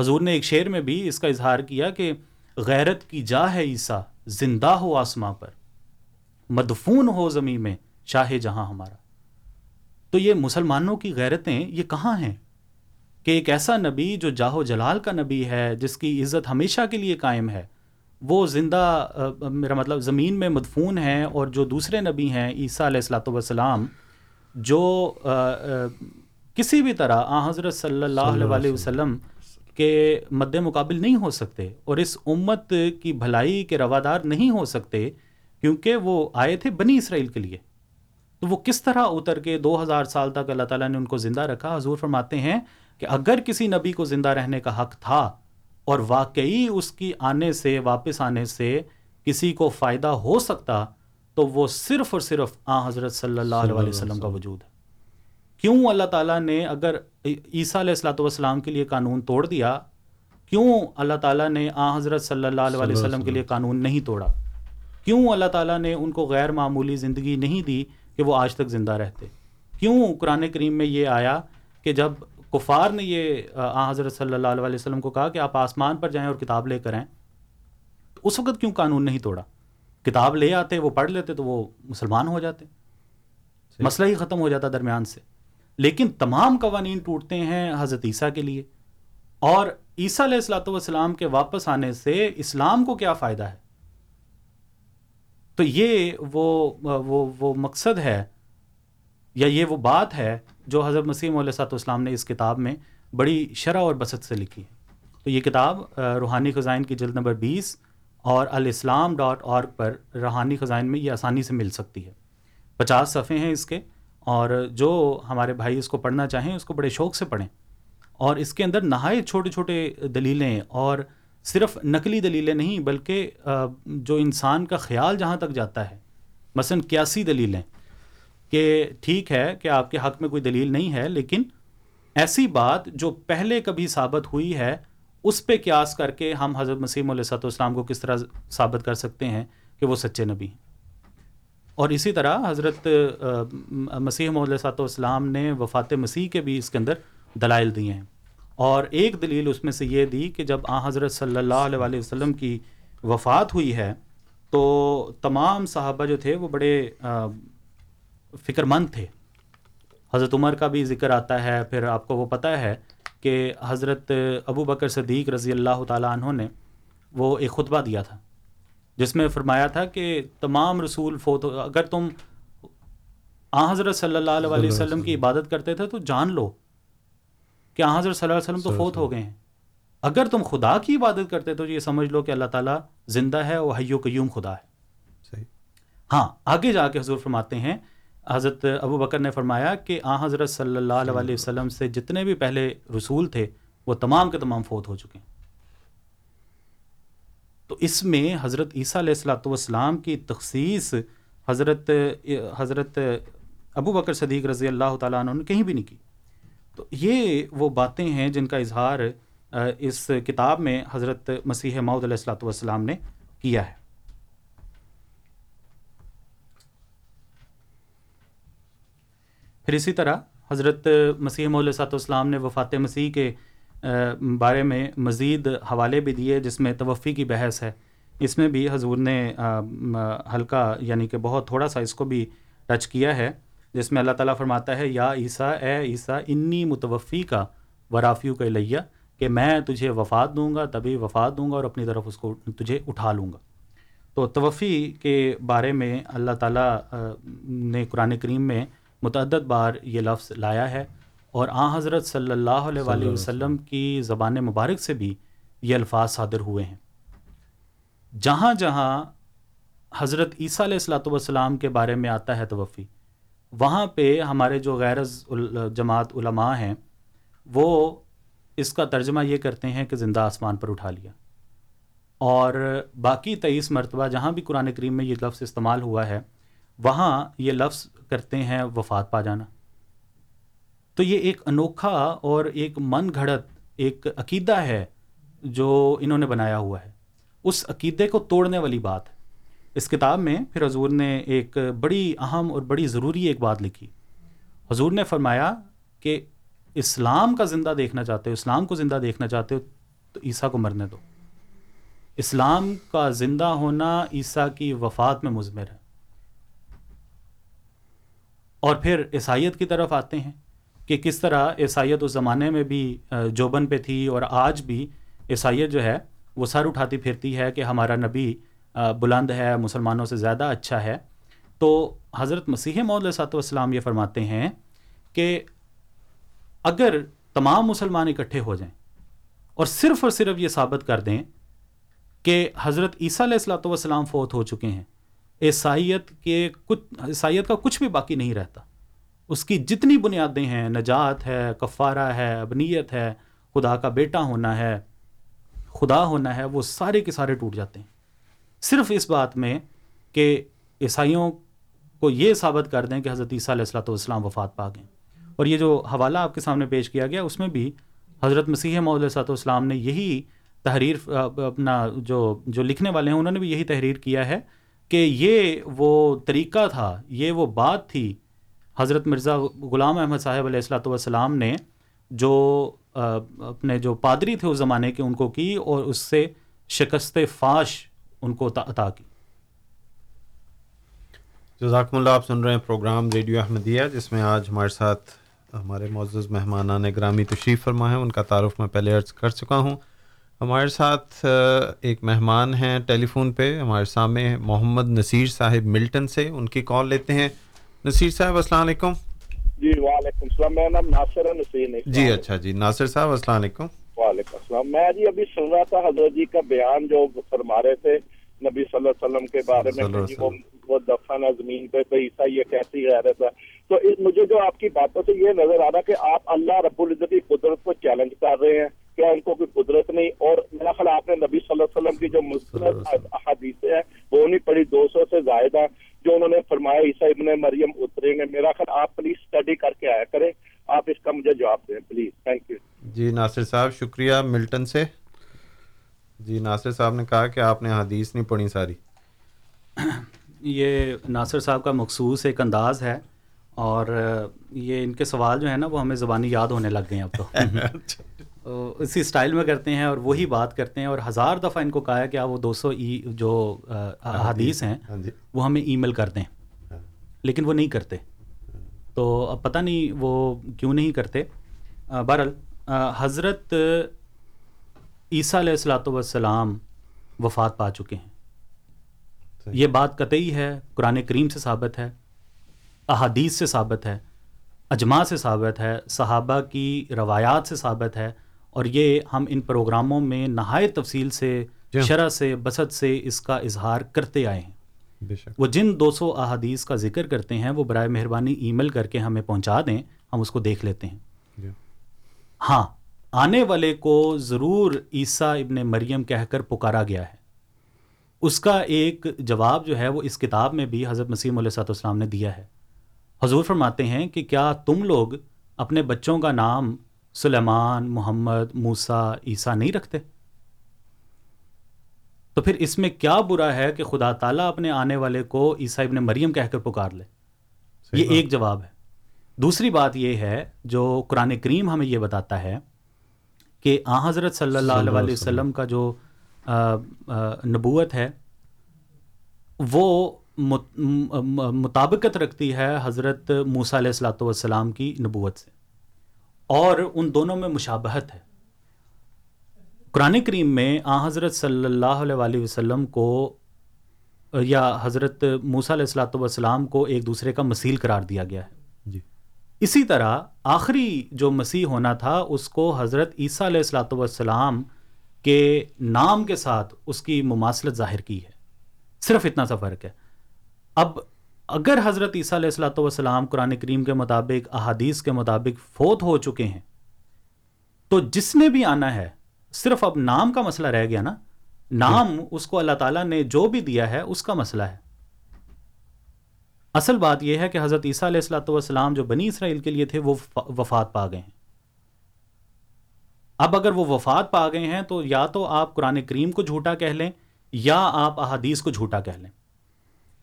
حضور نے ایک شعر میں بھی اس کا اظہار کیا کہ غیرت کی جا ہے عیسیٰ زندہ ہو آسماں پر مدفون ہو زمین میں شاہ جہاں ہمارا۔ تو یہ مسلمانوں کی غیرتیں یہ کہاں ہیں؟ کہ ایک ایسا نبی جو جاہو جلال کا نبی ہے جس کی عزت ہمیشہ کے لیے قائم ہے وہ زندہ میرا مطلب زمین میں مدفون ہیں اور جو دوسرے نبی ہیں عیسیٰ علیہ السلاۃ والسلام جو کسی بھی طرح آ حضرت صلی اللہ علیہ وسلم کے مد مقابل نہیں ہو سکتے اور اس امت کی بھلائی کے روادار نہیں ہو سکتے کیونکہ وہ آئے تھے بنی اسرائیل کے لیے۔ تو وہ کس طرح اتر کے دو ہزار سال تک اللہ تعالیٰ نے ان کو زندہ رکھا؟ حضور فرماتے ہیں کہ اگر کسی نبی کو زندہ رہنے کا حق تھا اور واقعی اس کی آنے سے واپس آنے سے کسی کو فائدہ ہو سکتا تو وہ صرف اور صرف آ حضرت صلی اللہ علیہ وسلم کا وجود ہے۔ کیوں اللہ تعالیٰ نے اگر عیسیٰ علیہ السلاۃ والسلام کے لیے قانون توڑ دیا کیوں اللہ تعالیٰ نے آ حضرت صلی اللہ علیہ وسلم کے لیے قانون نہیں توڑا؟ کیوں اللہ تعالیٰ نے ان کو غیر معمولی زندگی نہیں دی کہ وہ آج تک زندہ رہتے؟ کیوں قرآن کریم میں یہ آیا کہ جب کفار نے یہ آ حضرت صلی اللہ علیہ وسلم کو کہا کہ آپ آسمان پر جائیں اور کتاب لے کر آئیں تو اس وقت کیوں قانون نہیں توڑا؟ کتاب لے آتے وہ پڑھ لیتے تو وہ مسلمان ہو جاتے مسئلہ ہی ختم ہو جاتا درمیان سے۔ لیکن تمام قوانین ٹوٹتے ہیں حضرت عیسیٰ کے لیے۔ اور عیسیٰ علیہ السلاۃ والسلام کے واپس آنے سے اسلام کو کیا فائدہ ہے؟ تو یہ وہ وہ وہ مقصد ہے، یا یہ وہ بات ہے جو حضرت مسیم علیہ صاحب اسلام نے اس کتاب میں بڑی شرح اور بسط سے لکھی ہے۔ تو یہ کتاب روحانی خزائن کی جلد نمبر بیس اور الاسلام ڈاٹ اور پر روحانی خزائن میں یہ آسانی سے مل سکتی ہے۔ پچاس صفحے ہیں اس کے۔ اور جو ہمارے بھائی اس کو پڑھنا چاہیں، اس کو بڑے شوق سے پڑھیں۔ اور اس کے اندر نہایت چھوٹے چھوٹے دلیلیں اور صرف نقلی دلیلیں نہیں، بلکہ جو انسان کا خیال جہاں تک جاتا ہے، مثلا کیاسی دلیلیں کہ ٹھیک ہے کہ آپ کے حق میں کوئی دلیل نہیں ہے، لیکن ایسی بات جو پہلے کبھی ثابت ہوئی ہے، اس پہ قیاس کر کے ہم حضرت مسیم علیہ صاحب السلام کو کس طرح ثابت کر سکتے ہیں کہ وہ سچے نبی ہیں۔ اور اسی طرح حضرت مسیح علیہ صاحب نے وفات مسیح کے بھی اس کے اندر دلائل دیے ہیں۔ اور ایک دلیل اس میں سے یہ دی کہ جب آ حضرت صلی اللہ علیہ وسلم کی وفات ہوئی ہے، تو تمام صحابہ جو تھے وہ بڑے فکر مند تھے۔ حضرت عمر کا بھی ذکر آتا ہے۔ پھر آپ کو وہ پتہ ہے کہ حضرت ابو بکر صدیق رضی اللہ تعالیٰ عنہ نے وہ ایک خطبہ دیا تھا۔ جس میں فرمایا تھا کہ تمام رسول فوت ہو اگر تم آ حضرت صلی اللہ علیہ وسلم کی عبادت کرتے تھے تو جان لو کہ آ حضرت صلی اللہ علیہ وسلم تو فوت ہو گئے ہیں۔ اگر تم خدا کی عبادت کرتے تو یہ سمجھ لو کہ اللہ تعالیٰ زندہ ہے وہ حیو قیوم خدا ہے۔ صحیح۔ ہاں آگے جا کے حضور فرماتے ہیں حضرت ابو بکر نے فرمایا کہ آ حضرت صلی اللہ علیہ وسلم سے جتنے بھی پہلے رسول تھے وہ تمام کے تمام فوت ہو چکے ہیں۔ تو اس میں حضرت عیسیٰ علیہ السلاۃ والسلام کی تخصیص حضرت حضرت ابو بکر صدیق رضی اللہ تعالیٰ عنہ نے کہیں بھی نہیں کی۔ تو یہ وہ باتیں ہیں جن کا اظہار اس کتاب میں حضرت مسیح معود علیہ السلاۃ والسلام نے کیا ہے۔ پھر اسی طرح حضرت مسیح علیہ والسلام نے وفات مسیح کے بارے میں مزید حوالے بھی دیے جس میں توفی کی بحث ہے۔ اس میں بھی حضور نے ہلکا یعنی کہ بہت تھوڑا سا اس کو بھی ٹچ کیا ہے، جس میں اللہ تعالیٰ فرماتا ہے، یا عیسیٰ، اے عیسیٰ، انی متوفی کا ورافیو کا لیا کہ میں تجھے وفات دوں گا، تبھی وفات دوں گا اور اپنی طرف اس کو تجھے اٹھا لوں گا۔ تو توفی کے بارے میں اللہ تعالیٰ نے قرآن کریم میں متعدد بار یہ لفظ لایا ہے۔ اور آ حضرت صلی اللہ علیہ وآلہ وسلم کی زبان مبارک سے بھی یہ الفاظ صادر ہوئے ہیں۔ جہاں جہاں حضرت عیسیٰ علیہ السلاۃ والسلام کے بارے میں آتا ہے توفی وہاں پہ ہمارے جو غیر جماعت علماء ہیں وہ اس کا ترجمہ یہ کرتے ہیں کہ زندہ آسمان پر اٹھا لیا۔ اور باقی تیئیس مرتبہ جہاں بھی قرآن کریم میں یہ لفظ استعمال ہوا ہے وہاں یہ لفظ کرتے ہیں وفات پا جانا۔ تو یہ ایک انوکھا اور ایک من گھڑت ایک عقیدہ ہے جو انہوں نے بنایا ہوا ہے۔ اس عقیدے کو توڑنے والی بات ہے۔ اس کتاب میں پھر حضور نے ایک بڑی اہم اور بڑی ضروری ایک بات لکھی۔ حضور نے فرمایا کہ اسلام کا زندہ دیکھنا چاہتے ہو، اسلام کو زندہ دیکھنا چاہتے ہو تو عیسیٰ کو مرنے دو۔ اسلام کا زندہ ہونا عیسیٰ کی وفات میں مضمر ہے۔ اور پھر عیسائیت کی طرف آتے ہیں۔ کہ کس طرح عیسائیت اس زمانے میں بھی جوبن پہ تھی اور آج بھی عیسائیت جو ہے، وہ سر اٹھاتی پھرتی ہے کہ ہمارا نبی بلند ہے، مسلمانوں سے زیادہ اچھا ہے۔ تو حضرت مسیح محدود صاحب والسلام یہ فرماتے ہیں کہ اگر تمام مسلمان اکٹھے ہو جائیں اور صرف اور صرف یہ ثابت کر دیں کہ حضرت عیسیٰ علیہ السلاۃ والسلام فوت ہو چکے ہیں، عیسائیت کے کچھ، عیسائیت کا کچھ بھی باقی نہیں رہتا۔ اس کی جتنی بنیادیں ہیں، نجات ہے، کفارہ ہے، ابنیت ہے، خدا کا بیٹا ہونا ہے، خدا ہونا ہے، وہ سارے کے سارے ٹوٹ جاتے ہیں۔ صرف اس بات میں کہ عیسائیوں کو یہ ثابت کر دیں کہ حضرت عیسیٰ علیہ السلۃ والسلام وفات پا گئے اور یہ جو حوالہ آپ کے سامنے پیش کیا گیا، اس میں بھی حضرت مسیح محدود صلاح والسلام نے یہی تحریر، اپنا جو جو لکھنے والے ہیں، انہوں نے بھی یہی تحریر کیا ہے کہ یہ وہ طریقہ تھا، یہ وہ بات تھی حضرت مرزا غلام احمد صاحب علیہ السلاۃ والسلام نے جو اپنے جو پادری تھے اس زمانے کے، ان کو کی اور اس سے شکست فاش ان کو عطا کی۔ جزاکم اللہ، آپ سن رہے ہیں پروگرام ریڈیو احمدیہ، جس میں آج ہمارے ساتھ ہمارے معزز مہمانان گرامی تشریف فرما ہے ان کا تعارف میں پہلے عرض کر چکا ہوں۔ ہمارے ساتھ ایک مہمان ہیں ٹیلی فون پہ، ہمارے سامنے محمد نصیر صاحب ملٹن سے، ان کی کال لیتے ہیں۔ نصیر صاحب السلام علیکم۔ جی وعلیکم السلام۔ میرا نام ناصر نصیر جی اچھا جی۔ ناصر صاحب السلام علیکم۔ وعلیکم السلام۔ میں جی ابھی سن رہا تھا حضرت جی کا بیان جو فرما رہے تھے نبی صلی اللہ علیہ وسلم کے بارے میں جی وہ وہ دفن زمین پہ تو عیسیٰ یہ کیسی غیرت ہے؟ تو مجھے جو آپ کی باتوں سے یہ نظر آ رہا کہ آپ اللہ رب العزت کی قدرت کو چیلنج کر رہے ہیں کیا ان کو کوئی قدرت نہیں۔ اور میرا خیال آپ نے نبی صلی اللہ علیہ وسلم کی جو مستند احادیثیں ہیں وہ نہیں پڑھی دو سو سے زائد ہیں۔ جو انہوں نے فرمایا عیسیٰ ابن مریم اتریں گے میرا خیال آپ پلیز اسٹڈی کر کے آیا کریں۔ آپ اس کا مجھے جواب دیں پلیز تھینک یو جی ناصر صاحب شکریہ ملٹن سے۔ جی ناصر صاحب نے کہا کہ آپ نے حدیث نہیں پڑھی ساری۔ یہ ناصر صاحب کا مخصوص ایک انداز ہے اور یہ ان کے سوال جو ہے نا وہ ہمیں زبانی یاد ہونے لگ گئے ہیں اب تو۔ اسی اسٹائل میں کرتے ہیں اور وہی بات کرتے ہیں اور ہزار دفعہ ان کو کہا ہے کہ آپ وہ دو سو ای جو حدیث ہیں ہاں جی۔ وہ ہمیں ای میل کر دیں۔ ہاں۔ لیکن وہ نہیں کرتے۔ تو اب پتہ نہیں وہ کیوں نہیں کرتے۔ بہرحال حضرت عیسیٰ علیہ السلاۃ والسلام وفات پا چکے ہیں۔ یہ بات قطعی ہے قرآن کریم سے ثابت ہے احادیث سے ثابت ہے اجماع سے ثابت ہے صحابہ کی روایات سے ثابت ہے۔ اور یہ ہم ان پروگراموں میں نہایت تفصیل سے جی۔ شرح سے بسط سے اس کا اظہار کرتے آئے ہیں۔ وہ جن دو سو احادیث کا ذکر کرتے ہیں وہ برائے مہربانی ای میل کر کے ہمیں پہنچا دیں ہم اس کو دیکھ لیتے ہیں۔ جی۔ ہاں آنے والے کو ضرور عیسیٰ ابن مریم کہہ کر پکارا گیا ہے۔ اس کا ایک جواب جو ہے وہ اس کتاب میں بھی حضرت مسیم علیہ صاحب السلام نے دیا ہے۔ حضور فرماتے ہیں کہ کیا تم لوگ اپنے بچوں کا نام سلیمان محمد موسا عیسیٰ نہیں رکھتے؟ تو پھر اس میں کیا برا ہے کہ خدا تعالیٰ اپنے آنے والے کو عیسیٰ ابن مریم کہہ کر پکار لے؟ یہ ایک جواب ہے۔ دوسری بات یہ ہے جو قرآن کریم ہمیں یہ بتاتا ہے کہ آ حضرت صلی اللہ علیہ وسلم کا جو نبوت ہے وہ مطابقت رکھتی ہے حضرت موسیٰ علیہ السلاۃ والسلام کی نبوت سے۔ اور ان دونوں میں مشابہت ہے۔ قرآن کریم میں آ حضرت صلی اللہ علیہ وسلم کو یا حضرت موسیٰ علیہ السلاۃ والسلام کو ایک دوسرے کا مسیل قرار دیا گیا ہے۔ جی۔ اسی طرح آخری جو مسیح ہونا تھا اس کو حضرت عیسیٰ علیہ السلاۃ والسلام کے نام کے ساتھ اس کی مماثلت ظاہر کی ہے۔ صرف اتنا سا فرق ہے۔ اب اگر حضرت عیسیٰ علیہ السلاۃ والسلام قرآن کریم کے مطابق، احادیث کے مطابق فوت ہو چکے ہیں، تو جس نے بھی آنا ہے، صرف اب نام کا مسئلہ رہ گیا نا، نام اس کو اللہ تعالیٰ نے جو بھی دیا ہے، اس کا مسئلہ ہے۔ اصل بات یہ ہے کہ حضرت عیسیٰ علیہ السلاۃ والسلام جو بنی اسرائیل کے لیے تھے، وہ وفات پا گئے ہیں۔ اب اگر وہ وفات پا گئے ہیں، تو یا تو آپ قرآن کریم کو جھوٹا کہہ لیں، یا آپ احادیث کو جھوٹا کہہ لیں۔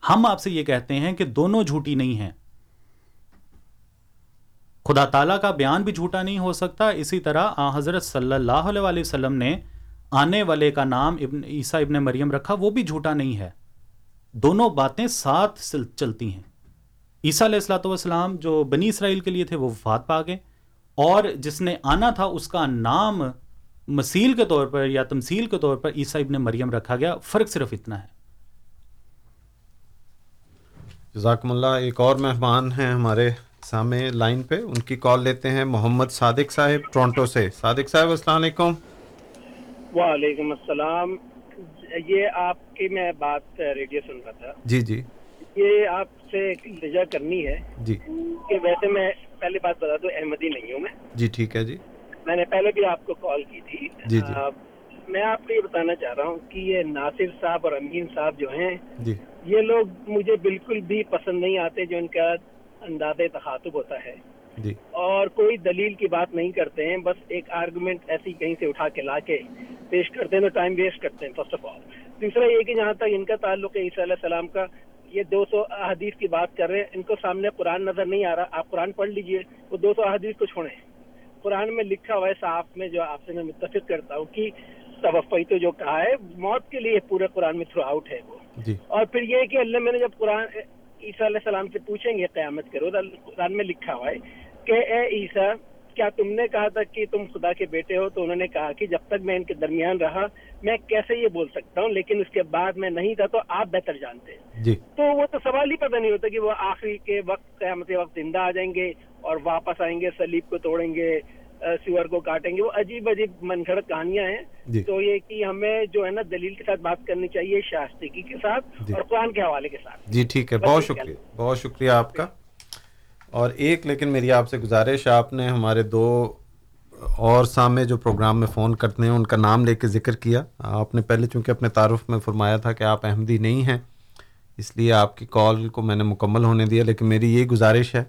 ہم آپ سے یہ کہتے ہیں کہ دونوں جھوٹی نہیں ہیں۔ خدا تعالیٰ کا بیان بھی جھوٹا نہیں ہو سکتا۔ اسی طرح آ، حضرت صلی اللہ علیہ وسلم نے آنے والے کا نام ابن، عیسیٰ ابن مریم رکھا، وہ بھی جھوٹا نہیں ہے۔ دونوں باتیں ساتھ چلتی ہیں۔ عیسیٰ علیہ السلاۃ والسلام جو بنی اسرائیل کے لیے تھے، وہ وفات پا گئے۔ اور جس نے آنا تھا، اس کا نام مسیل کے طور پر یا تمثیل کے طور پر عیسیٰ ابن مریم رکھا گیا۔ فرق صرف اتنا ہے۔ جزاکم اللہ ایک اور مہمان ہیں ہمارے سامنے لائن پہ۔ ان کی کال لیتے ہیں محمد صادق صاحب ٹورنٹو سے۔ صادق صاحب السلام علیکم۔ وعلیکم السلام۔ یہ آپ کی میں بات ریڈیو سن رہا تھا۔ جی جی۔ یہ آپ سے التجا کرنی ہے جی۔ کہ ویسے میں پہلی بات بتا دوں احمدی نہیں ہوں میں۔ جی ٹھیک ہے جی۔ میں نے پہلے بھی آپ کو کال کی تھی۔ جی جی۔ میں آپ کو یہ بتانا چاہ رہا ہوں کہ یہ ناصر صاحب اور امین صاحب جو ہیں جی۔ یہ لوگ مجھے بالکل بھی پسند نہیں آتے جو ان کا انداز تخاطب ہوتا ہے۔ جی۔ اور کوئی دلیل کی بات نہیں کرتے ہیں بس ایک آرگومنٹ ایسی کہیں سے اٹھا کے لا کے پیش کرتے ہیں تو ٹائم ویسٹ کرتے ہیں فرسٹ آف آل دوسرا یہ کہ جہاں تک ان کا تعلق ہے عیسیٰ علیہ السلام کا یہ دو سو احادیث کی بات کر رہے ہیں ان کو سامنے قرآن نظر نہیں آ رہا۔ آپ قرآن پڑھ لیجیے وہ دو سو احادیث کو چھوڑیں۔ قرآن میں لکھا ہوا ہے صاف میں جو آپ سے میں متفق کرتا ہوں کہ توفی تو جو کہا ہے موت کے لیے پورے قرآن میں تھرو آؤٹ ہے وہ۔ جی۔ اور پھر یہ کہ اللہ میں نے جب قرآن عیسیٰ علیہ السلام سے پوچھیں گے قیامت کرو قرآن میں لکھا ہوا ہے کہ اے عیسیٰ کیا تم نے کہا تھا کہ تم خدا کے بیٹے ہو؟ تو انہوں نے کہا کہ جب تک میں ان کے درمیان رہا میں کیسے یہ بول سکتا ہوں؟ لیکن اس کے بعد میں نہیں تھا تو آپ بہتر جانتے۔ ہیں جی۔ تو وہ تو سوال ہی پتہ نہیں ہوتا کہ وہ آخری کے وقت قیامت وقت زندہ آ جائیں گے اور واپس آئیں گے سلیب کو توڑیں گے۔ سور کو کاٹیں گے۔ وہ عجیب عجیب من گھڑت کہانیاں ہیں۔ جی۔ تو یہ کہ ہمیں جو ہے نا دلیل کے ساتھ بات کرنی چاہیے شائستگی کے ساتھ جی۔ اور قرآن کے حوالے کے ساتھ۔ جی ٹھیک ہے۔ بہت شکریہ۔ بہت شکریہ آپ کا۔ اور ایک لیکن میری آپ سے گزارش آپ نے ہمارے دو اور سامنے جو پروگرام میں فون کرتے ہیں ان کا نام لے کے ذکر کیا۔ آپ نے پہلے چونکہ اپنے تعارف میں فرمایا تھا کہ آپ احمدی نہیں ہیں اس لیے آپ کی کال کو میں نے مکمل ہونے دیا لیکن میری یہ گزارش ہے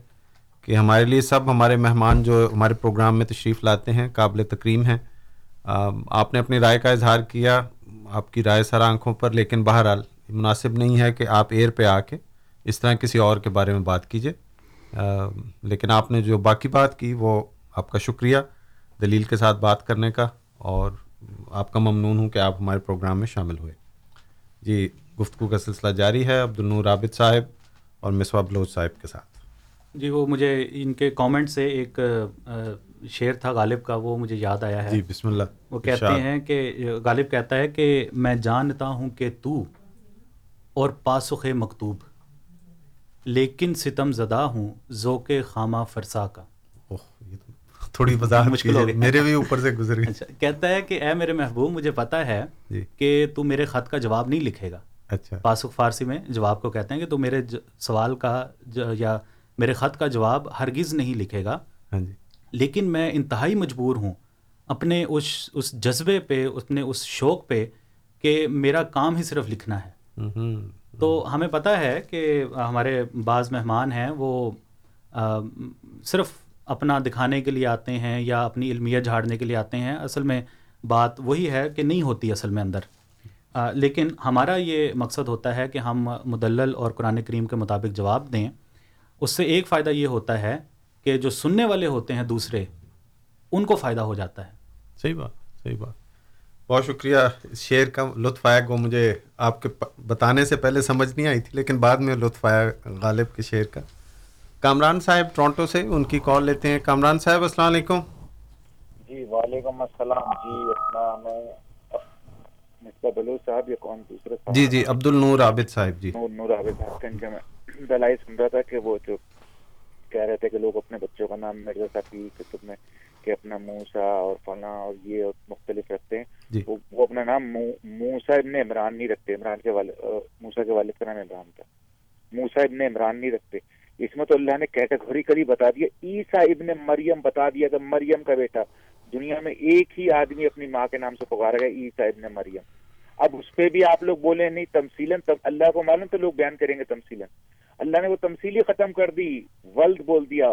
کہ ہمارے لیے سب ہمارے مہمان جو ہمارے پروگرام میں تشریف لاتے ہیں، قابل تکریم ہیں۔ آپ نے اپنی رائے کا اظہار کیا، آپ کی رائے سر آنکھوں پر، لیکن بہرحال مناسب نہیں ہے کہ آپ ایئر پہ آ کے اس طرح کسی اور کے بارے میں بات کیجیے۔ لیکن آپ نے جو باقی بات کی، وہ آپ کا شکریہ دلیل کے ساتھ بات کرنے کا، اور آپ کا ممنون ہوں کہ آپ ہمارے پروگرام میں شامل ہوئے۔ جی گفتگو کا سلسلہ جاری ہے عبد النور عابد صاحب اور مصباح بلوچ صاحب کے ساتھ۔ جی وہ مجھے ان کے کامنٹ سے ایک شعر تھا غالب کا وہ مجھے یاد آیا ہے۔ جی بسم اللہ وہ کہتے۔ ہیں کہ غالب کہتا ہے کہ میں جانتا ہوں کہ تو اور پاسخ مکتوب لیکن ستم زدہ ہوں ذوق خامہ فرسا کا۔ تھوڑی وضاحت مشکل ہو۔ گئی۔ میرے بھی اوپر سے گزر گئی۔ اچھا کہتا ہے کہ اے میرے محبوب مجھے پتا ہے جی۔ کہ تو میرے خط کا جواب نہیں لکھے گا۔ اچھا۔ پاسخ فارسی میں جواب کو کہتے ہیں کہ تو میرے سوال کا یا میرے خط کا جواب ہرگز نہیں لکھے گا۔ ہاں جی۔ لیکن میں انتہائی مجبور ہوں اپنے اس اس جذبے پہ اپنے اس شوق پہ کہ میرا کام ہی صرف لکھنا ہے۔ تو ہمیں پتہ ہے کہ ہمارے بعض مہمان ہیں وہ صرف اپنا دکھانے کے لیے آتے ہیں یا اپنی علمیت جھاڑنے کے لیے آتے ہیں۔ اصل میں بات وہی ہے کہ نہیں ہوتی اصل میں اندر۔ لیکن ہمارا یہ مقصد ہوتا ہے کہ ہم مدلل اور قرآن کریم کے مطابق جواب دیں۔ اس سے ایک فائدہ یہ ہوتا ہے کہ جو سننے والے ہوتے ہیں دوسرے ان کو فائدہ ہو جاتا ہے۔ صحیح بات صحیح بات۔ بہت شکریہ اس شعر کا لطف آیا وہ مجھے آپ کے بتانے سے پہلے سمجھ نہیں آئی تھی لیکن بعد میں لطف آیا غالب کے شعر کا۔ کامران صاحب ٹورنٹو سے ان کی کال لیتے ہیں۔ کامران صاحب السلام علیکم۔ جی وعلیکم السلام۔ جی اپنا میں صاحب یا کون دوسرے صاحب؟ جی جی عبد النور عابد صاحب جی۔ نور نور عابد صاحب دلائی سن رہا تھا کہ وہ جو کہہ رہے تھے کہ لوگ اپنے بچوں کا نام مرزا صاحب کی کتب میں کہ اپنا موسا اور فلاں اور یہ اور مختلف رکھتے ہیں۔ جی۔ وہ وہ اپنا نام مو- موسا ابن عمران نہیں رکھتے عمران کے والد موسا کے والد کا نام عمران تھا۔ موسا ابن عمران نہیں رکھتے۔ اس میں تو اللہ نے کیٹیگوریکلی بتا دیا عیسیٰ ابن مریم بتا دیا کہ مریم کا بیٹا۔ دنیا میں ایک ہی آدمی اپنی ماں کے نام سے پکارا گیا عیسیٰ ابن مریم۔ اب اس پہ بھی آپ لوگ بولے نہیں تمثیلن تم اللہ کو معلوم تو لوگ بیان کریں گے تمثیلن اللہ نے وہ تمثیلی ختم کر دی، ولد بول دیا۔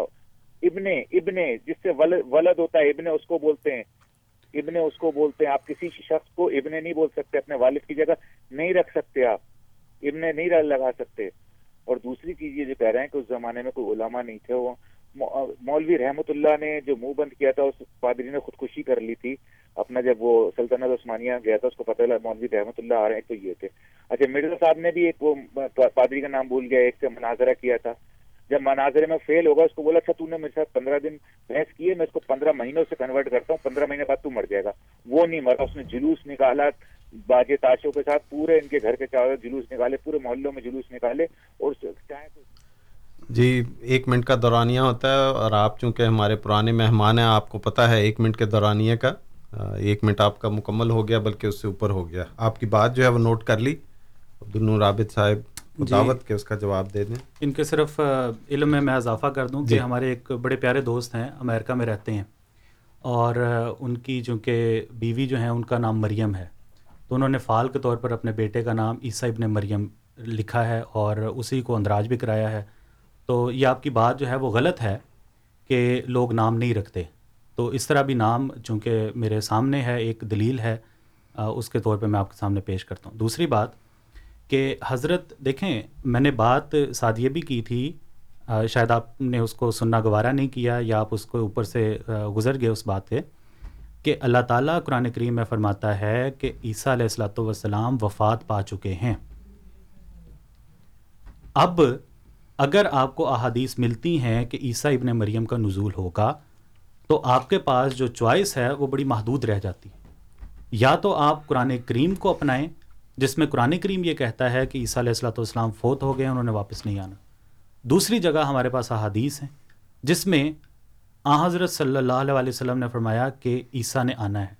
ابن ابن، جس سے ولد ولد ہوتا ہے، ابن اس کو بولتے ہیں۔ ابن اس کو بولتے ہیں۔ آپ کسی شخص کو ابن نہیں بول سکتے، اپنے والد کی جگہ نہیں رکھ سکتے آپ۔ ابن نہیں لگا سکتے۔ اور دوسری چیز یہ جو کہہ رہے ہیں کہ اس زمانے میں کوئی علماء نہیں تھے، وہ مولوی رحمت اللہ نے جو منہ بند کیا تھا، اس پادری نے خودکشی کر لی تھی۔ اپنا جب وہ سلطنت عثمانیہ گیا تھا، اس کو پتہ لگا مولوی رحمت اللہ آ رہے ہیں تو یہ تھے۔ اچھا مرزا صاحب نے بھی ایک وہ پادری کا نام بھول گیا، ایک سے مناظرہ کیا تھا۔ جب مناظرے میں فیل ہوگا، اس کو بولا اچھا تو نے میرے ساتھ پندرہ دن بحث کی ہے، میں اس کو پندرہ مہینوں سے کنورٹ کرتا ہوں، پندرہ مہینے بعد تو مر جائے گا۔ وہ نہیں مرا، اس نے جلوس نکالا، باجے تاشوں کے ساتھ پورے ان کے گھر کے چاول جلوس نکالے، پورے محلوں میں جلوس نکالے۔ اور چاہے تو جی ایک منٹ کا دورانیہ ہوتا ہے اور آپ چونکہ ہمارے پرانے مہمان ہیں، آپ کو پتہ ہے، ایک منٹ کے دورانیہ کا۔ ایک منٹ آپ کا مکمل ہو گیا بلکہ اس سے اوپر ہو گیا۔ آپ کی بات جو ہے وہ نوٹ کر لی۔ عبدالنور عابد صاحب جی۔ دعوت کے اس کا جواب دے دیں۔ ان کے صرف علم میں میں اضافہ کر دوں کہ جی۔ ہمارے ایک بڑے پیارے دوست ہیں امریکہ میں رہتے ہیں۔ اور ان کی جو کہ بیوی جو ہیں ان کا نام مریم ہے۔ تو انہوں نے فال کے طور پر اپنے بیٹے کا نام عیسیٰ ابن مریم لکھا ہے اور اسی کو اندراج بھی کرایا ہے۔ تو یہ آپ کی بات جو ہے وہ غلط ہے کہ لوگ نام نہیں رکھتے۔ تو اس طرح بھی نام چونکہ میرے سامنے ہے، ایک دلیل ہے اس کے طور پہ میں آپ کے سامنے پیش کرتا ہوں۔ دوسری بات کہ حضرت، دیکھیں، میں نے بات ساتھ یہ بھی کی تھی شاید آپ نے اس کو سننا گوارا نہیں کیا یا آپ اس کو اوپر سے گزر گئے اس بات پہ کہ اللہ تعالیٰ قرآن کریم میں فرماتا ہے کہ عیسیٰ علیہ السلاۃ والسلام وفات پا چکے ہیں۔ اب اگر آپ کو احادیث ملتی ہیں کہ عیسیٰ ابن مریم کا نزول ہوگا تو آپ کے پاس جو چوائس ہے وہ بڑی محدود رہ جاتی ہے۔ یا تو آپ قرآن کریم کو اپنائیں، جس میں قرآن کریم یہ کہتا ہے کہ عیسیٰ علیہ السلاۃ والسلام فوت ہو گئے، انہوں نے واپس نہیں آنا۔ دوسری جگہ ہمارے پاس احادیث ہیں، جس میں آ حضرت صلی اللہ علیہ وسلم نے فرمایا کہ عیسیٰ نے آنا ہے۔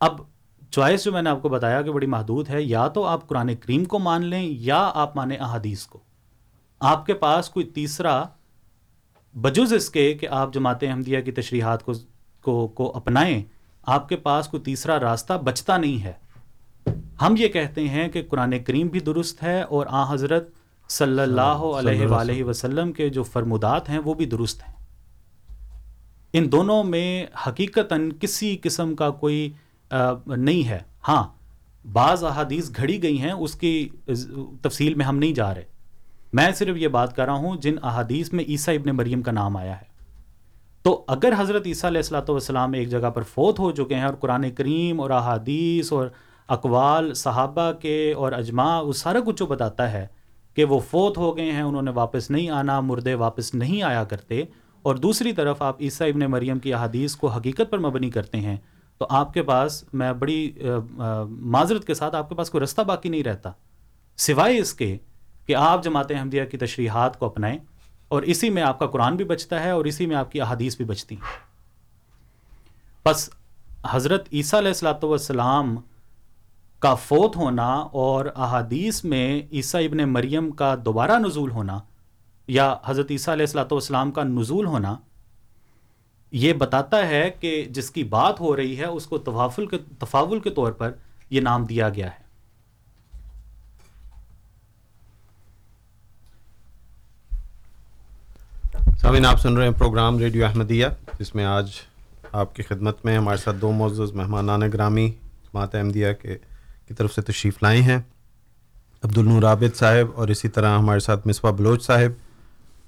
اب چوائس جو میں نے آپ کو بتایا کہ بڑی محدود ہے، یا تو آپ قرآن کریم کو مان لیں یا آپ مانیں احادیث کو۔ آپ کے پاس کوئی تیسرا بجز اس کے کہ آپ جماعت احمدیہ کی تشریحات کو کو کو اپنائیں آپ کے پاس کوئی تیسرا راستہ بچتا نہیں ہے۔ ہم یہ کہتے ہیں کہ قرآن کریم بھی درست ہے اور آ حضرت صلی اللہ علیہ وآلہ وسلم کے جو فرمودات ہیں وہ بھی درست ہیں۔ ان دونوں میں حقیقتاً کسی قسم کا کوئی نہیں ہے۔ ہاں بعض احادیث گھڑی گئی ہیں اس کی تفصیل میں ہم نہیں جا رہے۔ میں صرف یہ بات کر رہا ہوں، جن احادیث میں عیسیٰ ابن مریم کا نام آیا ہے۔ تو اگر حضرت عیسیٰ علیہ السلاۃ والسلام ایک جگہ پر فوت ہو چکے ہیں اور قرآن کریم اور احادیث اور اقوال صحابہ کے اور اجماع، وہ سارا کچھ جو بتاتا ہے کہ وہ فوت ہو گئے ہیں، انہوں نے واپس نہیں آنا، مردے واپس نہیں آیا کرتے۔ اور دوسری طرف آپ عیسیٰ ابن مریم کی احادیث کو حقیقت پر مبنی کرتے ہیں، تو آپ کے پاس، میں بڑی معذرت کے ساتھ آپ کے پاس کوئی رستہ باقی نہیں رہتا۔ سوائے اس کے کہ آپ جماعت احمدیہ کی تشریحات کو اپنائیں اور اسی میں آپ کا قرآن بھی بچتا ہے اور اسی میں آپ کی احادیث بھی بچتی ہیں۔ بس حضرت عیسیٰ علیہ السلاۃ والسلام کا فوت ہونا اور احادیث میں عیسیٰ ابن مریم کا دوبارہ نزول ہونا یا حضرت عیسیٰ علیہ السلاۃ والسلام کا نزول ہونا، یہ بتاتا ہے کہ جس کی بات ہو رہی ہے، اس کو تفافل کے، تفاول کے طور پر یہ نام دیا گیا ہے۔ سامعین آپ سن رہے ہیں پروگرام ریڈیو احمدیہ، جس میں آج آپ کی خدمت میں ہمارے ساتھ دو معزز مہمانان گرامی جماعت احمدیہ کے کی طرف سے تشریف لائے ہیں۔ عبد النور عابد صاحب اور اسی طرح ہمارے ساتھ مصباح بلوچ صاحب۔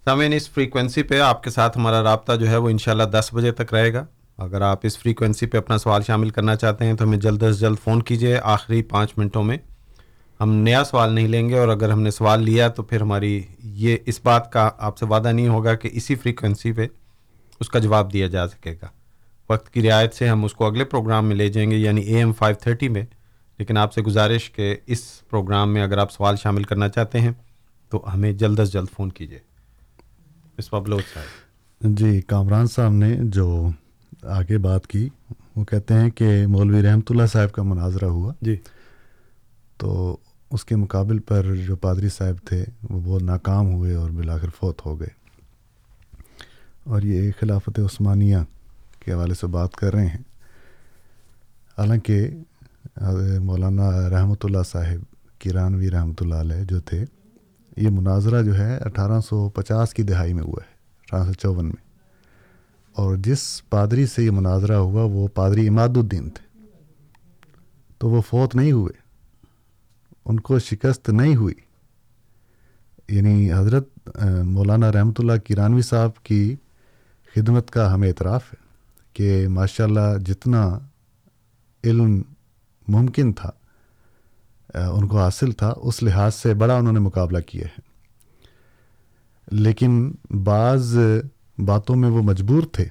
سامعین، اس فریکوینسی پہ آپ کے ساتھ ہمارا رابطہ جو ہے وہ انشاءاللہ دس بجے تک رہے گا۔ اگر آپ اس فریکوینسی پہ اپنا سوال شامل کرنا چاہتے ہیں تو ہمیں جلد از جلد فون کیجیے آخری پانچ منٹوں میں۔ ہم نیا سوال نہیں لیں گے اور اگر ہم نے سوال لیا تو پھر ہماری یہ اس بات کا آپ سے وعدہ نہیں ہوگا کہ اسی فریکوینسی پہ اس کا جواب دیا جا سکے گا۔ وقت کی رعایت سے ہم اس کو اگلے پروگرام میں لے جائیں گے یعنی اے ایم فائیو تھرٹی میں۔ لیکن آپ سے گزارش کہ اس پروگرام میں اگر آپ سوال شامل کرنا چاہتے ہیں تو ہمیں جلد از جلد فون کیجیے اس صاحب۔ جی کامران صاحب نے جو آگے بات کی وہ کہتے ہیں کہ مولوی رحمۃ اللہ صاحب کا مناظرہ ہوا۔ جی۔ تو اس کے مقابل پر جو پادری صاحب تھے، وہ بہت ناکام ہوئے اور بالآخر فوت ہو گئے۔ اور یہ خلافت عثمانیہ کے حوالے سے بات کر رہے ہیں۔ حالانکہ، مولانا رحمۃ اللہ صاحب، کیرانوی رحمۃ اللہ علیہ جو تھے، یہ مناظرہ جو ہے، اٹھارہ سو پچاس کی دہائی میں ہوا ہے، اٹھارہ سو چون میں۔ اور جس پادری سے یہ مناظرہ ہوا، وہ پادری اماد الدین تھے۔ تو وہ فوت نہیں ہوئے۔ ان کو شکست نہیں ہوئی۔ یعنی حضرت مولانا رحمۃ اللہ کیرانوی صاحب کی خدمت کا ہمیں اعتراف ہے کہ ماشاء اللہ جتنا علم ممکن تھا ان کو حاصل تھا، اس لحاظ سے بڑا انہوں نے مقابلہ کیا ہے۔ لیکن بعض باتوں میں وہ مجبور تھے۔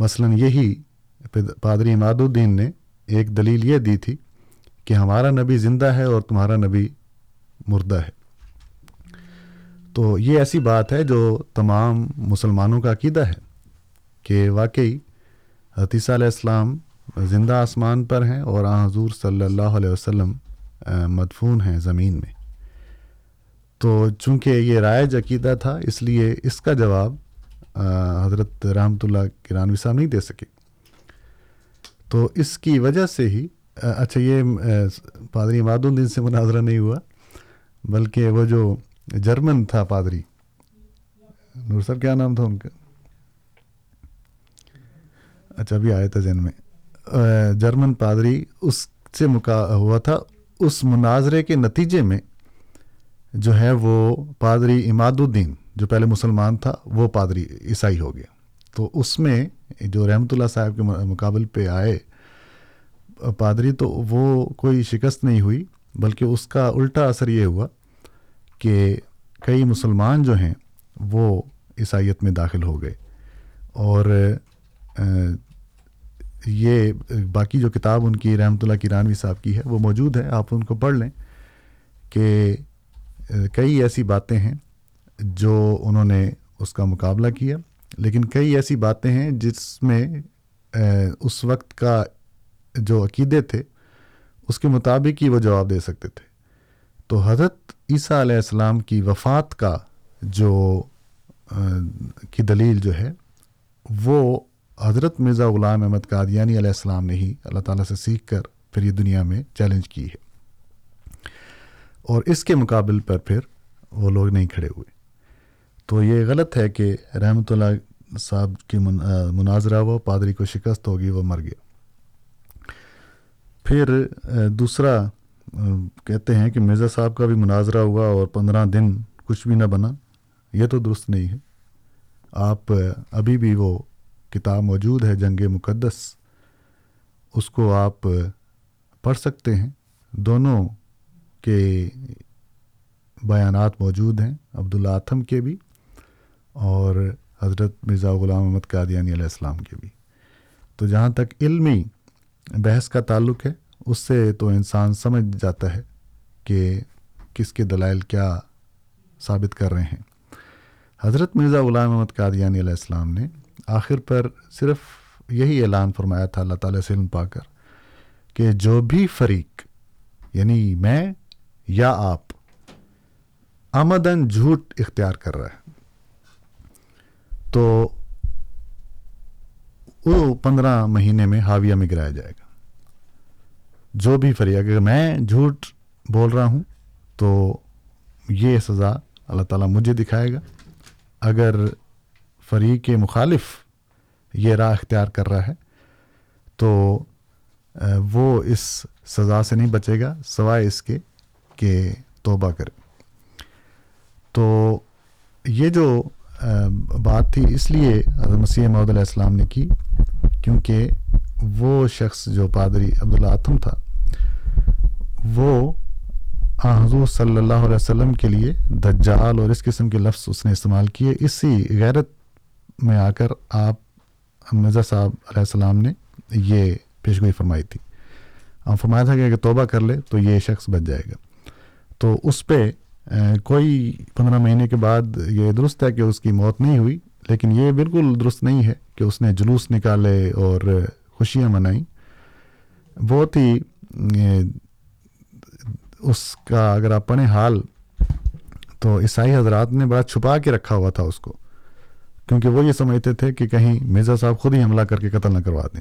مثلا یہی پادری اماد الدین نے ایک دلیل یہ دی تھی کہ ہمارا نبی زندہ ہے اور تمہارا نبی مردہ ہے۔ تو یہ ایسی بات ہے جو تمام مسلمانوں کا عقیدہ ہے کہ واقعی حتیثہ علیہ السلام زندہ آسمان پر ہیں اور آ حضور صلی اللہ علیہ وسلم مدفون ہیں زمین میں۔ تو چونکہ یہ رائج عقیدہ تھا، اس لیے اس کا جواب حضرت رحمۃ اللہ کرانوی صاحب نہیں دے سکے۔ تو اس کی وجہ سے ہی اچھا یہ پادری اماد الدین سے مناظرہ نہیں ہوا، بلکہ وہ جو جرمن تھا پادری، نور صاحب، کیا نام تھا ان کا؟ اچھا ابھی آیا تھا ذہن میں۔ جرمن پادری اس سے مکا، ہوا تھا، اس مناظرے کے نتیجے میں جو ہے وہ پادری اماد الدین جو پہلے مسلمان تھا، وہ پادری عیسائی ہو گیا۔ تو اس میں جو رحمۃ اللہ صاحب کے مقابل پہ آئے پادری، تو وہ کوئی شکست نہیں ہوئی، بلکہ اس کا الٹا اثر یہ ہوا کہ کئی مسلمان جو ہیں، وہ عیسائیت میں داخل ہو گئے۔ اور یہ باقی جو کتاب ان کی رحمۃ اللہ کی رانوی صاحب کی ہے، وہ موجود ہے آپ ان کو پڑھ لیں کہ کئی ایسی باتیں ہیں جو انہوں نے اس کا مقابلہ کیا۔ لیکن کئی ایسی باتیں ہیں جس میں اس وقت کا جو عقیدے تھے، اس کے مطابق ہی وہ جواب دے سکتے تھے۔ تو حضرت عیسیٰ علیہ السلام کی وفات کا جو کی دلیل جو ہے، وہ حضرت مرزا غلام احمد قادیانی علیہ السلام نے ہی اللہ تعالیٰ سے سیکھ کر پھر یہ دنیا میں چیلنج کی ہے۔ اور اس کے مقابل پر پھر وہ لوگ نہیں کھڑے ہوئے۔ تو یہ غلط ہے کہ رحمۃ اللہ صاحب کی مناظرہ ہوا، پادری کو شکست ہوگی، وہ مر گیا۔ پھر دوسرا کہتے ہیں کہ مرزا صاحب کا بھی مناظرہ ہوا اور پندرہ دن کچھ بھی نہ بنا، یہ تو درست نہیں ہے۔ آپ ابھی بھی وہ کتاب موجود ہے، جنگ مقدس، اس کو آپ پڑھ سکتے ہیں۔ دونوں کے بیانات موجود ہیں عبدالعتم کے بھی اور حضرت مرزا غلام محمد قادیانی علیہ السلام کے بھی۔ تو جہاں تک علمی بحث کا تعلق ہے، اس سے تو انسان سمجھ جاتا ہے کہ کس کے دلائل کیا ثابت کر رہے ہیں۔ حضرت مرزا غلام محمد قادیانی علیہ السلام نے آخر پر صرف یہی اعلان فرمایا تھا، اللہ تعالیٰ سے علم پا کر، کہ جو بھی فریق یعنی میں یا آپ، آمدن جھوٹ اختیار کر رہا ہے۔ تو وہ پندرہ مہینے میں حاویہ میں گرایا جائے گا۔ جو بھی فریق، اگر میں جھوٹ بول رہا ہوں، تو یہ سزا اللہ تعالیٰ مجھے دکھائے گا۔ اگر فریق مخالف یہ راہ اختیار کر رہا ہے، تو وہ اس سزا سے نہیں بچے گا، سوائے اس کے کہ توبہ کرے۔ تو یہ جو بات تھی، اس لیے مسیح محدود علیہ السلام نے کی۔ کیونکہ وہ شخص جو پادری عبدالعتم تھا، وہ حضور صلی اللہ علیہ وسلم کے لیے دجال اور اس قسم کے لفظ اس نے استعمال کیے۔ اسی غیرت میں آ کر آپ، مرزا صاحب علیہ السلام نے یہ پیشگوئی فرمائی تھی۔ آپ فرمایا تھا کہ اگر توبہ کر لے تو یہ شخص بچ جائے گا۔ تو اس پہ کوئی پندرہ مہینے کے بعد یہ درست ہے کہ اس کی موت نہیں ہوئی۔ لیکن یہ بالکل درست نہیں ہے کہ اس نے جلوس نکالے اور خوشیاں منائیں۔ بہت ہی اس کا اگر آپ پڑھیں حال، تو عیسائی حضرات نے بڑا چھپا کے رکھا ہوا تھا اس کو۔ کیونکہ وہ یہ سمجھتے تھے کہ کہیں مرزا صاحب خود ہی حملہ کر کے قتل نہ کروا دیں۔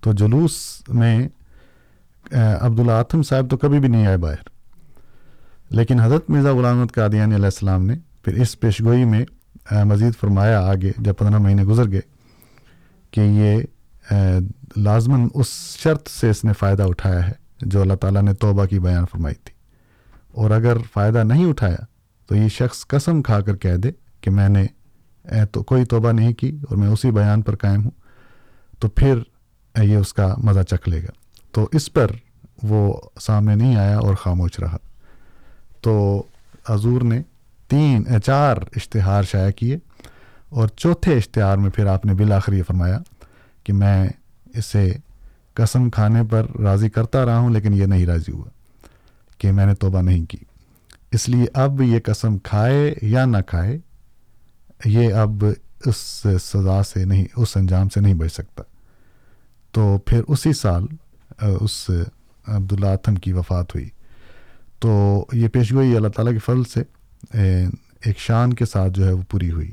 تو جلوس میں عبدالعتم صاحب تو کبھی بھی نہیں آئے باہر۔ لیکن حضرت مرزا غلامت قادیانی علیہ السلام نے پھر اس پیشگوئی میں مزید فرمایا آگے، جب پندرہ مہینے گزر گئے کہ یہ لازماً اس شرط سے اس نے فائدہ اٹھایا ہے جو اللہ تعالیٰ نے توبہ کی بیان فرمائی تھی۔ اور اگر فائدہ نہیں اٹھایا تو یہ شخص قسم کھا کر کہہ دے کہ میں نے تو، کوئی توبہ نہیں کی اور میں اسی بیان پر قائم ہوں، تو پھر یہ اس کا مزہ چکھ لے گا۔ تو اس پر وہ سامنے نہیں آیا اور خاموش رہا۔ تو حضور نے تین چار اشتہار شائع کیے اور چوتھے اشتہار میں پھر آپ نے بالآخر یہ فرمایا کہ میں اسے قسم کھانے پر راضی کرتا رہا ہوں لیکن یہ نہیں راضی ہوا کہ میں نے توبہ نہیں کی۔ اس لیے اب یہ قسم کھائے یا نہ کھائے، یہ اب اس سزا سے نہیں، اس انجام سے نہیں بچ سکتا۔ تو پھر اسی سال، اس عبداللہ آتم کی وفات ہوئی۔ تو یہ پیشگوئی اللہ تعالیٰ کے فضل سے ایک شان کے ساتھ جو ہے وہ پوری ہوئی۔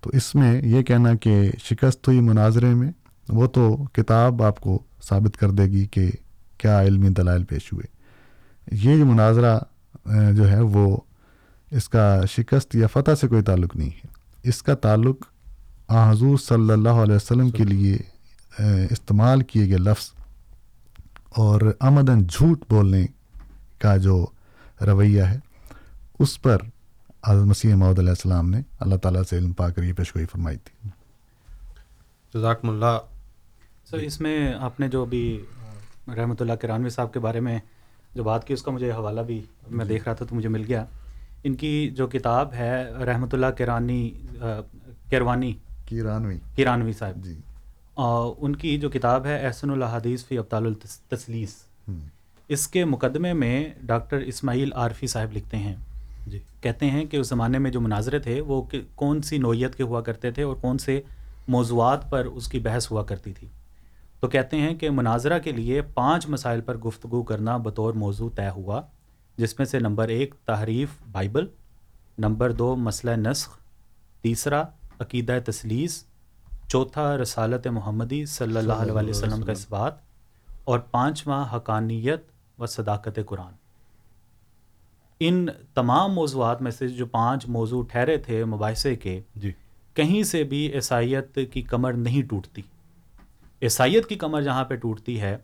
تو اس میں یہ کہنا کہ شکست ہوئی مناظرے میں، وہ تو کتاب آپ کو ثابت کر دے گی کہ کیا علمی دلائل پیش ہوئے۔ یہ جو مناظرہ جو ہے وہ اس کا شکست یا فتح سے کوئی تعلق نہیں ہے۔ اس کا تعلق آ حضور صلی اللہ علیہ وسلم کے لیے استعمال کیے گئے لفظ اور آمدن جھوٹ بولنے کا جو رویہ ہے، اس پر حضرت مسیح محدود علیہ السلام نے اللہ تعالیٰ سے علم پا کر یہ پیشگوئی فرمائی تھی۔ جزاکم اللہ۔ سر اس میں آپ نے جو بھی رحمۃ اللہ کرانوی صاحب کے بارے میں جو بات کی اس کا مجھے حوالہ بھی میں دیکھ رہا تھا تو مجھے مل گیا۔ ان کی جو کتاب ہے رحمۃ اللہ کرانی کیروانی۔ کیرانوی۔ کیرانوی صاحب۔ جی۔ ان کی جو کتاب ہے احسن الحدیث فی ابطال التسلیس اس کے مقدمے میں ڈاکٹر اسماعیل عارفی صاحب لکھتے ہیں۔ جی۔ کہتے ہیں کہ اس زمانے میں جو مناظرے تھے وہ کون سی نوعیت کے ہوا کرتے تھے اور کون سے موضوعات پر اس کی بحث ہوا کرتی تھی۔ تو کہتے ہیں کہ مناظرہ کے لیے پانچ مسائل پر گفتگو کرنا بطور موضوع طے ہوا، جس میں سے نمبر ایک، تحریف، بائبل، نمبر دو، مسئلہ نسخ، تیسرا، عقیدہ تسلیس، چوتھا، رسالت محمدی صلی اللہ علیہ وسلم کا اس بات اور پانچواں، حقانیت و صداقت قرآن۔ ان تمام موضوعات میں سے جو پانچ موضوع ٹھہرے تھے مباحثے کے جی۔ کہیں سے بھی عیسائیت کی کمر نہیں ٹوٹتی۔ عیسائیت کی کمر جہاں پہ ٹوٹتی ہے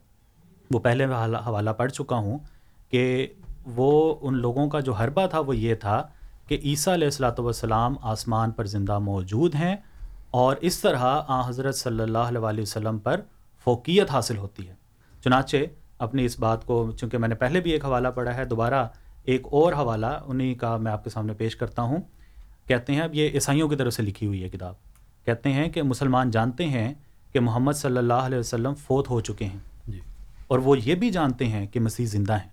وہ پہلے میں حوالہ پڑھ چکا ہوں کہ وہ ان لوگوں کا جو حربہ تھا وہ یہ تھا کہ عیسیٰ علیہ السلاۃ والسلام آسمان پر زندہ موجود ہیں اور اس طرح آ حضرت صلی اللہ علیہ وسلم پر فوقیت حاصل ہوتی ہے۔ چنانچہ اپنی اس بات کو چونکہ میں نے پہلے بھی ایک حوالہ پڑھا ہے دوبارہ ایک اور حوالہ انہیں کا میں آپ کے سامنے پیش کرتا ہوں۔ کہتے ہیں اب یہ عیسائیوں کی طرف سے لکھی ہوئی ہے کتاب۔ کہتے ہیں کہ مسلمان جانتے ہیں کہ محمد صلی اللہ علیہ وسلم فوت ہو چکے ہیں۔ جی۔ اور وہ یہ بھی جانتے ہیں کہ مسیح زندہ ہیں۔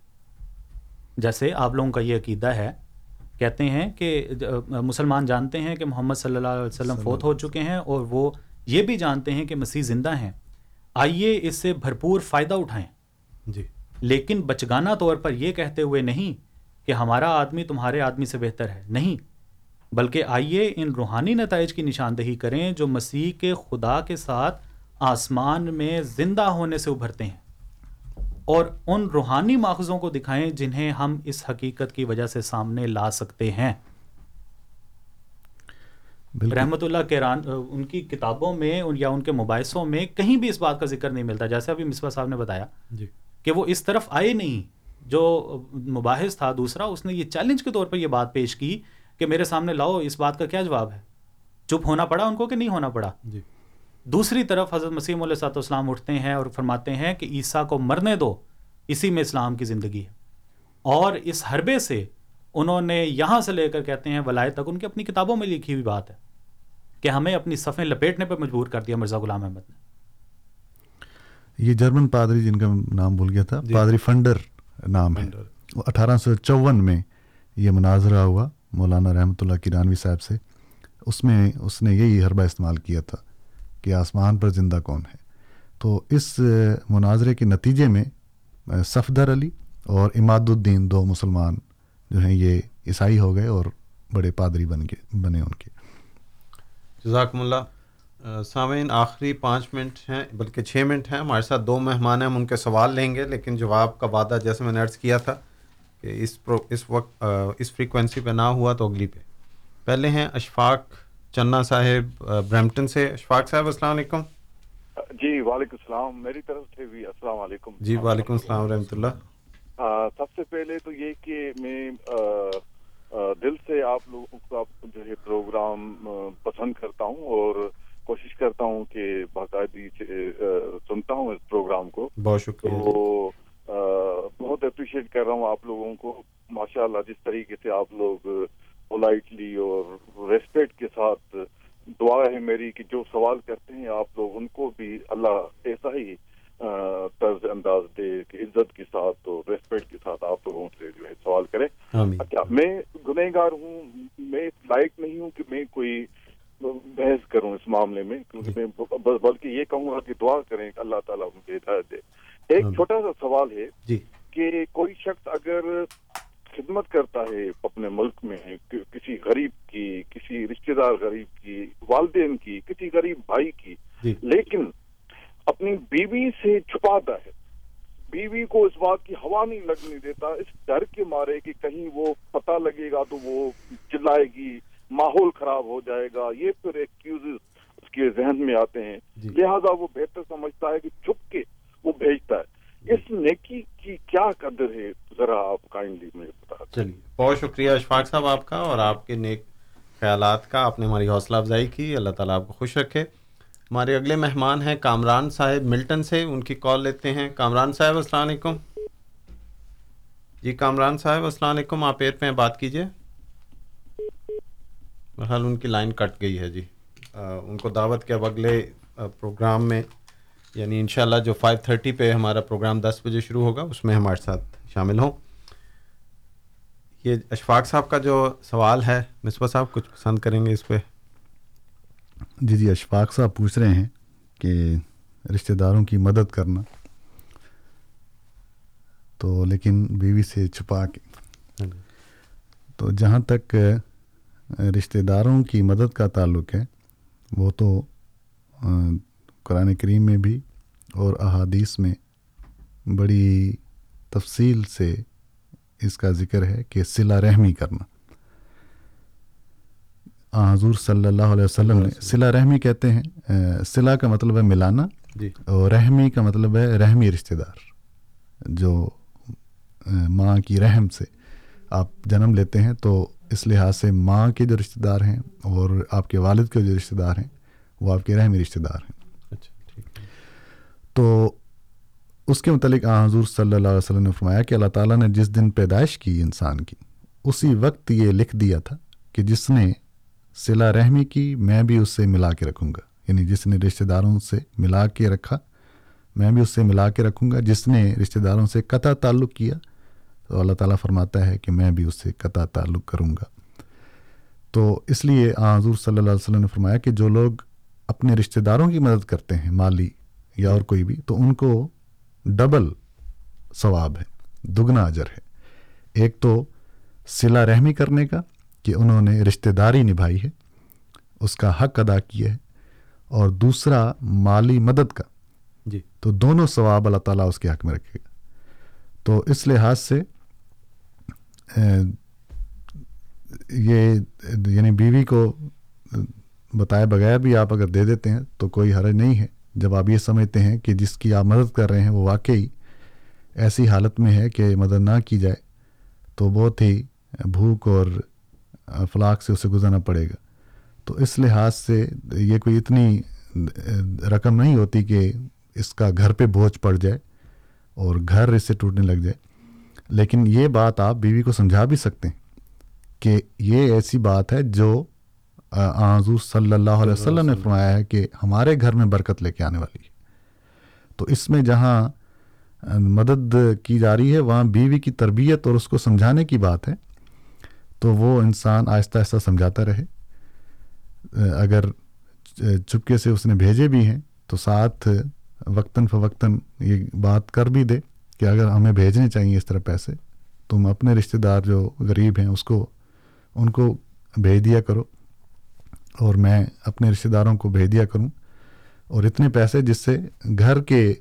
جیسے آپ لوگوں کا یہ عقیدہ ہے کہتے ہیں کہ مسلمان جانتے ہیں کہ محمد صلی اللہ علیہ وسلم فوت ہو چکے ہیں اور وہ یہ بھی جانتے ہیں کہ مسیح زندہ ہیں۔ آئیے اس سے بھرپور فائدہ اٹھائیں۔ جی۔ لیکن بچگانہ طور پر یہ کہتے ہوئے نہیں کہ ہمارا آدمی تمہارے آدمی سے بہتر ہے۔ نہیں بلکہ آئیے ان روحانی نتائج کی نشاندہی کریں جو مسیح کے خدا کے ساتھ آسمان میں زندہ ہونے سے ابھرتے ہیں۔ اور ان روحانی ماخذوں کو دکھائیں جنہیں ہم اس حقیقت کی وجہ سے سامنے لا سکتے ہیں۔ رحمت اللہ کیران ان کی کتابوں میں یا ان کے مباحثوں میں کہیں بھی اس بات کا ذکر نہیں ملتا۔ جیسے ابھی مصباح صاحب نے بتایا جی۔ کہ وہ اس طرف آئے نہیں۔ جو مباحث تھا دوسرا اس نے یہ چیلنج کے طور پر یہ بات پیش کی کہ میرے سامنے لاؤ اس بات کا کیا جواب ہے؟ چپ ہونا پڑا ان کو کہ نہیں ہونا پڑا؟ جی۔ دوسری طرف حضرت مسیم علیہ صاحب اسلام اٹھتے ہیں اور فرماتے ہیں کہ عیسیٰ کو مرنے دو اسی میں اسلام کی زندگی ہے۔ اور اس حربے سے انہوں نے یہاں سے لے کر کہتے ہیں ولایت تک ان کی اپنی کتابوں میں لکھی ہوئی بات ہے کہ ہمیں اپنی صفیں لپیٹنے پر مجبور کر دیا مرزا غلام احمد نے۔ یہ جرمن پادری جن کا نام بھول گیا تھا جی۔ پادری فنڈر۔ نام ہے۔ اٹھارہ سو چون میں یہ مناظرہ ہوا مولانا رحمۃ اللہ کرانوی صاحب سے۔ اس میں اس نے یہی حربہ استعمال کیا تھا کہ آسمان پر زندہ کون ہے۔ تو اس مناظرے کے نتیجے میں صفدر علی اور اماد الدین دو مسلمان جو ہیں یہ عیسائی ہو گئے اور بڑے پادری بن گئے بنے ان کے۔ جزاکم اللہ۔ سامعین آخری پانچ منٹ ہیں بلکہ چھ منٹ ہیں۔ ہمارے ساتھ دو مہمان ہیں ہم ان کے سوال لیں گے لیکن جواب کا وعدہ جیسے میں نے عرض کیا تھا کہ اس پرو اس وقت اس فریکوینسی پہ نہ ہوا تو اگلی پہ۔ پہلے ہیں اشفاق چنا صاحب برمپٹن سے۔ اشفاق صاحب السلام علیکم۔ جی وعلیکم السلام۔ میری طرف سے بھی السلام علیکم۔ جی وعلیکم السلام ورحمۃ اللہ۔ سب سے پہلے تو یہ کہ میں دل سے آپ لوگوں کا جو ہے پروگرام پسند کرتا ہوں اور کوشش کرتا ہوں کہ باقاعدگی سنتا ہوں اس پروگرام کو۔ بہت شکریہ۔ تو بہت اپریشیٹ کر رہا ہوں آپ لوگوں کو۔ ماشاء اللہ جس طریقے سے آپ لوگ پولائٹلی اور ریسپیکٹ کے ساتھ دعا ہے میری کہ جو سوال کرتے ہیں آپ لوگ ان کو بھی اللہ ایسا ہی طرز انداز دے کہ عزت کے ساتھ اور ریسپیکٹ کے ساتھ آپ لوگوں سے جو ہے سوال کریں۔ کیا میں گنہگار ہوں میں لائق نہیں ہوں کہ میں کوئی بحث کروں اس معاملے میں کیونکہ میں بلکہ یہ کہوں گا کہ دعا کریں کہ اللہ تعالیٰ ان کو ہدایت دے۔ ایک چھوٹا سا سوال ہے جی۔ کہ کوئی شخص اگر خدمت کرتا ہے اپنے ملک میں کسی غریب کی کسی رشتہ دار غریب کی والدین کی کسی غریب بھائی کی جی۔ لیکن اپنی بیوی سے چھپاتا ہے بیوی کو اس بات کی ہوا نہیں لگنے دیتا اس ڈر کے مارے کہ کہیں وہ پتہ لگے گا تو وہ چلائے گی ماحول خراب ہو جائے گا یہ پھر ایکسکیوز اس کے ذہن میں آتے ہیں۔ جی۔ لہذا وہ بہتر سمجھتا ہے کہ چھپ کے وہ بھیجتا ہے۔ اس نیکی کی کیا قدر ہے؟ ذرا آپ کائنڈلی مجھے بتا چلیے۔ بہت شکریہ اشفاق صاحب آپ کا اور آپ کے نیک خیالات کا۔ آپ نے ہماری حوصلہ افزائی کی۔ اللہ تعالیٰ آپ کو خوش رکھے۔ ہمارے اگلے مہمان ہیں کامران صاحب ملٹن سے۔ ان کی کال لیتے ہیں۔ کامران صاحب السلام علیکم۔ جی کامران صاحب السلام علیکم۔ آپ ایئر پہ بات کیجیے بہرحال ان کی لائن کٹ گئی ہے جی۔ ان کو دعوت کے اب اگلے پروگرام میں یعنی انشاءاللہ جو فائیو تھرٹی پہ ہمارا پروگرام دس بجے شروع ہوگا اس میں ہمارے ساتھ شامل ہوں۔ یہ اشفاق صاحب کا جو سوال ہے مصباح صاحب کچھ پسند کریں گے اس پہ؟ جی جی اشفاق صاحب پوچھ رہے ہیں کہ رشتہ داروں کی مدد کرنا۔ تو لیکن بیوی سے چھپا کے۔ تو جہاں تک رشتہ داروں کی مدد کا تعلق ہے۔ وہ تو قرآن کریم میں بھی اور احادیث میں بڑی تفصیل سے اس کا ذکر ہے کہ صلہ رحمی کرنا۔ حضور صلی اللہ علیہ وسلم نے صلہ رحمی کہتے ہیں۔ صلہ کا مطلب ہے ملانا جی۔ اور رحمی کا مطلب ہے رحمی رشتہ دار۔ جو ماں کی رحم سے آپ جنم لیتے ہیں تو اس لحاظ سے ماں کے جو رشتہ دار ہیں اور آپ کے والد کے جو رشتہ دار ہیں وہ آپ کے رحمی رشتہ دار ہیں۔ اچھا تو اس کے متعلق حضور صلی اللہ علیہ وسلم نے فرمایا کہ اللہ تعالیٰ نے جس دن پیدائش کی انسان کی اسی وقت یہ لکھ دیا تھا کہ جس نے صلہ رحمی کی میں بھی اس سے ملا کے رکھوں گا۔ یعنی جس نے رشتہ داروں سے ملا کے رکھا میں بھی اس سے ملا کے رکھوں گا۔ جس نے رشتہ داروں سے قطع تعلق کیا تو اللہ تعالیٰ فرماتا ہے کہ میں بھی اس سے قطع تعلق کروں گا۔ تو اس لیے حضور صلی اللہ علیہ وسلم نے فرمایا کہ جو لوگ اپنے رشتہ داروں کی مدد کرتے ہیں مالی یا اور کوئی بھی تو ان کو ڈبل ثواب ہے دگنا اجر ہے۔ ایک تو صلہ رحمی کرنے کا کہ انہوں نے رشتہ داری نبھائی ہے اس کا حق ادا کیا ہے اور دوسرا مالی مدد کا۔ جی۔ تو دونوں ثواب اللہ تعالیٰ اس کے حق میں رکھے گا۔ تو اس لحاظ سے یہ یعنی بیوی کو بتائے بغیر بھی آپ اگر دے دیتے ہیں تو کوئی حرج نہیں ہے۔ جب آپ یہ سمجھتے ہیں کہ جس کی آپ مدد کر رہے ہیں وہ واقعی ایسی حالت میں ہے کہ مدد نہ کی جائے، تو بہت ہی بھوک اور فلاق سے اسے گزرنا پڑے گا۔ تو اس لحاظ سے یہ کوئی اتنی رقم نہیں ہوتی کہ اس کا گھر پہ بوجھ پڑ جائے اور گھر اس سے ٹوٹنے لگ جائے۔ لیکن یہ بات آپ بیوی کو سمجھا بھی سکتے ہیں کہ یہ ایسی بات ہے جو حضور صلی اللہ علیہ وسلم نے فرمایا ہے کہ ہمارے گھر میں برکت لے کے آنے والی ہے۔ تو اس میں جہاں مدد کی جا رہی ہے، وہاں بیوی کی تربیت اور اس کو سمجھانے کی بات ہے، تو وہ انسان آہستہ آہستہ سمجھاتا رہے۔ اگر چپکے سے اس نے بھیجے بھی ہیں تو ساتھ وقتاً فوقتاً یہ بات کر بھی دے۔ کہ اگر ہمیں بھیجنے چاہیے اس طرح پیسے، تم اپنے رشتہ دار جو غریب ہیں، اس کو، ان کو بھیج دیا کرو اور میں اپنے رشتہ داروں کو بھیج دیا کروں۔ اور اتنے پیسے جس سے گھر کے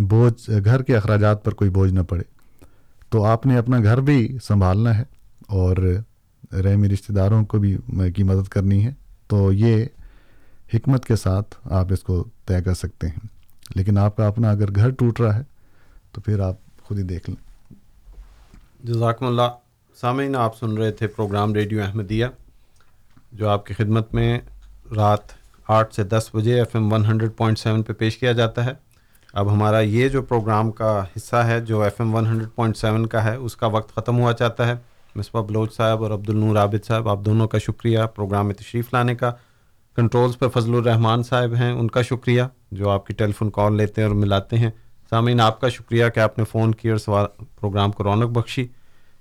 بوجھ، گھر کے اخراجات پر کوئی بوجھ نہ پڑے۔ تو آپ نے اپنا گھر بھی سنبھالنا ہے اور رحمی رشتہ داروں کو بھی کی مدد کرنی ہے۔ تو یہ حکمت کے ساتھ آپ اس کو طے کر سکتے ہیں۔ لیکن آپ کا اپنا اگر گھر ٹوٹ رہا ہے تو پھر آپ خود ہی دیکھ لیں۔ جزاکم اللہ۔ سامعین، آپ سن رہے تھے پروگرام ریڈیو احمدیہ، جو آپ کی خدمت میں رات آٹھ سے دس بجے F M one hundred point seven پہ پیش کیا جاتا ہے۔ اب ہمارا یہ جو پروگرام کا حصہ ہے، جو F M one hundred point seven کا ہے، اس کا وقت ختم ہوا چاہتا ہے۔ مصباح بلوچ صاحب اور عبدالنور عابد صاحب، آپ دونوں کا شکریہ پروگرام میں تشریف لانے کا۔ کنٹرولز پر فضل الرحمان صاحب ہیں، ان کا شکریہ، جو آپ کی ٹیلی فون کال لیتے ہیں اور ملاتے ہیں۔ سامعین، آپ کا شکریہ کہ آپ نے فون کیا اور سوال پروگرام کو رونق بخشی۔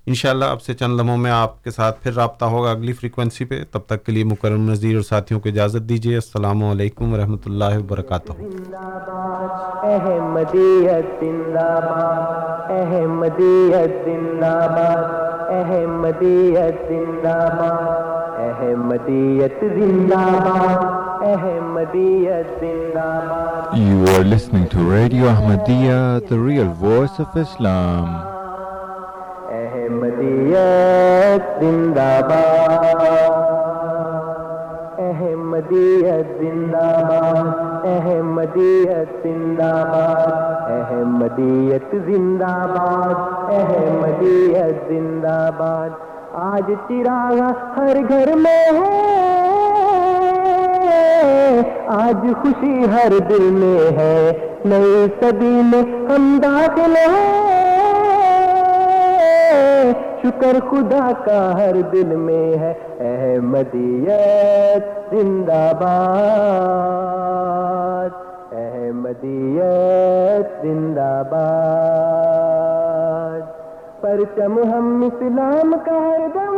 انشاءاللہ اب سے چند لمحوں میں آپ کے ساتھ پھر رابطہ ہوگا اگلی فریکوینسی پہ۔ تب تک کے لیے مکرم نذیر اور ساتھیوں کو اجازت دیجیے السلام علیکم ورحمۃ اللہ وبرکاتہ۔ احمدیت زندہ باد احمدیت زندہ باد احمدیت زندہ باد، احمدیت زندہ باد، احمدیت زندہ باد۔ You are listening to Radio Ahmadiyya, the real voice of Islam. احمدیت زندہ باد احمدیت زندہ باد احمدیت زندہ باد احمدیت زندہ باد احمدیت زندہ باد آج چراغ ہر گھر میں ہے آج خوشی ہر دل میں ہے نئی صدی میں ہم داخل ہیں۔ شکر خدا کا ہر دل میں ہے، احمدیت زندہ باد۔ احمدیت زندہ باد۔ پرچم ہم اسلام کا ہر دم۔